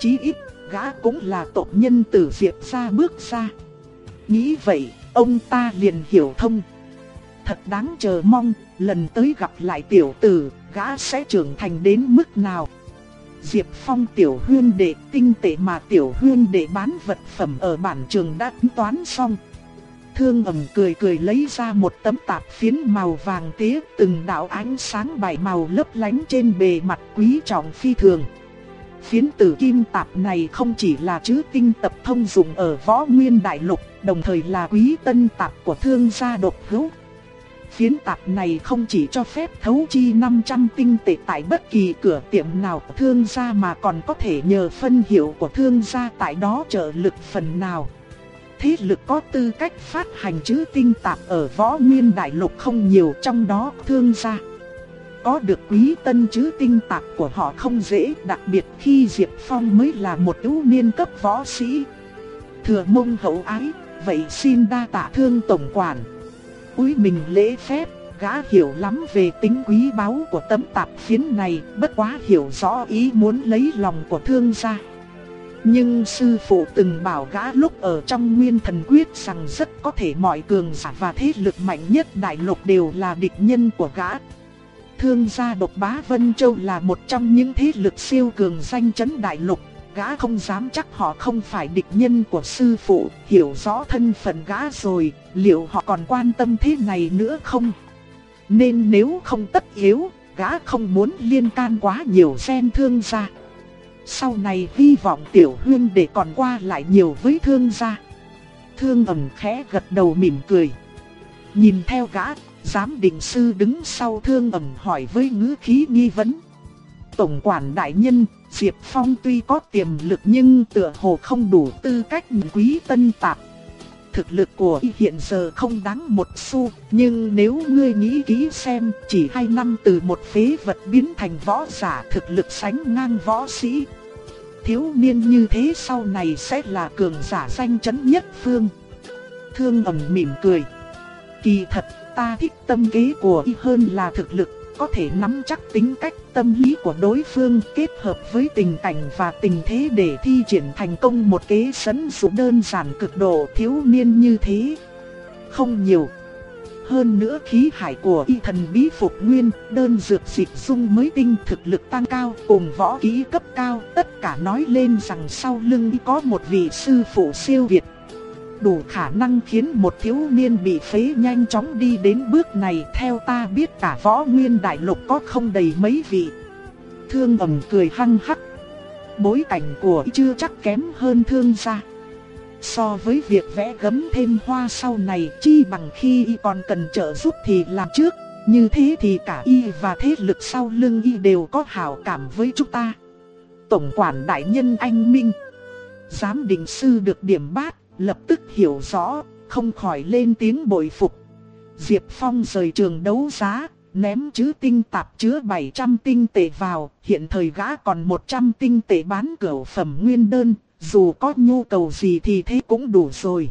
Chí ít, gã cũng là tộc nhân từ Diệp ra bước ra. Nghĩ vậy, ông ta liền hiểu thông. Thật đáng chờ mong, lần tới gặp lại tiểu tử, gã sẽ trưởng thành đến mức nào. Diệp Phong tiểu huyên đệ tinh tệ mà tiểu huyên đệ bán vật phẩm ở bản trường đã tính toán xong. Thương ẩm cười cười lấy ra một tấm tạp phiến màu vàng tía từng đạo ánh sáng bảy màu lấp lánh trên bề mặt quý trọng phi thường. Phiến tử kim tạp này không chỉ là chữ tinh tập thông dụng ở võ nguyên đại lục, đồng thời là quý tân tạp của thương gia độc hữu. Phiến tạp này không chỉ cho phép thấu chi 500 tinh tệ tại bất kỳ cửa tiệm nào của thương gia mà còn có thể nhờ phân hiệu của thương gia tại đó trợ lực phần nào. Thế lực có tư cách phát hành chữ tinh tạp ở võ nguyên đại lục không nhiều trong đó thương gia. Có được quý tân chữ tinh tạp của họ không dễ đặc biệt khi Diệp Phong mới là một ưu niên cấp võ sĩ. Thừa mông hậu ái, vậy xin đa tạ thương tổng quản. Úi mình lễ phép, gã hiểu lắm về tính quý báu của tấm tạp phiến này, bất quá hiểu rõ ý muốn lấy lòng của thương gia. Nhưng sư phụ từng bảo gã lúc ở trong nguyên thần quyết rằng rất có thể mọi cường giả và thế lực mạnh nhất đại lục đều là địch nhân của gã. Thương gia độc bá Vân Châu là một trong những thế lực siêu cường danh chấn đại lục, gã không dám chắc họ không phải địch nhân của sư phụ, hiểu rõ thân phận gã rồi, liệu họ còn quan tâm thế này nữa không? Nên nếu không tất yếu, gã không muốn liên can quá nhiều gen thương gia. Sau này hy vọng tiểu huyên để còn qua lại nhiều với thương gia. Thương ẩm khẽ gật đầu mỉm cười. Nhìn theo gã, giám định sư đứng sau thương ẩm hỏi với ngữ khí nghi vấn. Tổng quản đại nhân, Diệp Phong tuy có tiềm lực nhưng tựa hồ không đủ tư cách quý tân tạp. Thực lực của y hiện giờ không đáng một xu, nhưng nếu ngươi nghĩ kỹ xem, chỉ hai năm từ một phế vật biến thành võ giả thực lực sánh ngang võ sĩ. Thiếu niên như thế sau này sẽ là cường giả danh chấn nhất phương. Thương ẩm mỉm cười. Kỳ thật, ta thích tâm kế của y hơn là thực lực có thể nắm chắc tính cách tâm lý của đối phương kết hợp với tình cảnh và tình thế để thi triển thành công một kế sấn dụ đơn giản cực độ thiếu niên như thế. Không nhiều. Hơn nữa khí hải của y thần bí phục nguyên, đơn dược dịch dung mới tinh thực lực tăng cao cùng võ kỹ cấp cao, tất cả nói lên rằng sau lưng y có một vị sư phụ siêu việt đủ khả năng khiến một thiếu niên bị phế nhanh chóng đi đến bước này theo ta biết cả võ nguyên đại lục có không đầy mấy vị. Thương ẩm cười hăng hắc. Bối cảnh của chưa chắc kém hơn thương gia. So với việc vẽ gấm thêm hoa sau này, chi bằng khi y còn cần trợ giúp thì làm trước. Như thế thì cả y và thế lực sau lưng y đều có hảo cảm với chúng ta. Tổng quản đại nhân anh Minh Giám định sư được điểm bát lập tức hiểu rõ, không khỏi lên tiếng bội phục. Diệp Phong rời trường đấu giá, ném chữ tinh tạp chứa 700 tinh tệ vào, hiện thời gã còn 100 tinh tệ bán cửa phẩm nguyên đơn, dù có nhu cầu gì thì thế cũng đủ rồi.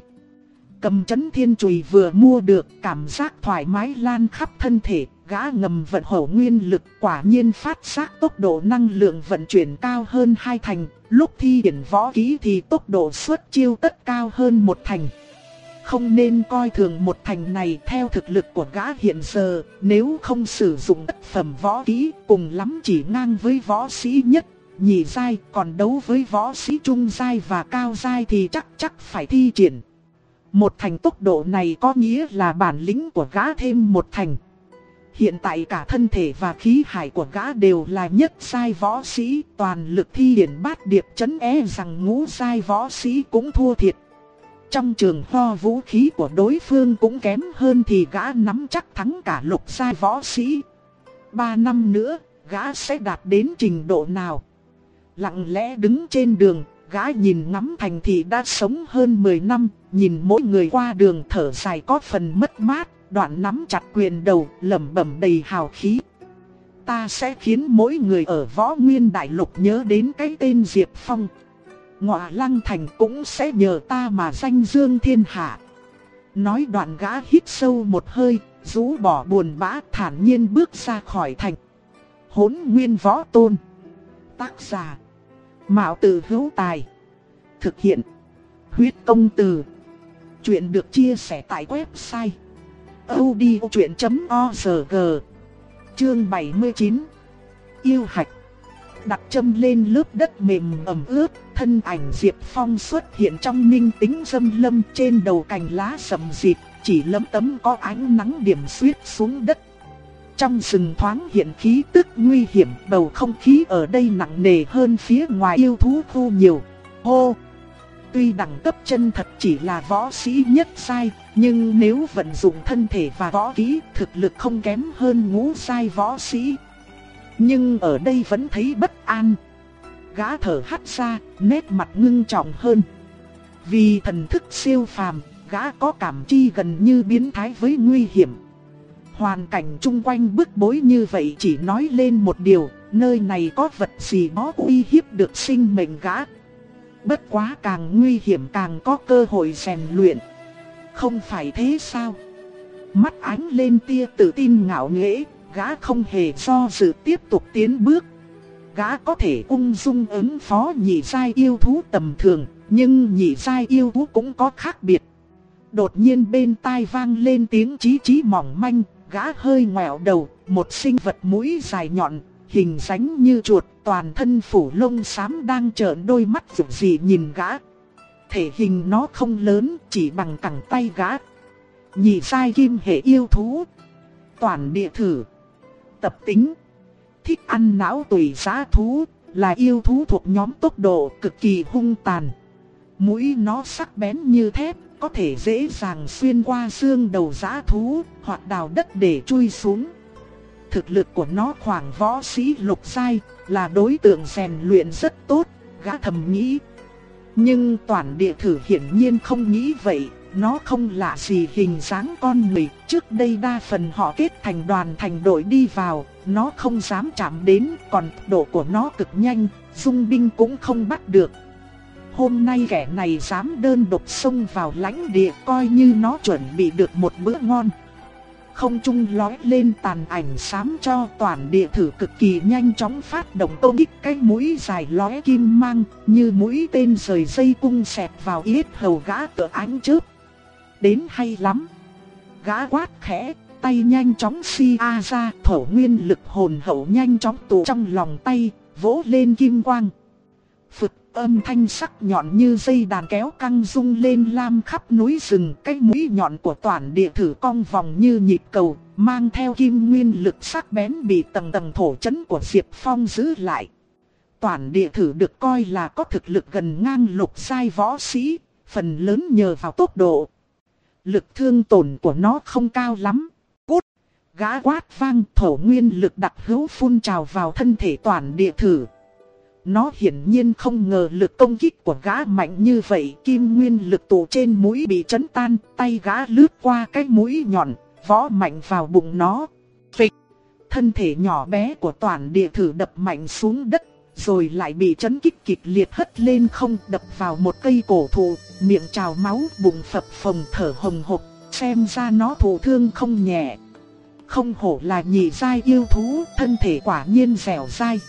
Cầm chấn thiên chùy vừa mua được, cảm giác thoải mái lan khắp thân thể, gã ngầm vận hổ nguyên lực quả nhiên phát giác tốc độ năng lượng vận chuyển cao hơn hai thành, lúc thi triển võ kỹ thì tốc độ xuất chiêu tất cao hơn một thành. Không nên coi thường một thành này theo thực lực của gã hiện giờ, nếu không sử dụng tất phẩm võ kỹ cùng lắm chỉ ngang với võ sĩ nhất, nhị giai, còn đấu với võ sĩ trung giai và cao giai thì chắc chắc phải thi triển. Một thành tốc độ này có nghĩa là bản lĩnh của gã thêm một thành. Hiện tại cả thân thể và khí hải của gã đều là nhất sai võ sĩ, toàn lực thi triển bát điệp chấn e rằng ngũ sai võ sĩ cũng thua thiệt. Trong trường ho vũ khí của đối phương cũng kém hơn thì gã nắm chắc thắng cả lục sai võ sĩ. Ba năm nữa, gã sẽ đạt đến trình độ nào? Lặng lẽ đứng trên đường, gã nhìn ngắm thành thị đã sống hơn 10 năm, nhìn mỗi người qua đường thở dài có phần mất mát đoạn nắm chặt quyền đầu, lẩm bẩm đầy hào khí. Ta sẽ khiến mỗi người ở võ nguyên đại lục nhớ đến cái tên Diệp Phong. ngọa lăng thành cũng sẽ nhờ ta mà danh dương thiên hạ. Nói đoạn gã hít sâu một hơi, rú bỏ buồn bã thản nhiên bước ra khỏi thành. Hốn nguyên võ tôn. Tác giả. Mạo tử hữu tài. Thực hiện. Huyết công từ. Chuyện được chia sẻ tại website audiochuyện.org Chương 79 Yêu hạch Đặt châm lên lớp đất mềm ẩm ướt, thân ảnh Diệp Phong xuất hiện trong ninh tính dâm lâm trên đầu cành lá sầm dịp, chỉ lấm tấm có ánh nắng điểm xuyết xuống đất. Trong rừng thoáng hiện khí tức nguy hiểm, bầu không khí ở đây nặng nề hơn phía ngoài yêu thú khu nhiều. Hô! Tuy đẳng cấp chân thật chỉ là võ sĩ nhất sai, nhưng nếu vận dụng thân thể và võ kỹ, thực lực không kém hơn ngũ sai võ sĩ. Nhưng ở đây vẫn thấy bất an. Gã thở hắt ra, nét mặt ngưng trọng hơn. Vì thần thức siêu phàm, gã có cảm chi gần như biến thái với nguy hiểm. Hoàn cảnh chung quanh bức bối như vậy chỉ nói lên một điều, nơi này có vật gì đó uy hiếp được sinh mệnh gã. Bất quá càng nguy hiểm càng có cơ hội rèn luyện. Không phải thế sao? Mắt ánh lên tia tự tin ngạo nghễ, gã không hề do dự tiếp tục tiến bước. Gã có thể ung dung ứng phó nhị giai yêu thú tầm thường, nhưng nhị giai yêu thú cũng có khác biệt. Đột nhiên bên tai vang lên tiếng chí chí mỏng manh, gã hơi ngoẹo đầu, một sinh vật mũi dài nhọn, hình dáng như chuột, toàn thân phủ lông xám đang trợn đôi mắt rụt dị nhìn gã. Thể hình nó không lớn, chỉ bằng cẳng tay gã. Nhị sai kim hệ yêu thú. Toàn địa thử. Tập tính. Thích ăn não tùy giá thú, là yêu thú thuộc nhóm tốc độ cực kỳ hung tàn. Mũi nó sắc bén như thép, có thể dễ dàng xuyên qua xương đầu giá thú hoặc đào đất để chui xuống. Thực lực của nó khoảng võ sĩ lục sai, là đối tượng rèn luyện rất tốt, gã thầm nghĩ. Nhưng toàn địa thử hiển nhiên không nghĩ vậy, nó không lạ gì hình dáng con người, trước đây đa phần họ kết thành đoàn thành đội đi vào, nó không dám chạm đến, còn độ của nó cực nhanh, dung binh cũng không bắt được, Hôm nay kẻ này dám đơn độc xông vào lãnh địa coi như nó chuẩn bị được một bữa ngon. Không trung lói lên tàn ảnh xám cho toàn địa thử cực kỳ nhanh chóng phát động công kích cái mũi dài lói kim mang như mũi tên rời dây cung xẹt vào yết hầu gã tựa ánh chớp. Đến hay lắm. Gã quát khẽ, tay nhanh chóng si a ra, thổ nguyên lực hồn hậu nhanh chóng tụ trong lòng tay, vỗ lên kim quang. Phực âm thanh sắc nhọn như dây đàn kéo căng rung lên lam khắp núi rừng. Cái mũi nhọn của toàn địa thử cong vòng như nhịp cầu, mang theo kim nguyên lực sắc bén bị tầng tầng thổ chấn của Diệp Phong giữ lại. Toàn địa thử được coi là có thực lực gần ngang lục sai võ sĩ, phần lớn nhờ vào tốc độ. Lực thương tổn của nó không cao lắm. Cút! Gã quát vang thổ nguyên lực đặc hữu phun trào vào thân thể toàn địa thử. Nó hiển nhiên không ngờ lực công kích của gã mạnh như vậy, kim nguyên lực tụ trên mũi bị chấn tan, tay gã lướt qua cái mũi nhọn, võ mạnh vào bụng nó. Phịch! Thân thể nhỏ bé của toàn địa thử đập mạnh xuống đất, rồi lại bị chấn kích kịch liệt hất lên không đập vào một cây cổ thụ, miệng trào máu, bụng phập phồng thở hồng hộc, xem ra nó thụ thương không nhẹ. Không hổ là nhị giai yêu thú, thân thể quả nhiên dẻo dai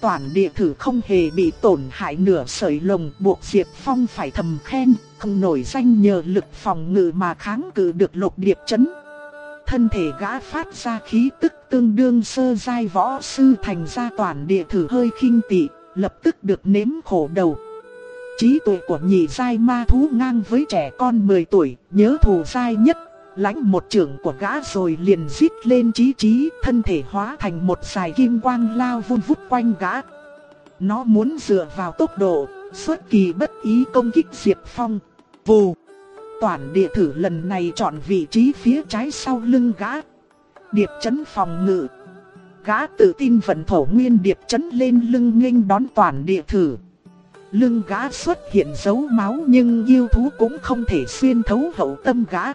toàn địa thử không hề bị tổn hại nửa sợi lồng buộc Diệp Phong phải thầm khen, không nổi danh nhờ lực phòng ngự mà kháng cự được lục điệp chấn. Thân thể gã phát ra khí tức tương đương sơ giai võ sư thành ra toàn địa thử hơi khinh tị, lập tức được nếm khổ đầu. Trí tuệ của nhị giai ma thú ngang với trẻ con 10 tuổi, nhớ thù giai nhất lãnh một trưởng của gã rồi liền rít lên chí chí, thân thể hóa thành một dải kim quang lao vun vút quanh gã. Nó muốn dựa vào tốc độ, xuất kỳ bất ý công kích Diệp Phong. Vù! Toàn địa thử lần này chọn vị trí phía trái sau lưng gã. Điệp chấn phòng ngự. Gã tự tin vận thổ nguyên điệp chấn lên lưng nghênh đón toàn địa thử. Lưng gã xuất hiện dấu máu nhưng yêu thú cũng không thể xuyên thấu hậu tâm gã.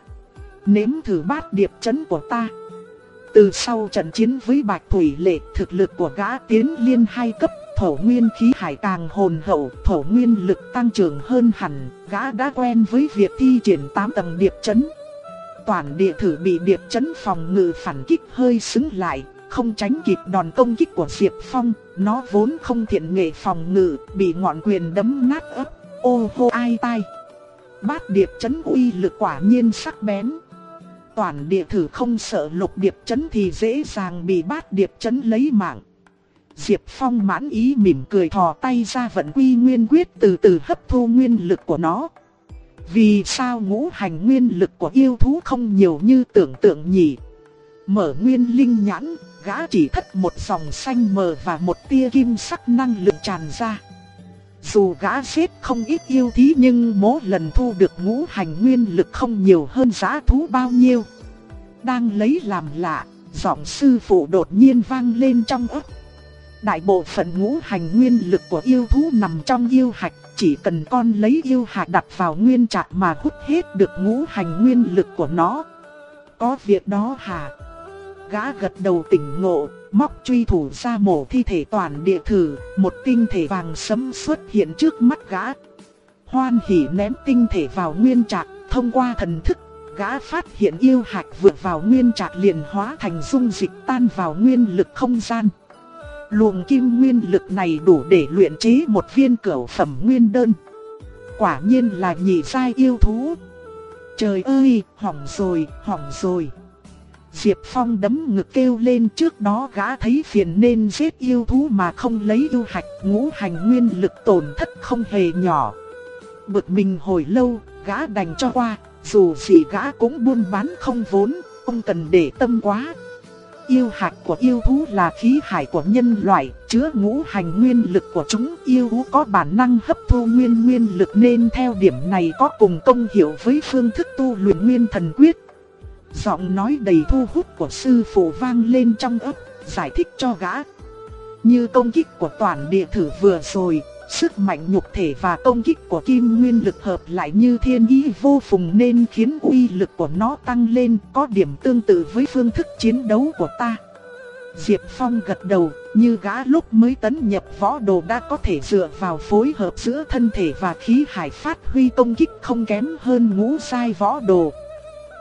Nếm thử bát điệp chấn của ta. Từ sau trận chiến với Bạch Thủy Lệ, thực lực của gã tiến liên hai cấp, thổ nguyên khí hải càng hồn hậu, thổ nguyên lực tăng trưởng hơn hẳn, gã đã quen với việc thi triển 8 tầng điệp chấn. Toàn địa thử bị điệp chấn phòng ngự phản kích hơi xứng lại, không tránh kịp đòn công kích của Diệp Phong, nó vốn không thiện nghệ phòng ngự, bị ngọn quyền đấm nát ấp, ô hô ai tai. Bát điệp chấn uy lực quả nhiên sắc bén. Toàn địa thử không sợ lục điệp chấn thì dễ dàng bị bát điệp chấn lấy mạng. Diệp Phong mãn ý mỉm cười thò tay ra vận quy nguyên quyết từ từ hấp thu nguyên lực của nó. Vì sao ngũ hành nguyên lực của yêu thú không nhiều như tưởng tượng nhỉ? Mở nguyên linh nhãn, gã chỉ thất một dòng xanh mờ và một tia kim sắc năng lượng tràn ra. Dù gã giết không ít yêu thí nhưng mỗi lần thu được ngũ hành nguyên lực không nhiều hơn giá thú bao nhiêu. Đang lấy làm lạ, giọng sư phụ đột nhiên vang lên trong ức. Đại bộ phận ngũ hành nguyên lực của yêu thú nằm trong yêu hạch, chỉ cần con lấy yêu hạch đặt vào nguyên trạng mà hút hết được ngũ hành nguyên lực của nó. Có việc đó hả? Gã gật đầu tỉnh ngộ, móc truy thủ ra mổ thi thể toàn địa thử, một tinh thể vàng sấm xuất hiện trước mắt gã. Hoan hỉ ném tinh thể vào nguyên trạng, thông qua thần thức, gã phát hiện yêu hạch vượt vào nguyên trạng liền hóa thành dung dịch tan vào nguyên lực không gian. Luồng kim nguyên lực này đủ để luyện chế một viên cửu phẩm nguyên đơn. Quả nhiên là nhị giai yêu thú. Trời ơi, hỏng rồi, hỏng rồi. Diệp Phong đấm ngực kêu lên trước đó gã thấy phiền nên giết yêu thú mà không lấy yêu hạch ngũ hành nguyên lực tổn thất không hề nhỏ. Bực mình hồi lâu, gã đành cho qua, dù gì gã cũng buôn bán không vốn, không cần để tâm quá. Yêu hạch của yêu thú là khí hải của nhân loại, chứa ngũ hành nguyên lực của chúng. Yêu thú có bản năng hấp thu nguyên nguyên lực nên theo điểm này có cùng công hiệu với phương thức tu luyện nguyên thần quyết. Giọng nói đầy thu hút của sư phụ vang lên trong ấp, giải thích cho gã. Như công kích của toàn địa thử vừa rồi, sức mạnh nhục thể và công kích của kim nguyên lực hợp lại như thiên ý vô phùng nên khiến uy lực của nó tăng lên có điểm tương tự với phương thức chiến đấu của ta. Diệp Phong gật đầu, như gã lúc mới tấn nhập võ đồ đã có thể dựa vào phối hợp giữa thân thể và khí hải phát huy công kích không kém hơn ngũ sai võ đồ.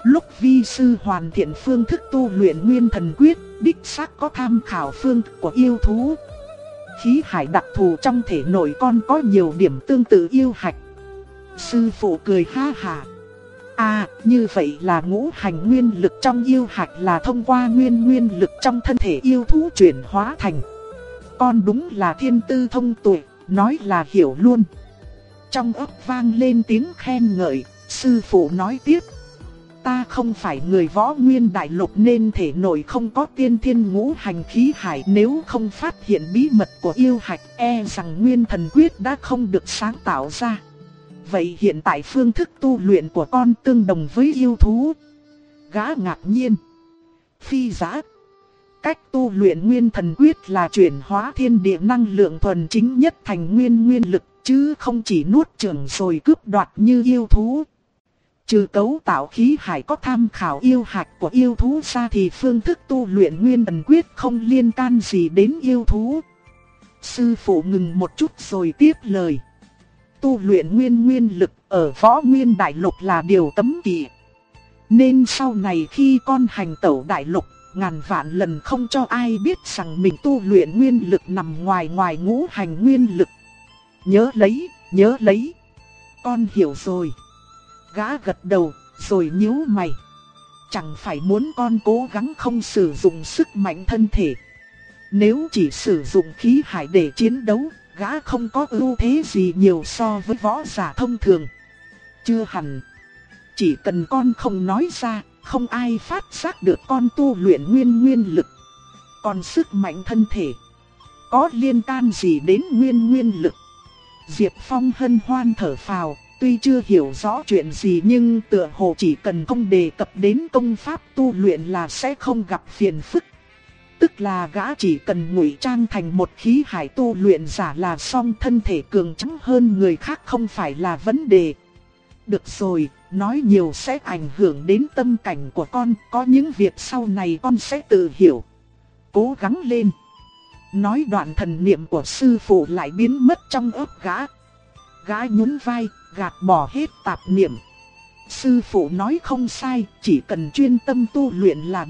Lúc vi sư hoàn thiện phương thức tu luyện nguyên thần quyết, đích xác có tham khảo phương thức của yêu thú. Khí hải đặc thù trong thể nội con có nhiều điểm tương tự yêu hạch. Sư phụ cười ha hà. À, như vậy là ngũ hành nguyên lực trong yêu hạch là thông qua nguyên nguyên lực trong thân thể yêu thú chuyển hóa thành. Con đúng là thiên tư thông tuệ, nói là hiểu luôn. Trong ấp vang lên tiếng khen ngợi, sư phụ nói tiếp, Ta không phải người võ nguyên đại lục nên thể nội không có tiên thiên ngũ hành khí hải nếu không phát hiện bí mật của yêu hạch e rằng nguyên thần quyết đã không được sáng tạo ra. Vậy hiện tại phương thức tu luyện của con tương đồng với yêu thú. Gã ngạc nhiên. Phi giá. Cách tu luyện nguyên thần quyết là chuyển hóa thiên địa năng lượng thuần chính nhất thành nguyên nguyên lực, chứ không chỉ nuốt chửng rồi cướp đoạt như yêu thú. Trừ cấu tạo khí hải có tham khảo yêu hạch của yêu thú ra thì phương thức tu luyện nguyên ẩn quyết không liên can gì đến yêu thú. Sư phụ ngừng một chút rồi tiếp lời. Tu luyện nguyên nguyên lực ở võ nguyên đại lục là điều tấm kỵ. Nên sau này khi con hành tẩu đại lục, ngàn vạn lần không cho ai biết rằng mình tu luyện nguyên lực nằm ngoài ngoài ngũ hành nguyên lực. Nhớ lấy, nhớ lấy. Con hiểu rồi. Gã gật đầu, rồi nhíu mày. Chẳng phải muốn con cố gắng không sử dụng sức mạnh thân thể. Nếu chỉ sử dụng khí hải để chiến đấu, gã không có ưu thế gì nhiều so với võ giả thông thường. Chưa hẳn. Chỉ cần con không nói ra, không ai phát giác được con tu luyện nguyên nguyên lực. Còn sức mạnh thân thể, có liên can gì đến nguyên nguyên lực? Diệp Phong hân hoan thở phào, Tuy chưa hiểu rõ chuyện gì nhưng tựa hồ chỉ cần không đề cập đến công pháp tu luyện là sẽ không gặp phiền phức. Tức là gã chỉ cần ngụy trang thành một khí hải tu luyện giả là xong thân thể cường trắng hơn người khác không phải là vấn đề. Được rồi, nói nhiều sẽ ảnh hưởng đến tâm cảnh của con, có những việc sau này con sẽ tự hiểu. Cố gắng lên. Nói đoạn thần niệm của sư phụ lại biến mất trong ớp gã. Gã nhún vai, gạt bỏ hết tạp niệm. Sư phụ nói không sai, chỉ cần chuyên tâm tu luyện là